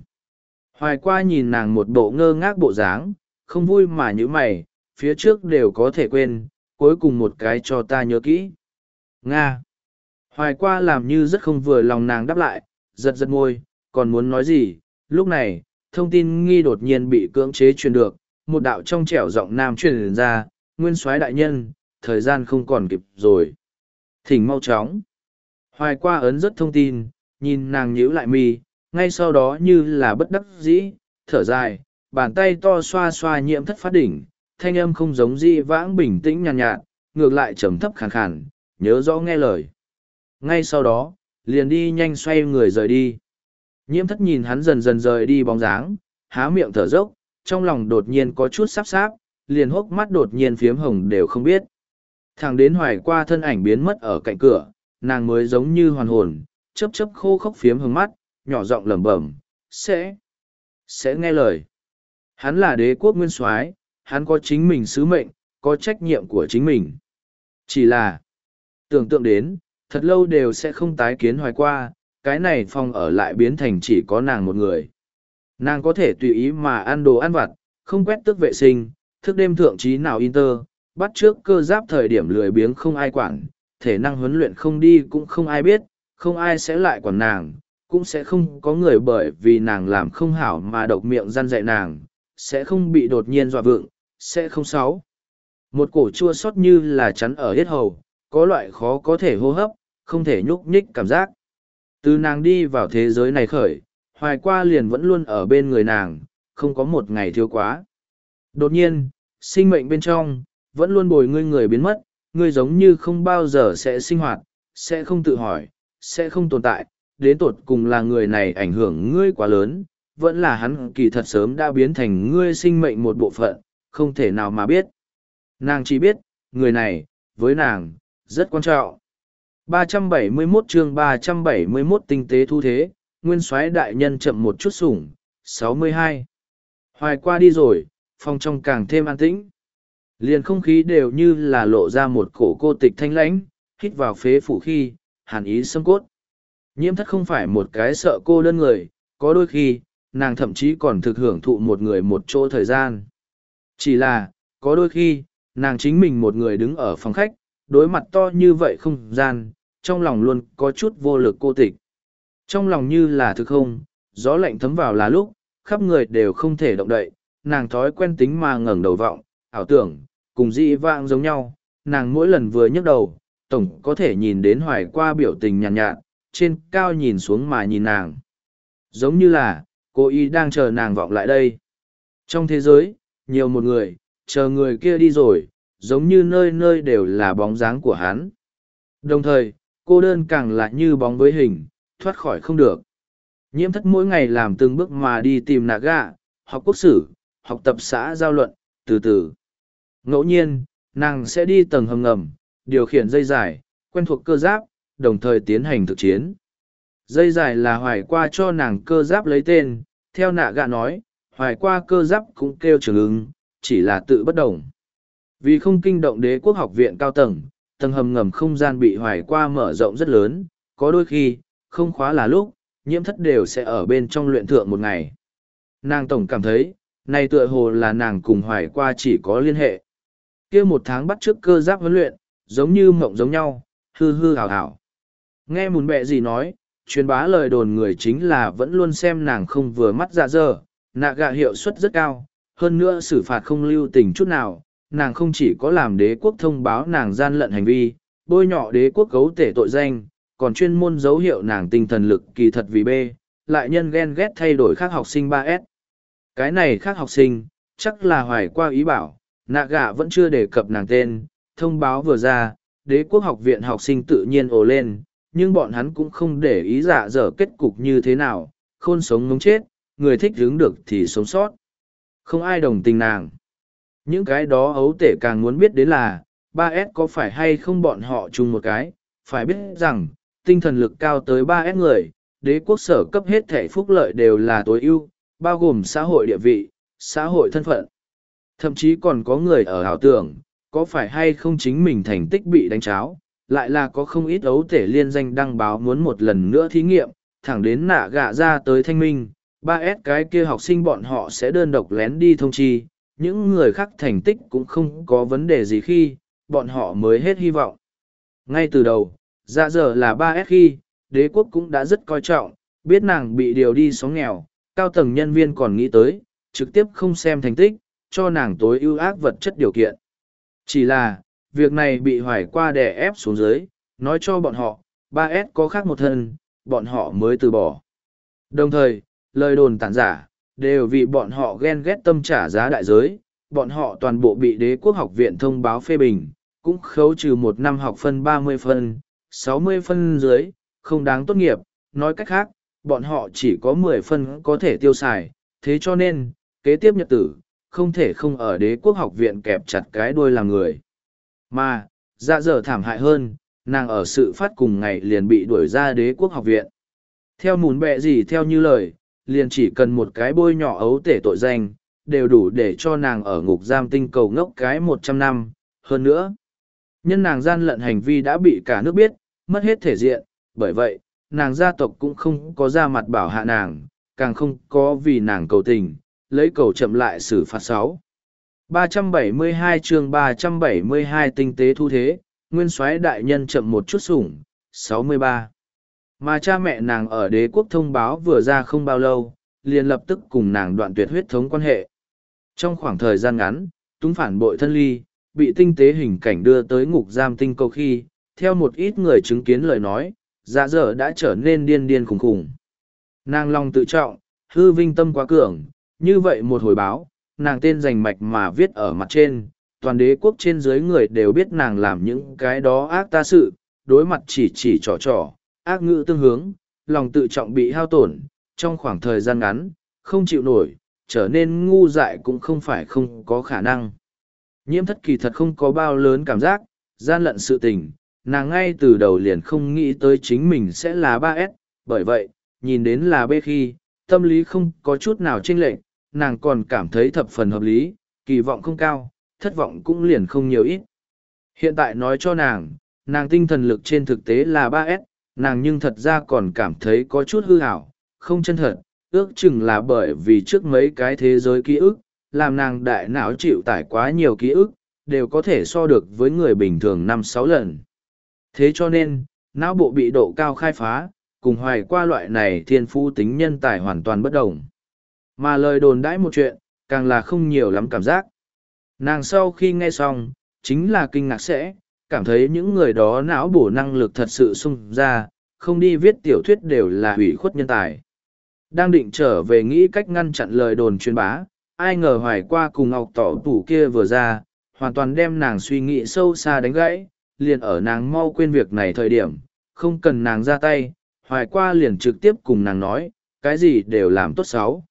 Hoài qua nhìn nàng một bộ ngơ ngác bộ dáng, không vui mà như mày, phía trước đều có thể quên, cuối cùng một cái cho ta nhớ kỹ. Nga. Hoài qua làm như rất không vừa lòng nàng đáp lại, giật giật môi, còn muốn nói gì, lúc này, thông tin nghi đột nhiên bị cưỡng chế truyền được, một đạo trong trẻo giọng nam truyền ra, nguyên soái đại nhân, thời gian không còn kịp rồi. Thỉnh mau chóng. Hoài qua ấn rất thông tin, nhìn nàng nhíu lại mi, ngay sau đó như là bất đắc dĩ, thở dài, bàn tay to xoa xoa nhiễm thất phát đỉnh, thanh âm không giống di vãng bình tĩnh nhàn nhạt, nhạt, ngược lại trầm thấp khàn khàn, nhớ rõ nghe lời. Ngay sau đó, liền đi nhanh xoay người rời đi. Nhiễm thất nhìn hắn dần dần rời đi bóng dáng, há miệng thở dốc, trong lòng đột nhiên có chút sắp sáp, liền hốc mắt đột nhiên phiếm hồng đều không biết. Thằng đến hoài qua thân ảnh biến mất ở cạnh cửa, nàng mới giống như hoàn hồn, chấp chấp khô khốc phiếm hồng mắt, nhỏ giọng lẩm bẩm, sẽ, sẽ nghe lời. Hắn là đế quốc nguyên soái, hắn có chính mình sứ mệnh, có trách nhiệm của chính mình. Chỉ là, tưởng tượng đến, thật lâu đều sẽ không tái kiến hoài qua, cái này phòng ở lại biến thành chỉ có nàng một người. Nàng có thể tùy ý mà ăn đồ ăn vặt, không quét tước vệ sinh, thức đêm thượng trí nào inter, bắt trước cơ giáp thời điểm lười biếng không ai quản, thể năng huấn luyện không đi cũng không ai biết, không ai sẽ lại quản nàng, cũng sẽ không có người bởi vì nàng làm không hảo mà độc miệng răn dạy nàng, sẽ không bị đột nhiên dọa vượng, sẽ không xấu. Một cổ chua xót như là chắn ở hết hầu, có loại khó có thể hô hấp, không thể nhúc nhích cảm giác. Từ nàng đi vào thế giới này khởi, hoài qua liền vẫn luôn ở bên người nàng, không có một ngày thiếu quá. Đột nhiên, sinh mệnh bên trong, vẫn luôn bồi ngươi người biến mất, ngươi giống như không bao giờ sẽ sinh hoạt, sẽ không tự hỏi, sẽ không tồn tại, đến tột cùng là người này ảnh hưởng ngươi quá lớn, vẫn là hắn kỳ thật sớm đã biến thành ngươi sinh mệnh một bộ phận, không thể nào mà biết. Nàng chỉ biết, người này, với nàng, rất quan trọng. 371 chương 371 tinh tế thu thế, nguyên soái đại nhân chậm một chút sủng, 62. Hoài qua đi rồi, phòng trong càng thêm an tĩnh. Liền không khí đều như là lộ ra một cổ cô tịch thanh lãnh, hít vào phế phủ khi, hàn ý xâm cốt. Nhiễm thất không phải một cái sợ cô đơn người, có đôi khi, nàng thậm chí còn thực hưởng thụ một người một chỗ thời gian. Chỉ là, có đôi khi, nàng chính mình một người đứng ở phòng khách, đối mặt to như vậy không gian, trong lòng luôn có chút vô lực cô tịch. Trong lòng như là thực không, gió lạnh thấm vào là lúc, khắp người đều không thể động đậy, nàng thói quen tính mà ngẩng đầu vọng, ảo tưởng, cùng dị vãng giống nhau, nàng mỗi lần vừa nhấc đầu, tổng có thể nhìn đến hoài qua biểu tình nhàn nhạt, nhạt, trên cao nhìn xuống mà nhìn nàng. Giống như là, cô y đang chờ nàng vọng lại đây. Trong thế giới, nhiều một người, chờ người kia đi rồi, giống như nơi nơi đều là bóng dáng của hắn. Đồng thời, cô đơn càng lại như bóng với hình, thoát khỏi không được. Nhiễm thất mỗi ngày làm từng bước mà đi tìm nạ gạ, học quốc sử, học tập xã giao luận, từ từ. Ngẫu nhiên, nàng sẽ đi tầng hầm ngầm, điều khiển dây dài, quen thuộc cơ giáp, đồng thời tiến hành thực chiến. Dây dài là hoài qua cho nàng cơ giáp lấy tên, theo nạ gạ nói, hoài qua cơ giáp cũng kêu trường ứng, chỉ là tự bất đồng. Vì không kinh động đế quốc học viện cao tầng, tầng hầm ngầm không gian bị hoài qua mở rộng rất lớn, có đôi khi, không khóa là lúc, nhiễm thất đều sẽ ở bên trong luyện thượng một ngày. Nàng tổng cảm thấy, này tựa hồ là nàng cùng hoài qua chỉ có liên hệ. kia một tháng bắt trước cơ giáp huấn luyện, giống như mộng giống nhau, hư hư hào hào. Nghe mùn bẹ gì nói, truyền bá lời đồn người chính là vẫn luôn xem nàng không vừa mắt dạ dơ, nạ gạ hiệu suất rất cao, hơn nữa xử phạt không lưu tình chút nào, nàng không chỉ có làm đế quốc thông báo nàng gian lận hành vi, bôi nhọ đế quốc cấu tể tội danh, còn chuyên môn dấu hiệu nàng tinh thần lực kỳ thật vì B, lại nhân ghen ghét thay đổi khác học sinh 3S. Cái này khác học sinh, chắc là hoài qua ý bảo, nạ gạ vẫn chưa đề cập nàng tên, thông báo vừa ra, đế quốc học viện học sinh tự nhiên ồ lên, nhưng bọn hắn cũng không để ý giả dở kết cục như thế nào, khôn sống ngống chết, người thích hướng được thì sống sót. Không ai đồng tình nàng. Những cái đó ấu tể càng muốn biết đến là, ba s có phải hay không bọn họ chung một cái, phải biết rằng, tinh thần lực cao tới ba s người, đế quốc sở cấp hết thể phúc lợi đều là tối ưu, bao gồm xã hội địa vị, xã hội thân phận. Thậm chí còn có người ở ảo tưởng, có phải hay không chính mình thành tích bị đánh cháo, lại là có không ít ấu tể liên danh đăng báo muốn một lần nữa thí nghiệm, thẳng đến nạ gạ ra tới thanh minh, 3S cái kia học sinh bọn họ sẽ đơn độc lén đi thông chi, những người khác thành tích cũng không có vấn đề gì khi, bọn họ mới hết hy vọng. Ngay từ đầu, dạ giờ là 3S khi, đế quốc cũng đã rất coi trọng, biết nàng bị điều đi xóm nghèo, cao tầng nhân viên còn nghĩ tới, trực tiếp không xem thành tích, cho nàng tối ưu ác vật chất điều kiện. Chỉ là, việc này bị hoài qua đè ép xuống dưới, nói cho bọn họ, ba S có khác một thân, bọn họ mới từ bỏ. Đồng thời, lời đồn tản giả, đều vì bọn họ ghen ghét tâm trả giá đại giới, bọn họ toàn bộ bị đế quốc học viện thông báo phê bình, cũng khấu trừ một năm học phân 30 phân, 60 phân dưới, không đáng tốt nghiệp, nói cách khác, bọn họ chỉ có 10 phân có thể tiêu xài, thế cho nên, kế tiếp nhật tử, không thể không ở đế quốc học viện kẹp chặt cái đuôi làm người. Mà, dạ dở thảm hại hơn, nàng ở sự phát cùng ngày liền bị đuổi ra đế quốc học viện. Theo mùn bẹ gì theo như lời, liền chỉ cần một cái bôi nhỏ ấu tể tội danh, đều đủ để cho nàng ở ngục giam tinh cầu ngốc cái một trăm năm, hơn nữa. Nhân nàng gian lận hành vi đã bị cả nước biết, mất hết thể diện, bởi vậy, nàng gia tộc cũng không có ra mặt bảo hạ nàng, càng không có vì nàng cầu tình, lấy cầu chậm lại xử phạt sáu. 372 chương 372 tinh tế thu thế, nguyên soái đại nhân chậm một chút sủng, 63. Mà cha mẹ nàng ở đế quốc thông báo vừa ra không bao lâu, liền lập tức cùng nàng đoạn tuyệt huyết thống quan hệ. Trong khoảng thời gian ngắn, túng phản bội thân ly, bị tinh tế hình cảnh đưa tới ngục giam tinh cầu khi, theo một ít người chứng kiến lời nói, dạ dở đã trở nên điên điên khủng khủng. Nàng lòng tự trọng, hư vinh tâm quá cường, như vậy một hồi báo, nàng tên rành mạch mà viết ở mặt trên, toàn đế quốc trên dưới người đều biết nàng làm những cái đó ác ta sự, đối mặt chỉ chỉ trò trò, ác ngữ tương hướng, lòng tự trọng bị hao tổn, trong khoảng thời gian ngắn, không chịu nổi, trở nên ngu dại cũng không phải không có khả năng. Nhiễm thất kỳ thật không có bao lớn cảm giác, gian lận sự tình, nàng ngay từ đầu liền không nghĩ tới chính mình sẽ là 3S, bởi vậy, nhìn đến là B khi, tâm lý không có chút nào chênh lệch, nàng còn cảm thấy thập phần hợp lý, kỳ vọng không cao, thất vọng cũng liền không nhiều ít. Hiện tại nói cho nàng, nàng tinh thần lực trên thực tế là 3S, nàng nhưng thật ra còn cảm thấy có chút hư hảo, không chân thật, ước chừng là bởi vì trước mấy cái thế giới ký ức, làm nàng đại não chịu tải quá nhiều ký ức, đều có thể so được với người bình thường năm sáu lần. Thế cho nên, não bộ bị độ cao khai phá, cùng hoài qua loại này thiên phú tính nhân tài hoàn toàn bất đồng. Mà lời đồn đãi một chuyện, càng là không nhiều lắm cảm giác. Nàng sau khi nghe xong, chính là kinh ngạc sẽ, cảm thấy những người đó não bổ năng lực thật sự sung ra, không đi viết tiểu thuyết đều là hủy khuất nhân tài. Đang định trở về nghĩ cách ngăn chặn lời đồn truyền bá, ai ngờ hoài qua cùng ngọc tỏ tủ kia vừa ra, hoàn toàn đem nàng suy nghĩ sâu xa đánh gãy, liền ở nàng mau quên việc này thời điểm, không cần nàng ra tay, hoài qua liền trực tiếp cùng nàng nói, cái gì đều làm tốt xấu.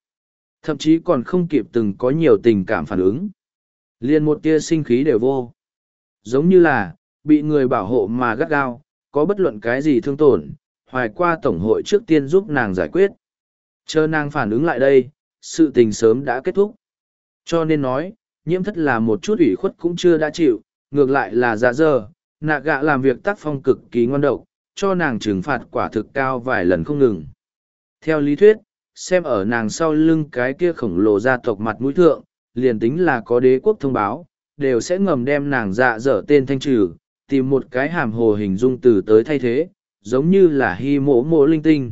Thậm chí còn không kịp từng có nhiều tình cảm phản ứng. Liền một tia sinh khí đều vô. Giống như là, bị người bảo hộ mà gắt gao, có bất luận cái gì thương tổn, hoài qua tổng hội trước tiên giúp nàng giải quyết. Chờ nàng phản ứng lại đây, sự tình sớm đã kết thúc. Cho nên nói, nhiễm thất là một chút ủy khuất cũng chưa đã chịu, ngược lại là dạ dơ, nạ gạ làm việc tác phong cực kỳ ngon độc, cho nàng trừng phạt quả thực cao vài lần không ngừng. Theo lý thuyết, xem ở nàng sau lưng cái kia khổng lồ gia tộc mặt mũi thượng, liền tính là có đế quốc thông báo, đều sẽ ngầm đem nàng dạ dở tên thanh trừ, tìm một cái hàm hồ hình dung từ tới thay thế, giống như là hy mỗ mỗ linh tinh.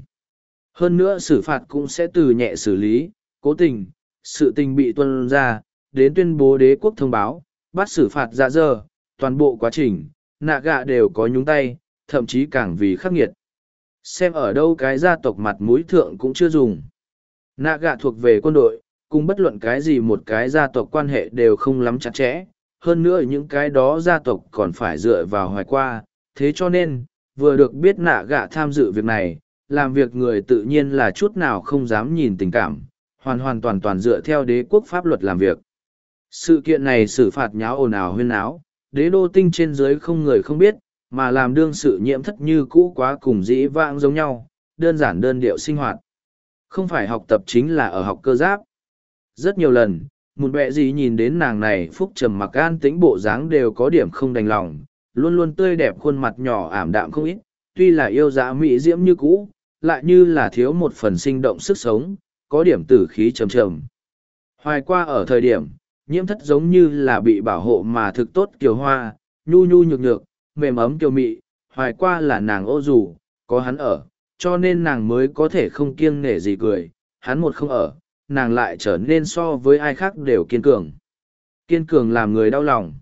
Hơn nữa xử phạt cũng sẽ từ nhẹ xử lý, cố tình, sự tình bị tuân ra, đến tuyên bố đế quốc thông báo, bắt xử phạt dạ dở toàn bộ quá trình, nạ gạ đều có nhúng tay, thậm chí càng vì khắc nghiệt. Xem ở đâu cái gia tộc mặt mũi thượng cũng chưa dùng. Nạ gạ thuộc về quân đội, cùng bất luận cái gì một cái gia tộc quan hệ đều không lắm chặt chẽ. Hơn nữa những cái đó gia tộc còn phải dựa vào hoài qua, thế cho nên, vừa được biết nạ gạ tham dự việc này, làm việc người tự nhiên là chút nào không dám nhìn tình cảm, hoàn hoàn toàn toàn dựa theo đế quốc pháp luật làm việc. Sự kiện này xử phạt nháo ồn ào huyên áo, đế đô tinh trên dưới không người không biết, mà làm đương sự nhiễm thất như cũ quá cùng dĩ vãng giống nhau, đơn giản đơn điệu sinh hoạt. Không phải học tập chính là ở học cơ giáp. Rất nhiều lần, một bẹ gì nhìn đến nàng này phúc trầm mặc an tĩnh bộ dáng đều có điểm không đành lòng, luôn luôn tươi đẹp khuôn mặt nhỏ ảm đạm không ít, tuy là yêu dã mỹ diễm như cũ, lại như là thiếu một phần sinh động sức sống, có điểm tử khí trầm trầm. Hoài qua ở thời điểm, nhiễm thất giống như là bị bảo hộ mà thực tốt kiều hoa, nhu nhu nhược nhược, mềm ấm kiều mị, hoài qua là nàng ô dù, có hắn ở, cho nên nàng mới có thể không kiêng nể gì cười, hắn một không ở, nàng lại trở nên so với ai khác đều kiên cường. Kiên cường làm người đau lòng.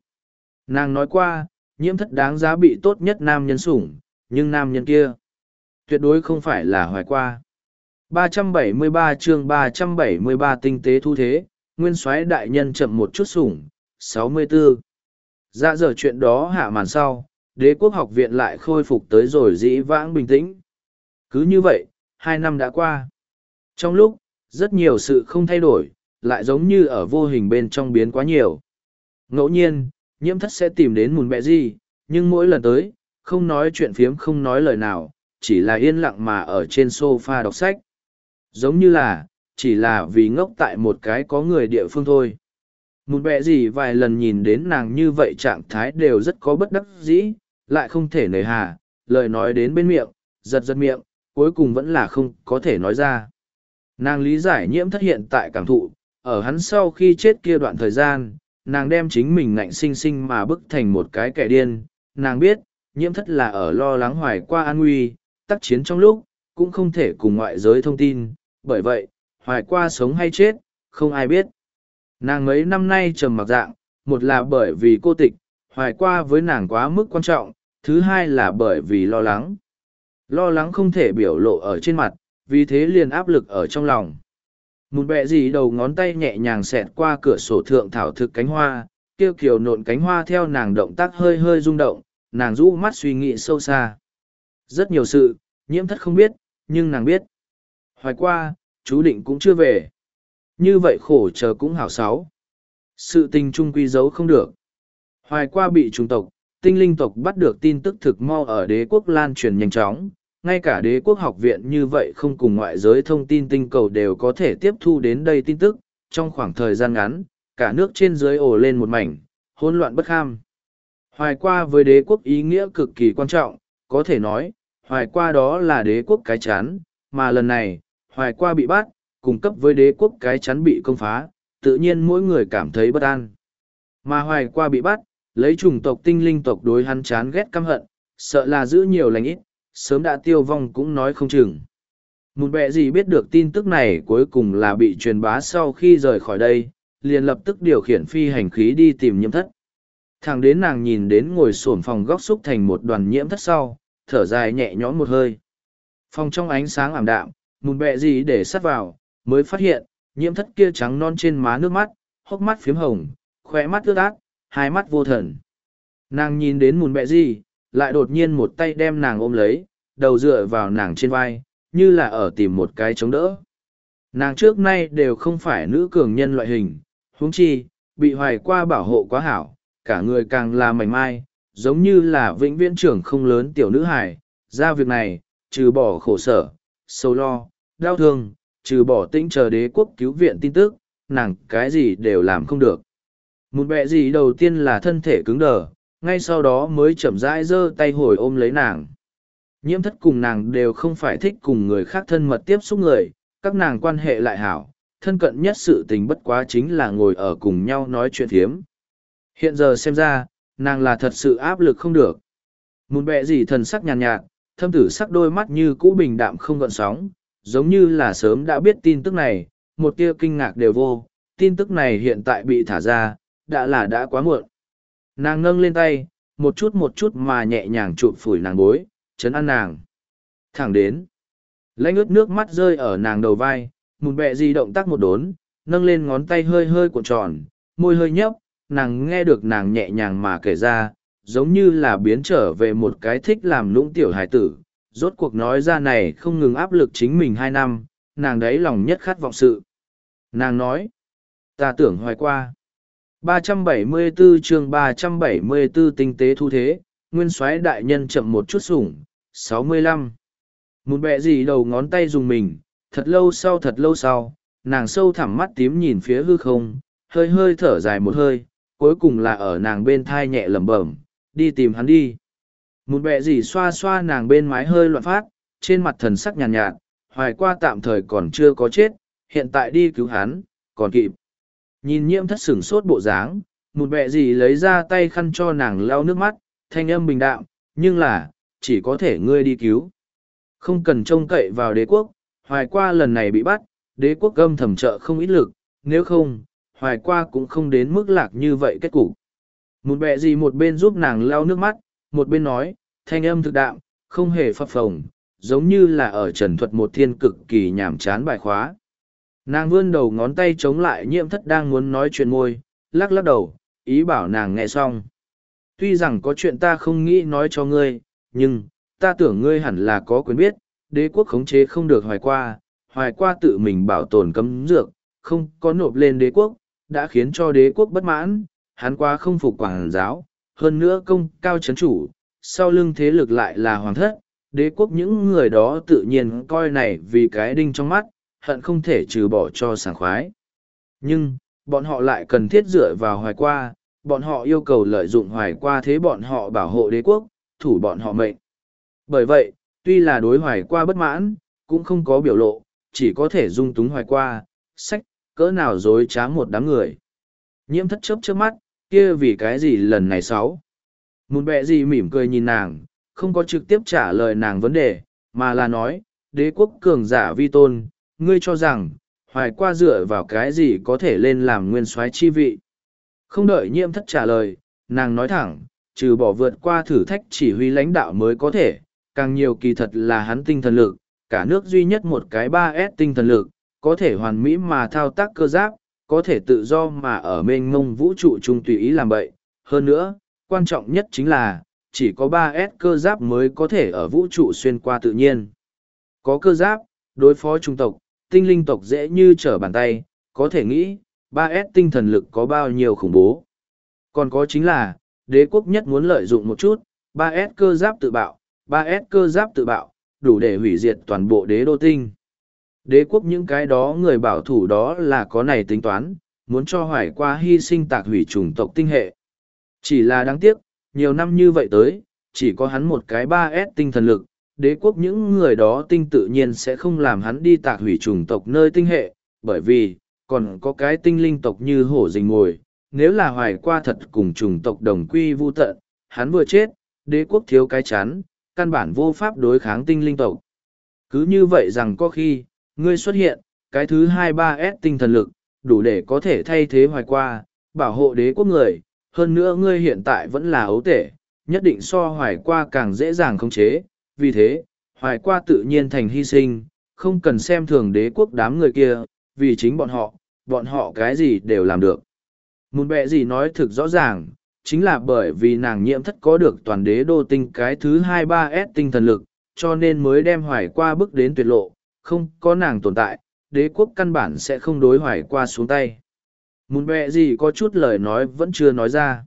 Nàng nói qua, nhiễm thất đáng giá bị tốt nhất nam nhân sủng, nhưng nam nhân kia, tuyệt đối không phải là hoài qua. 373 chương 373 tinh tế thu thế, nguyên soái đại nhân chậm một chút sủng, 64. Dạ giờ chuyện đó hạ màn sau, đế quốc học viện lại khôi phục tới rồi dĩ vãng bình tĩnh. Cứ như vậy, hai năm đã qua. Trong lúc, rất nhiều sự không thay đổi, lại giống như ở vô hình bên trong biến quá nhiều. Ngẫu nhiên, nhiễm thất sẽ tìm đến mùn bẹ gì, nhưng mỗi lần tới, không nói chuyện phiếm không nói lời nào, chỉ là yên lặng mà ở trên sofa đọc sách. Giống như là, chỉ là vì ngốc tại một cái có người địa phương thôi. Mùn bẹ gì vài lần nhìn đến nàng như vậy trạng thái đều rất có bất đắc dĩ, lại không thể nề hà, lời nói đến bên miệng, giật giật miệng, cuối cùng vẫn là không có thể nói ra. Nàng lý giải nhiễm thất hiện tại cảm thụ, ở hắn sau khi chết kia đoạn thời gian, nàng đem chính mình ngạnh sinh sinh mà bức thành một cái kẻ điên. Nàng biết, nhiễm thất là ở lo lắng hoài qua an nguy, tác chiến trong lúc, cũng không thể cùng ngoại giới thông tin, bởi vậy, hoài qua sống hay chết, không ai biết. Nàng mấy năm nay trầm mặc dạng, một là bởi vì cô tịch, hoài qua với nàng quá mức quan trọng, thứ hai là bởi vì lo lắng. Lo lắng không thể biểu lộ ở trên mặt, vì thế liền áp lực ở trong lòng. Một bẹ gì đầu ngón tay nhẹ nhàng xẹt qua cửa sổ thượng thảo thực cánh hoa, kêu kiều nộn cánh hoa theo nàng động tác hơi hơi rung động, nàng rũ mắt suy nghĩ sâu xa. Rất nhiều sự, nhiễm thất không biết, nhưng nàng biết. Hoài qua, chú định cũng chưa về. Như vậy khổ chờ cũng hảo sáu. Sự tình trung quy giấu không được. Hoài qua bị trùng tộc, tinh linh tộc bắt được tin tức thực mau ở đế quốc lan truyền nhanh chóng, ngay cả đế quốc học viện như vậy không cùng ngoại giới thông tin tinh cầu đều có thể tiếp thu đến đây tin tức, trong khoảng thời gian ngắn, cả nước trên dưới ổ lên một mảnh, hỗn loạn bất kham. Hoài qua với đế quốc ý nghĩa cực kỳ quan trọng, có thể nói, hoài qua đó là đế quốc cái chán, mà lần này, hoài qua bị bắt, cung cấp với đế quốc cái chắn bị công phá, tự nhiên mỗi người cảm thấy bất an. Mà hoài qua bị bắt, lấy chủng tộc tinh linh tộc đối hắn chán ghét căm hận, sợ là giữ nhiều lành ít, sớm đã tiêu vong cũng nói không chừng. Một bệ gì biết được tin tức này cuối cùng là bị truyền bá sau khi rời khỏi đây, liền lập tức điều khiển phi hành khí đi tìm nhiễm thất. Thẳng đến nàng nhìn đến ngồi sổn phòng góc xúc thành một đoàn nhiễm thất sau, thở dài nhẹ nhõm một hơi. Phòng trong ánh sáng ảm đạm, một bệ gì để sắt vào, mới phát hiện, nhiễm thất kia trắng non trên má nước mắt, hốc mắt phiếm hồng, khỏe mắt ướt át, hai mắt vô thần. Nàng nhìn đến mùn bẹ gì, lại đột nhiên một tay đem nàng ôm lấy, đầu dựa vào nàng trên vai, như là ở tìm một cái chống đỡ. Nàng trước nay đều không phải nữ cường nhân loại hình, huống chi, bị hoài qua bảo hộ quá hảo, cả người càng là mảnh mai, giống như là vĩnh viễn trưởng không lớn tiểu nữ hài. Ra việc này, trừ bỏ khổ sở, sâu lo, đau thương, trừ bỏ tĩnh chờ đế quốc cứu viện tin tức, nàng cái gì đều làm không được. Một bẹ gì đầu tiên là thân thể cứng đờ, ngay sau đó mới chậm rãi giơ tay hồi ôm lấy nàng. Nhiễm thất cùng nàng đều không phải thích cùng người khác thân mật tiếp xúc người, các nàng quan hệ lại hảo, thân cận nhất sự tình bất quá chính là ngồi ở cùng nhau nói chuyện thiếm. Hiện giờ xem ra, nàng là thật sự áp lực không được. Một bẹ gì thần sắc nhàn nhạt, nhạt, thâm tử sắc đôi mắt như cũ bình đạm không gợn sóng, giống như là sớm đã biết tin tức này, một tia kinh ngạc đều vô, tin tức này hiện tại bị thả ra, đã là đã quá muộn. Nàng nâng lên tay, một chút một chút mà nhẹ nhàng chụp phủi nàng bối, chấn an nàng. Thẳng đến. Lãnh ướt nước mắt rơi ở nàng đầu vai, mùn bẹ di động tác một đốn, nâng lên ngón tay hơi hơi cuộn tròn, môi hơi nhấp, nàng nghe được nàng nhẹ nhàng mà kể ra, giống như là biến trở về một cái thích làm lũng tiểu hải tử. Rốt cuộc nói ra này không ngừng áp lực chính mình hai năm, nàng đấy lòng nhất khát vọng sự. Nàng nói, ta tưởng hoài qua. 374 chương 374 tinh tế thu thế, nguyên soái đại nhân chậm một chút sủng, 65. Một bẹ gì đầu ngón tay dùng mình, thật lâu sau thật lâu sau, nàng sâu thẳm mắt tím nhìn phía hư không, hơi hơi thở dài một hơi, cuối cùng là ở nàng bên thai nhẹ lẩm bẩm, đi tìm hắn đi. Một bẹ gì xoa xoa nàng bên mái hơi loạn phát, trên mặt thần sắc nhàn nhạt, nhạt, hoài qua tạm thời còn chưa có chết, hiện tại đi cứu hắn, còn kịp. Nhìn nhiễm thất sửng sốt bộ dáng, một bẹ gì lấy ra tay khăn cho nàng lau nước mắt, thanh âm bình đạm, nhưng là, chỉ có thể ngươi đi cứu. Không cần trông cậy vào đế quốc, hoài qua lần này bị bắt, đế quốc gâm thẩm trợ không ít lực, nếu không, hoài qua cũng không đến mức lạc như vậy kết cục. Một bẹ gì một bên giúp nàng lau nước mắt, một bên nói, thanh âm thực đạm, không hề phập phồng, giống như là ở trần thuật một thiên cực kỳ nhảm chán bài khóa. Nàng vươn đầu ngón tay chống lại nhiễm thất đang muốn nói chuyện môi, lắc lắc đầu, ý bảo nàng nghe xong. Tuy rằng có chuyện ta không nghĩ nói cho ngươi, nhưng, ta tưởng ngươi hẳn là có quyền biết, đế quốc khống chế không được hoài qua, hoài qua tự mình bảo tồn cấm dược, không có nộp lên đế quốc, đã khiến cho đế quốc bất mãn, hắn qua không phục quảng giáo, hơn nữa công cao chấn chủ, sau lưng thế lực lại là hoàng thất, đế quốc những người đó tự nhiên coi này vì cái đinh trong mắt, hận không thể trừ bỏ cho sảng khoái. Nhưng, bọn họ lại cần thiết dựa vào hoài qua, bọn họ yêu cầu lợi dụng hoài qua thế bọn họ bảo hộ đế quốc, thủ bọn họ mệnh. Bởi vậy, tuy là đối hoài qua bất mãn, cũng không có biểu lộ, chỉ có thể dung túng hoài qua, sách, cỡ nào dối trá một đám người. Nhiễm thất chớp trước mắt, kia vì cái gì lần này sáu. Một bẹ gì mỉm cười nhìn nàng, không có trực tiếp trả lời nàng vấn đề, mà là nói, đế quốc cường giả vi tôn, ngươi cho rằng, hoài qua dựa vào cái gì có thể lên làm nguyên soái chi vị. Không đợi nhiễm thất trả lời, nàng nói thẳng, trừ bỏ vượt qua thử thách chỉ huy lãnh đạo mới có thể, càng nhiều kỳ thật là hắn tinh thần lực, cả nước duy nhất một cái 3S tinh thần lực, có thể hoàn mỹ mà thao tác cơ giáp, có thể tự do mà ở mênh mông vũ trụ trung tùy ý làm bậy. Hơn nữa, quan trọng nhất chính là, chỉ có 3S cơ giáp mới có thể ở vũ trụ xuyên qua tự nhiên. Có cơ giáp, đối phó trung tộc, tinh linh tộc dễ như trở bàn tay, có thể nghĩ, 3S tinh thần lực có bao nhiêu khủng bố. Còn có chính là, đế quốc nhất muốn lợi dụng một chút, 3S cơ giáp tự bạo, 3S cơ giáp tự bạo, đủ để hủy diệt toàn bộ đế đô tinh. Đế quốc những cái đó người bảo thủ đó là có này tính toán, muốn cho hoài qua hy sinh tạc hủy chủng tộc tinh hệ. Chỉ là đáng tiếc, nhiều năm như vậy tới, chỉ có hắn một cái 3S tinh thần lực, đế quốc những người đó tinh tự nhiên sẽ không làm hắn đi tạc hủy chủng tộc nơi tinh hệ, bởi vì, còn có cái tinh linh tộc như hổ rình ngồi, nếu là hoài qua thật cùng chủng tộc đồng quy vu tận, hắn vừa chết, đế quốc thiếu cái chán, căn bản vô pháp đối kháng tinh linh tộc. Cứ như vậy rằng có khi, ngươi xuất hiện, cái thứ hai ba s tinh thần lực, đủ để có thể thay thế hoài qua, bảo hộ đế quốc người, hơn nữa ngươi hiện tại vẫn là ấu tể, nhất định so hoài qua càng dễ dàng khống chế, vì thế, hoài qua tự nhiên thành hy sinh, không cần xem thường đế quốc đám người kia, vì chính bọn họ, bọn họ cái gì đều làm được. Mùn bẹ gì nói thực rõ ràng, chính là bởi vì nàng nhiễm thất có được toàn đế đô tinh cái thứ hai ba s tinh thần lực, cho nên mới đem hoài qua bước đến tuyệt lộ, không có nàng tồn tại, đế quốc căn bản sẽ không đối hoài qua xuống tay. Mùn bẹ gì có chút lời nói vẫn chưa nói ra.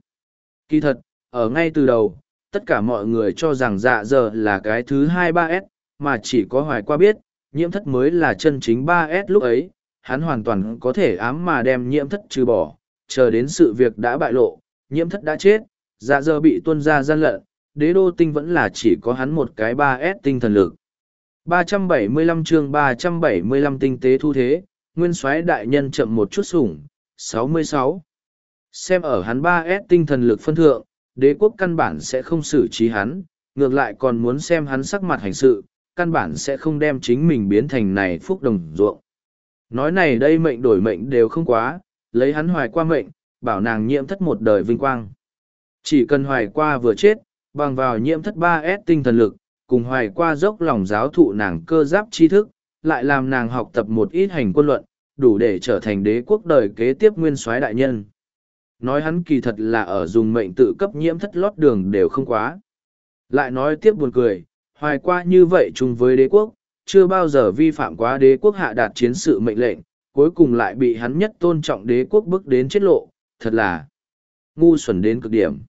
Kỳ thật, ở ngay từ đầu, tất cả mọi người cho rằng dạ giờ là cái thứ hai ba s mà chỉ có hoài qua biết, nhiễm thất mới là chân chính ba s lúc ấy, hắn hoàn toàn có thể ám mà đem nhiễm thất trừ bỏ, chờ đến sự việc đã bại lộ, nhiễm thất đã chết, dạ giờ bị tuân ra gian lận, đế đô tinh vẫn là chỉ có hắn một cái ba s tinh thần lực. 375 chương 375 tinh tế thu thế, nguyên soái đại nhân chậm một chút sủng, 66. Xem ở hắn 3S tinh thần lực phân thượng, đế quốc căn bản sẽ không xử trí hắn, ngược lại còn muốn xem hắn sắc mặt hành sự, căn bản sẽ không đem chính mình biến thành này phúc đồng ruộng. Nói này đây mệnh đổi mệnh đều không quá, lấy hắn hoài qua mệnh, bảo nàng nhiễm thất một đời vinh quang. Chỉ cần hoài qua vừa chết, bằng vào nhiễm thất 3S tinh thần lực, cùng hoài qua dốc lòng giáo thụ nàng cơ giáp tri thức, lại làm nàng học tập một ít hành quân luận, đủ để trở thành đế quốc đời kế tiếp nguyên soái đại nhân. Nói hắn kỳ thật là ở dùng mệnh tự cấp nhiễm thất lót đường đều không quá. Lại nói tiếp buồn cười, hoài qua như vậy chung với đế quốc, chưa bao giờ vi phạm quá đế quốc hạ đạt chiến sự mệnh lệnh, cuối cùng lại bị hắn nhất tôn trọng đế quốc bước đến chết lộ, thật là ngu xuẩn đến cực điểm.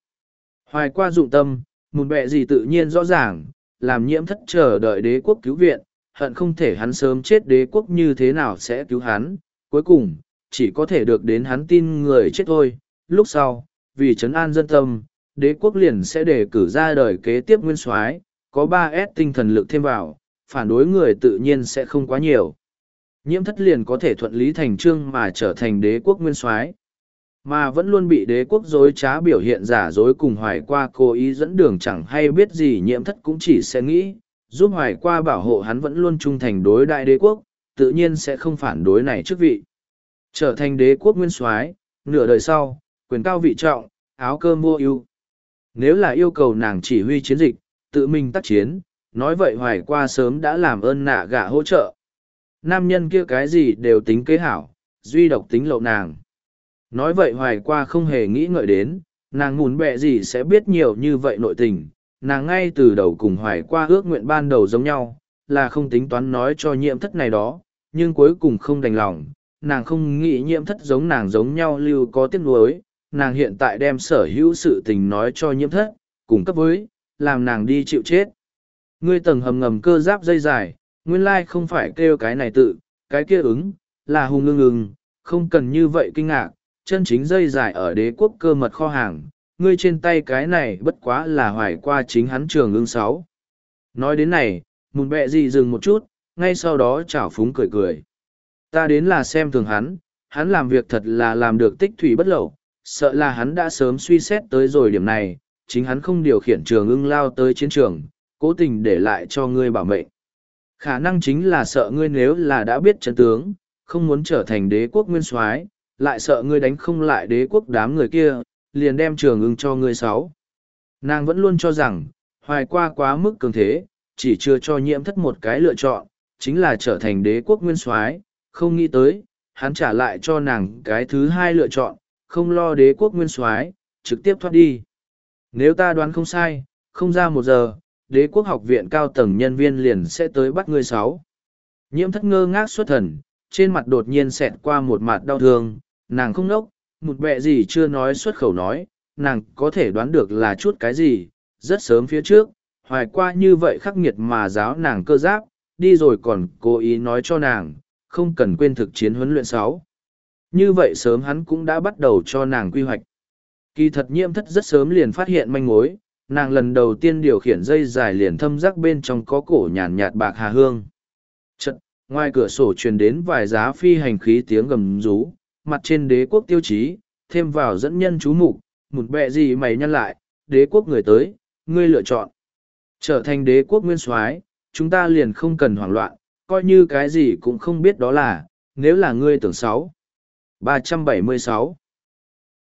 Hoài qua dụng tâm, mùn bẹ gì tự nhiên rõ ràng, làm nhiễm thất chờ đợi đế quốc cứu viện, hận không thể hắn sớm chết đế quốc như thế nào sẽ cứu hắn, cuối cùng, chỉ có thể được đến hắn tin người chết thôi. Lúc sau, vì trấn an dân tâm, đế quốc liền sẽ đề cử ra đời kế tiếp nguyên soái có ba s tinh thần lực thêm vào, phản đối người tự nhiên sẽ không quá nhiều. Nhiễm thất liền có thể thuận lý thành trương mà trở thành đế quốc nguyên soái mà vẫn luôn bị đế quốc dối trá biểu hiện giả dối cùng hoài qua cố ý dẫn đường chẳng hay biết gì nhiễm thất cũng chỉ sẽ nghĩ giúp hoài qua bảo hộ hắn vẫn luôn trung thành đối đại đế quốc tự nhiên sẽ không phản đối này trước vị trở thành đế quốc nguyên soái nửa đời sau quyền cao vị trọng áo cơm mua ưu nếu là yêu cầu nàng chỉ huy chiến dịch tự mình tác chiến nói vậy hoài qua sớm đã làm ơn nạ gạ hỗ trợ. Nam nhân kia cái gì đều tính kế hảo duy độc tính lậu nàng. Nói vậy hoài qua không hề nghĩ ngợi đến, nàng ngùn bẹ gì sẽ biết nhiều như vậy nội tình, nàng ngay từ đầu cùng hoài qua ước nguyện ban đầu giống nhau, là không tính toán nói cho nhiễm thất này đó, nhưng cuối cùng không đành lòng, nàng không nghĩ nhiễm thất giống nàng giống nhau lưu có tiếc nuối, nàng hiện tại đem sở hữu sự tình nói cho nhiễm thất, cùng cấp với, làm nàng đi chịu chết. Ngươi tầng hầm ngầm cơ giáp dây dài, nguyên lai không phải kêu cái này tự, cái kia ứng, là hùng ngưng ngừng, không cần như vậy kinh ngạc, chân chính dây dài ở đế quốc cơ mật kho hàng, ngươi trên tay cái này bất quá là hoài qua chính hắn trường ương sáu. Nói đến này, mùn bẹ gì dừng một chút, ngay sau đó chảo phúng cười cười. Ta đến là xem thường hắn, hắn làm việc thật là làm được tích thủy bất lậu, sợ là hắn đã sớm suy xét tới rồi điểm này, chính hắn không điều khiển trường ưng lao tới chiến trường, cố tình để lại cho ngươi bảo mệnh. Khả năng chính là sợ ngươi nếu là đã biết chân tướng, không muốn trở thành đế quốc nguyên soái lại sợ ngươi đánh không lại đế quốc đám người kia, liền đem trường ưng cho ngươi sáu. Nàng vẫn luôn cho rằng, hoài qua quá mức cường thế, chỉ chưa cho nhiễm thất một cái lựa chọn, chính là trở thành đế quốc nguyên soái không nghĩ tới, hắn trả lại cho nàng cái thứ hai lựa chọn, không lo đế quốc nguyên soái trực tiếp thoát đi. Nếu ta đoán không sai, không ra một giờ, đế quốc học viện cao tầng nhân viên liền sẽ tới bắt ngươi sáu. Nhiễm thất ngơ ngác xuất thần, trên mặt đột nhiên xẹt qua một mặt đau thương, nàng không nốc, một bẹ gì chưa nói xuất khẩu nói, nàng có thể đoán được là chút cái gì, rất sớm phía trước, hoài qua như vậy khắc nghiệt mà giáo nàng cơ giáp, đi rồi còn cố ý nói cho nàng, không cần quên thực chiến huấn luyện sáu. Như vậy sớm hắn cũng đã bắt đầu cho nàng quy hoạch. Kỳ thật nhiễm thất rất sớm liền phát hiện manh mối, nàng lần đầu tiên điều khiển dây dài liền thâm rắc bên trong có cổ nhàn nhạt bạc hà hương. Chật, ngoài cửa sổ truyền đến vài giá phi hành khí tiếng gầm rú, mặt trên đế quốc tiêu chí, thêm vào dẫn nhân chú mục một bẹ gì mày nhăn lại đế quốc người tới ngươi lựa chọn trở thành đế quốc nguyên soái chúng ta liền không cần hoảng loạn coi như cái gì cũng không biết đó là nếu là ngươi tưởng sáu 376